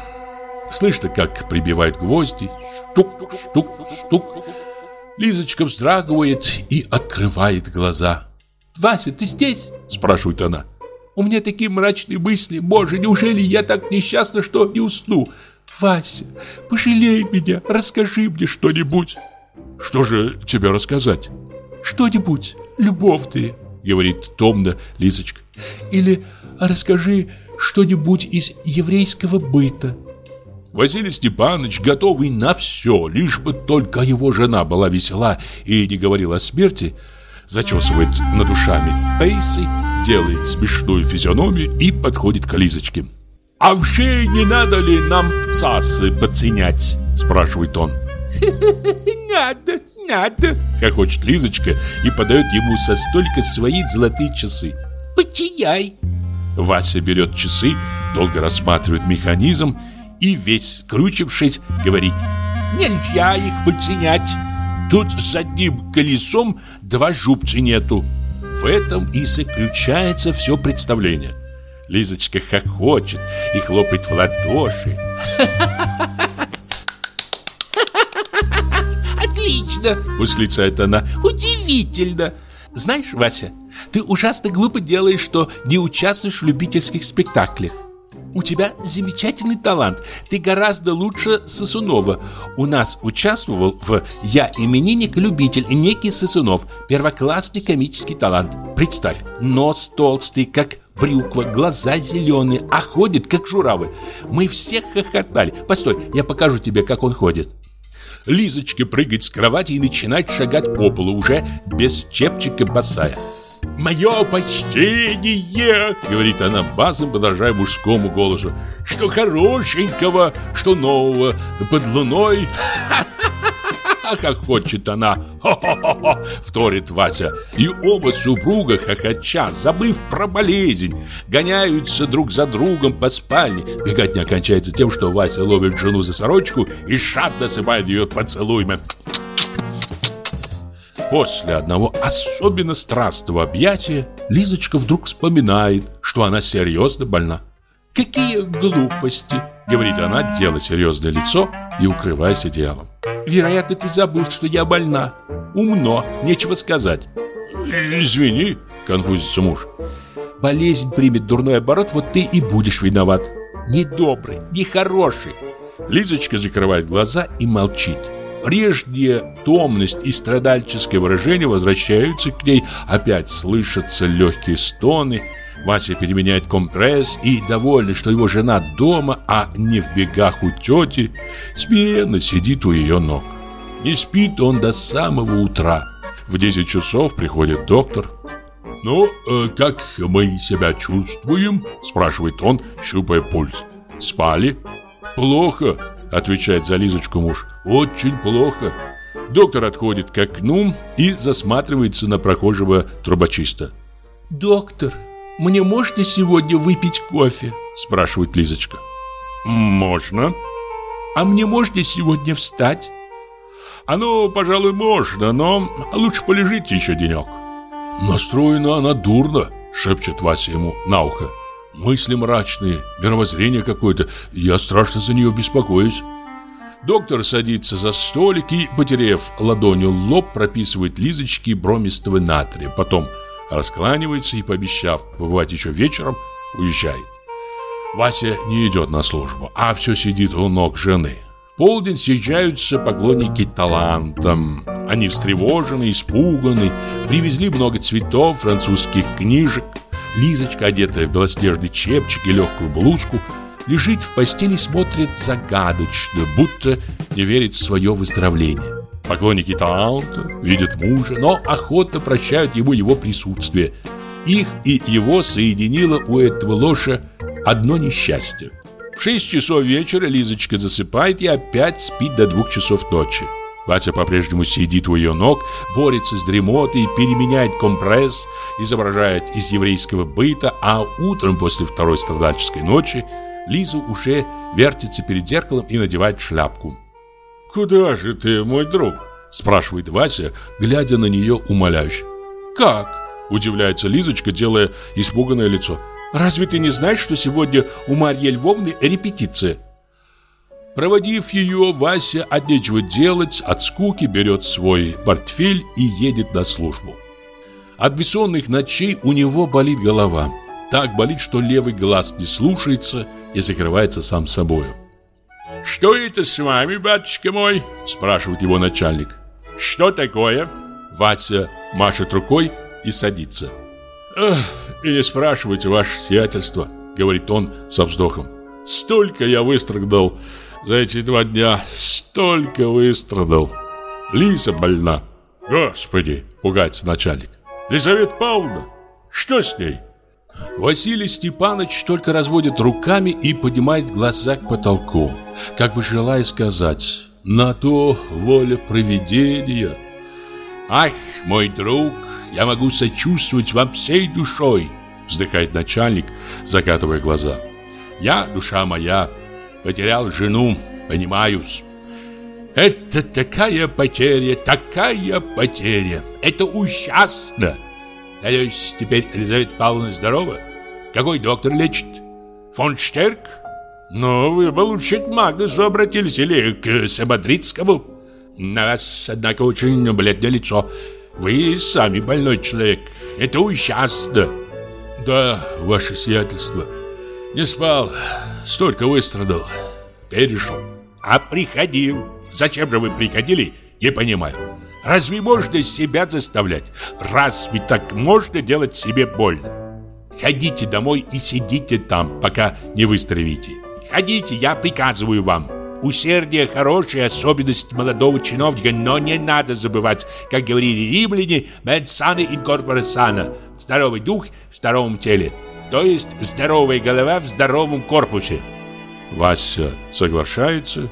S2: Слышно, как прибивают гвозди. Стук, стук, стук. Лизочка вздрагивает и открывает глаза.
S3: «Вася, ты здесь?» – спрашивает она. «У меня такие мрачные мысли. Боже, неужели я так несчастна, что не усну? Вася, пожалей меня, расскажи мне что-нибудь».
S1: «Что же тебе рассказать?»
S3: «Что-нибудь, любовь ты», — говорит томно Лизочка. «Или расскажи что-нибудь из еврейского быта».
S2: Василий Степанович, готовый на все, лишь бы только его жена была весела и не говорила о смерти, зачесывает над ушами пейсы, делает смешную физиономию и подходит к Лизочке. «А вообще не надо ли нам цасы подценять?» – спрашивает он.
S3: «Надо, надо!»
S2: – хохочет Лизочка и подает ему со столько свои золотые часы.
S3: «Подчиняй!»
S2: Вася берет часы, долго рассматривает механизм и весь скручившись говорит «Нельзя их подценять, тут с одним колесом два жупца нету». В этом и заключается все представление. Лизочка хохочет и хлопает в ладоши.
S3: «Отлично!» – восклицает она. «Удивительно!» Знаешь, Вася, ты ужасно глупо делаешь, что не участвуешь в любительских спектаклях. У тебя замечательный талант. Ты гораздо лучше Сосунова. У нас участвовал в «Я именинник-любитель» некий Сосунов. Первоклассный комический талант. Представь, нос толстый, как брюква, глаза зеленые, а ходит, как журавль. Мы все хохотали. Постой, я покажу тебе, как он ходит.
S2: Лизочка прыгает с кровати и начинает шагать по полу уже без чепчика босая. «Мое почтение!» — говорит она басом, подражая мужскому голосу. «Что хорошенького, что нового под луной!» как хочет она, хо-хо-хо, вторит Вася. И оба супруга хохоча, забыв про болезнь, гоняются друг за другом по спальне. Бегать не окончается тем, что Вася ловит жену за сорочку и шатно сыпает ее поцелуями. После одного особенно страстного объятия
S1: Лизочка вдруг вспоминает, что она серьезно больна.
S2: «Какие глупости!»
S1: — говорит она, делая серьезное лицо и укрываясь одеялом.
S2: «Вероятно, ты забыл, что я больна. Умно, нечего сказать».
S1: «Извини», — конфузится муж.
S2: «Болезнь примет дурной оборот, вот ты и будешь виноват. Недобрый, нехороший».
S1: Лизочка закрывает глаза и молчит. Прежняя томность и страдальческое выражение возвращаются к ней, опять слышатся легкие стоны. Вася переменяет компресс и, довольный, что его жена дома, а не в бегах у тети, смиренно сидит у ее ног. Не спит он до самого утра. В 10 часов приходит доктор. «Ну, э, как мы себя чувствуем?» – спрашивает он, щупая пульс. «Спали?» «Плохо», – отвечает за Лизочку муж. «Очень плохо». Доктор отходит к окну и засматривается на прохожего трубочиста.
S2: «Доктор, мне можно сегодня выпить кофе?» – спрашивает Лизочка.
S1: «Можно».
S2: «А мне можно сегодня встать?»
S1: «А ну, пожалуй, можно, но лучше полежите еще денек». «Настроена она дурно», – шепчет Вася ему на ухо. Мысли мрачные, мировоззрение какое-то. Я страшно за нее беспокоюсь. Доктор садится за столик и, потеряв ладонью лоб, прописывает Лизочке бромистого натрия. Потом раскланивается и, пообещав побывать еще вечером, уезжает. Вася не идет на службу, а все сидит у ног жены. В полдень съезжаются поклонники талантам. Они встревожены, испуганы, привезли много цветов, французских книжек. Лизочка, одетая в белоснежный чепчик и легкую блузку, лежит в постели и смотрит загадочно, будто не верит в свое выздоровление. Поклонники таланта видят мужа, но охотно прощают ему его присутствие. Их и его соединило у этого лоша одно несчастье. В 6 часов вечера Лизочка засыпает и опять спит до двух часов ночи. Вася по-прежнему сидит у ее ног, борется с дремотой, переменяет компресс, изображает из еврейского быта, а утром после второй страдальческой ночи Лиза уже вертится перед зеркалом и надевает шляпку. «Куда же ты, мой друг?» – спрашивает Вася, глядя на нее умоляюще.
S2: «Как?»
S1: – удивляется Лизочка, делая испуганное лицо.
S2: «Разве ты не знаешь, что сегодня у Марьи Львовны репетиция?»
S1: Проводив ее, Вася от нечего делать, от скуки берет свой портфель и едет на службу. От бессонных ночей у него болит голова. Так болит, что левый глаз не слушается и закрывается сам собою. «Что это с вами, батюшка мой?» – спрашивает его начальник. «Что такое?» Вася машет рукой и садится. «Эх, и не спрашивайте, ваше сиятельство», – говорит он со вздохом. «Столько я выстрогнул за эти два дня столько выстрадал. Лиза больна. Господи, пугается начальник. Лизавета Павловна, что с ней? Василий Степанович только разводит руками и поднимает глаза к потолку, как бы желая сказать «На то воля провидения». «Ах, мой друг, я могу сочувствовать вам всей душой», вздыхает начальник, закатывая глаза. «Я, душа моя, потерял жену, понимаюсь. Это такая потеря, такая потеря. Это ужасно. Надеюсь, теперь Елизавета Павловна здорова? Какой доктор лечит? Фон Штерк? Ну, вы бы лучше к Магнусу обратились или к Самодрицкому. На вас, однако, очень бледное лицо. Вы сами больной человек. Это ужасно. Да, ваше сиятельство. Не спал, столько выстрадал, пережил. А приходил. Зачем же вы приходили, не понимаю. Разве можно себя заставлять? Разве так можно делать себе больно? Ходите домой и сидите там, пока не выздоровите. Ходите, я приказываю вам. Усердие – хорошая особенность молодого чиновника, но не надо забывать, как говорили римляне, «mens sana in corpore sana» – здоровый дух в здоровом теле – то есть здоровая голова в здоровом корпусе. Вася соглашается,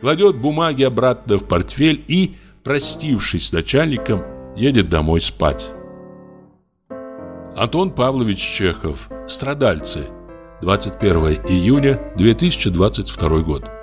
S1: кладет бумаги обратно в портфель и, простившись с начальником, едет домой спать. Антон Павлович Чехов. Страдальцы. 21 июня 2022 год.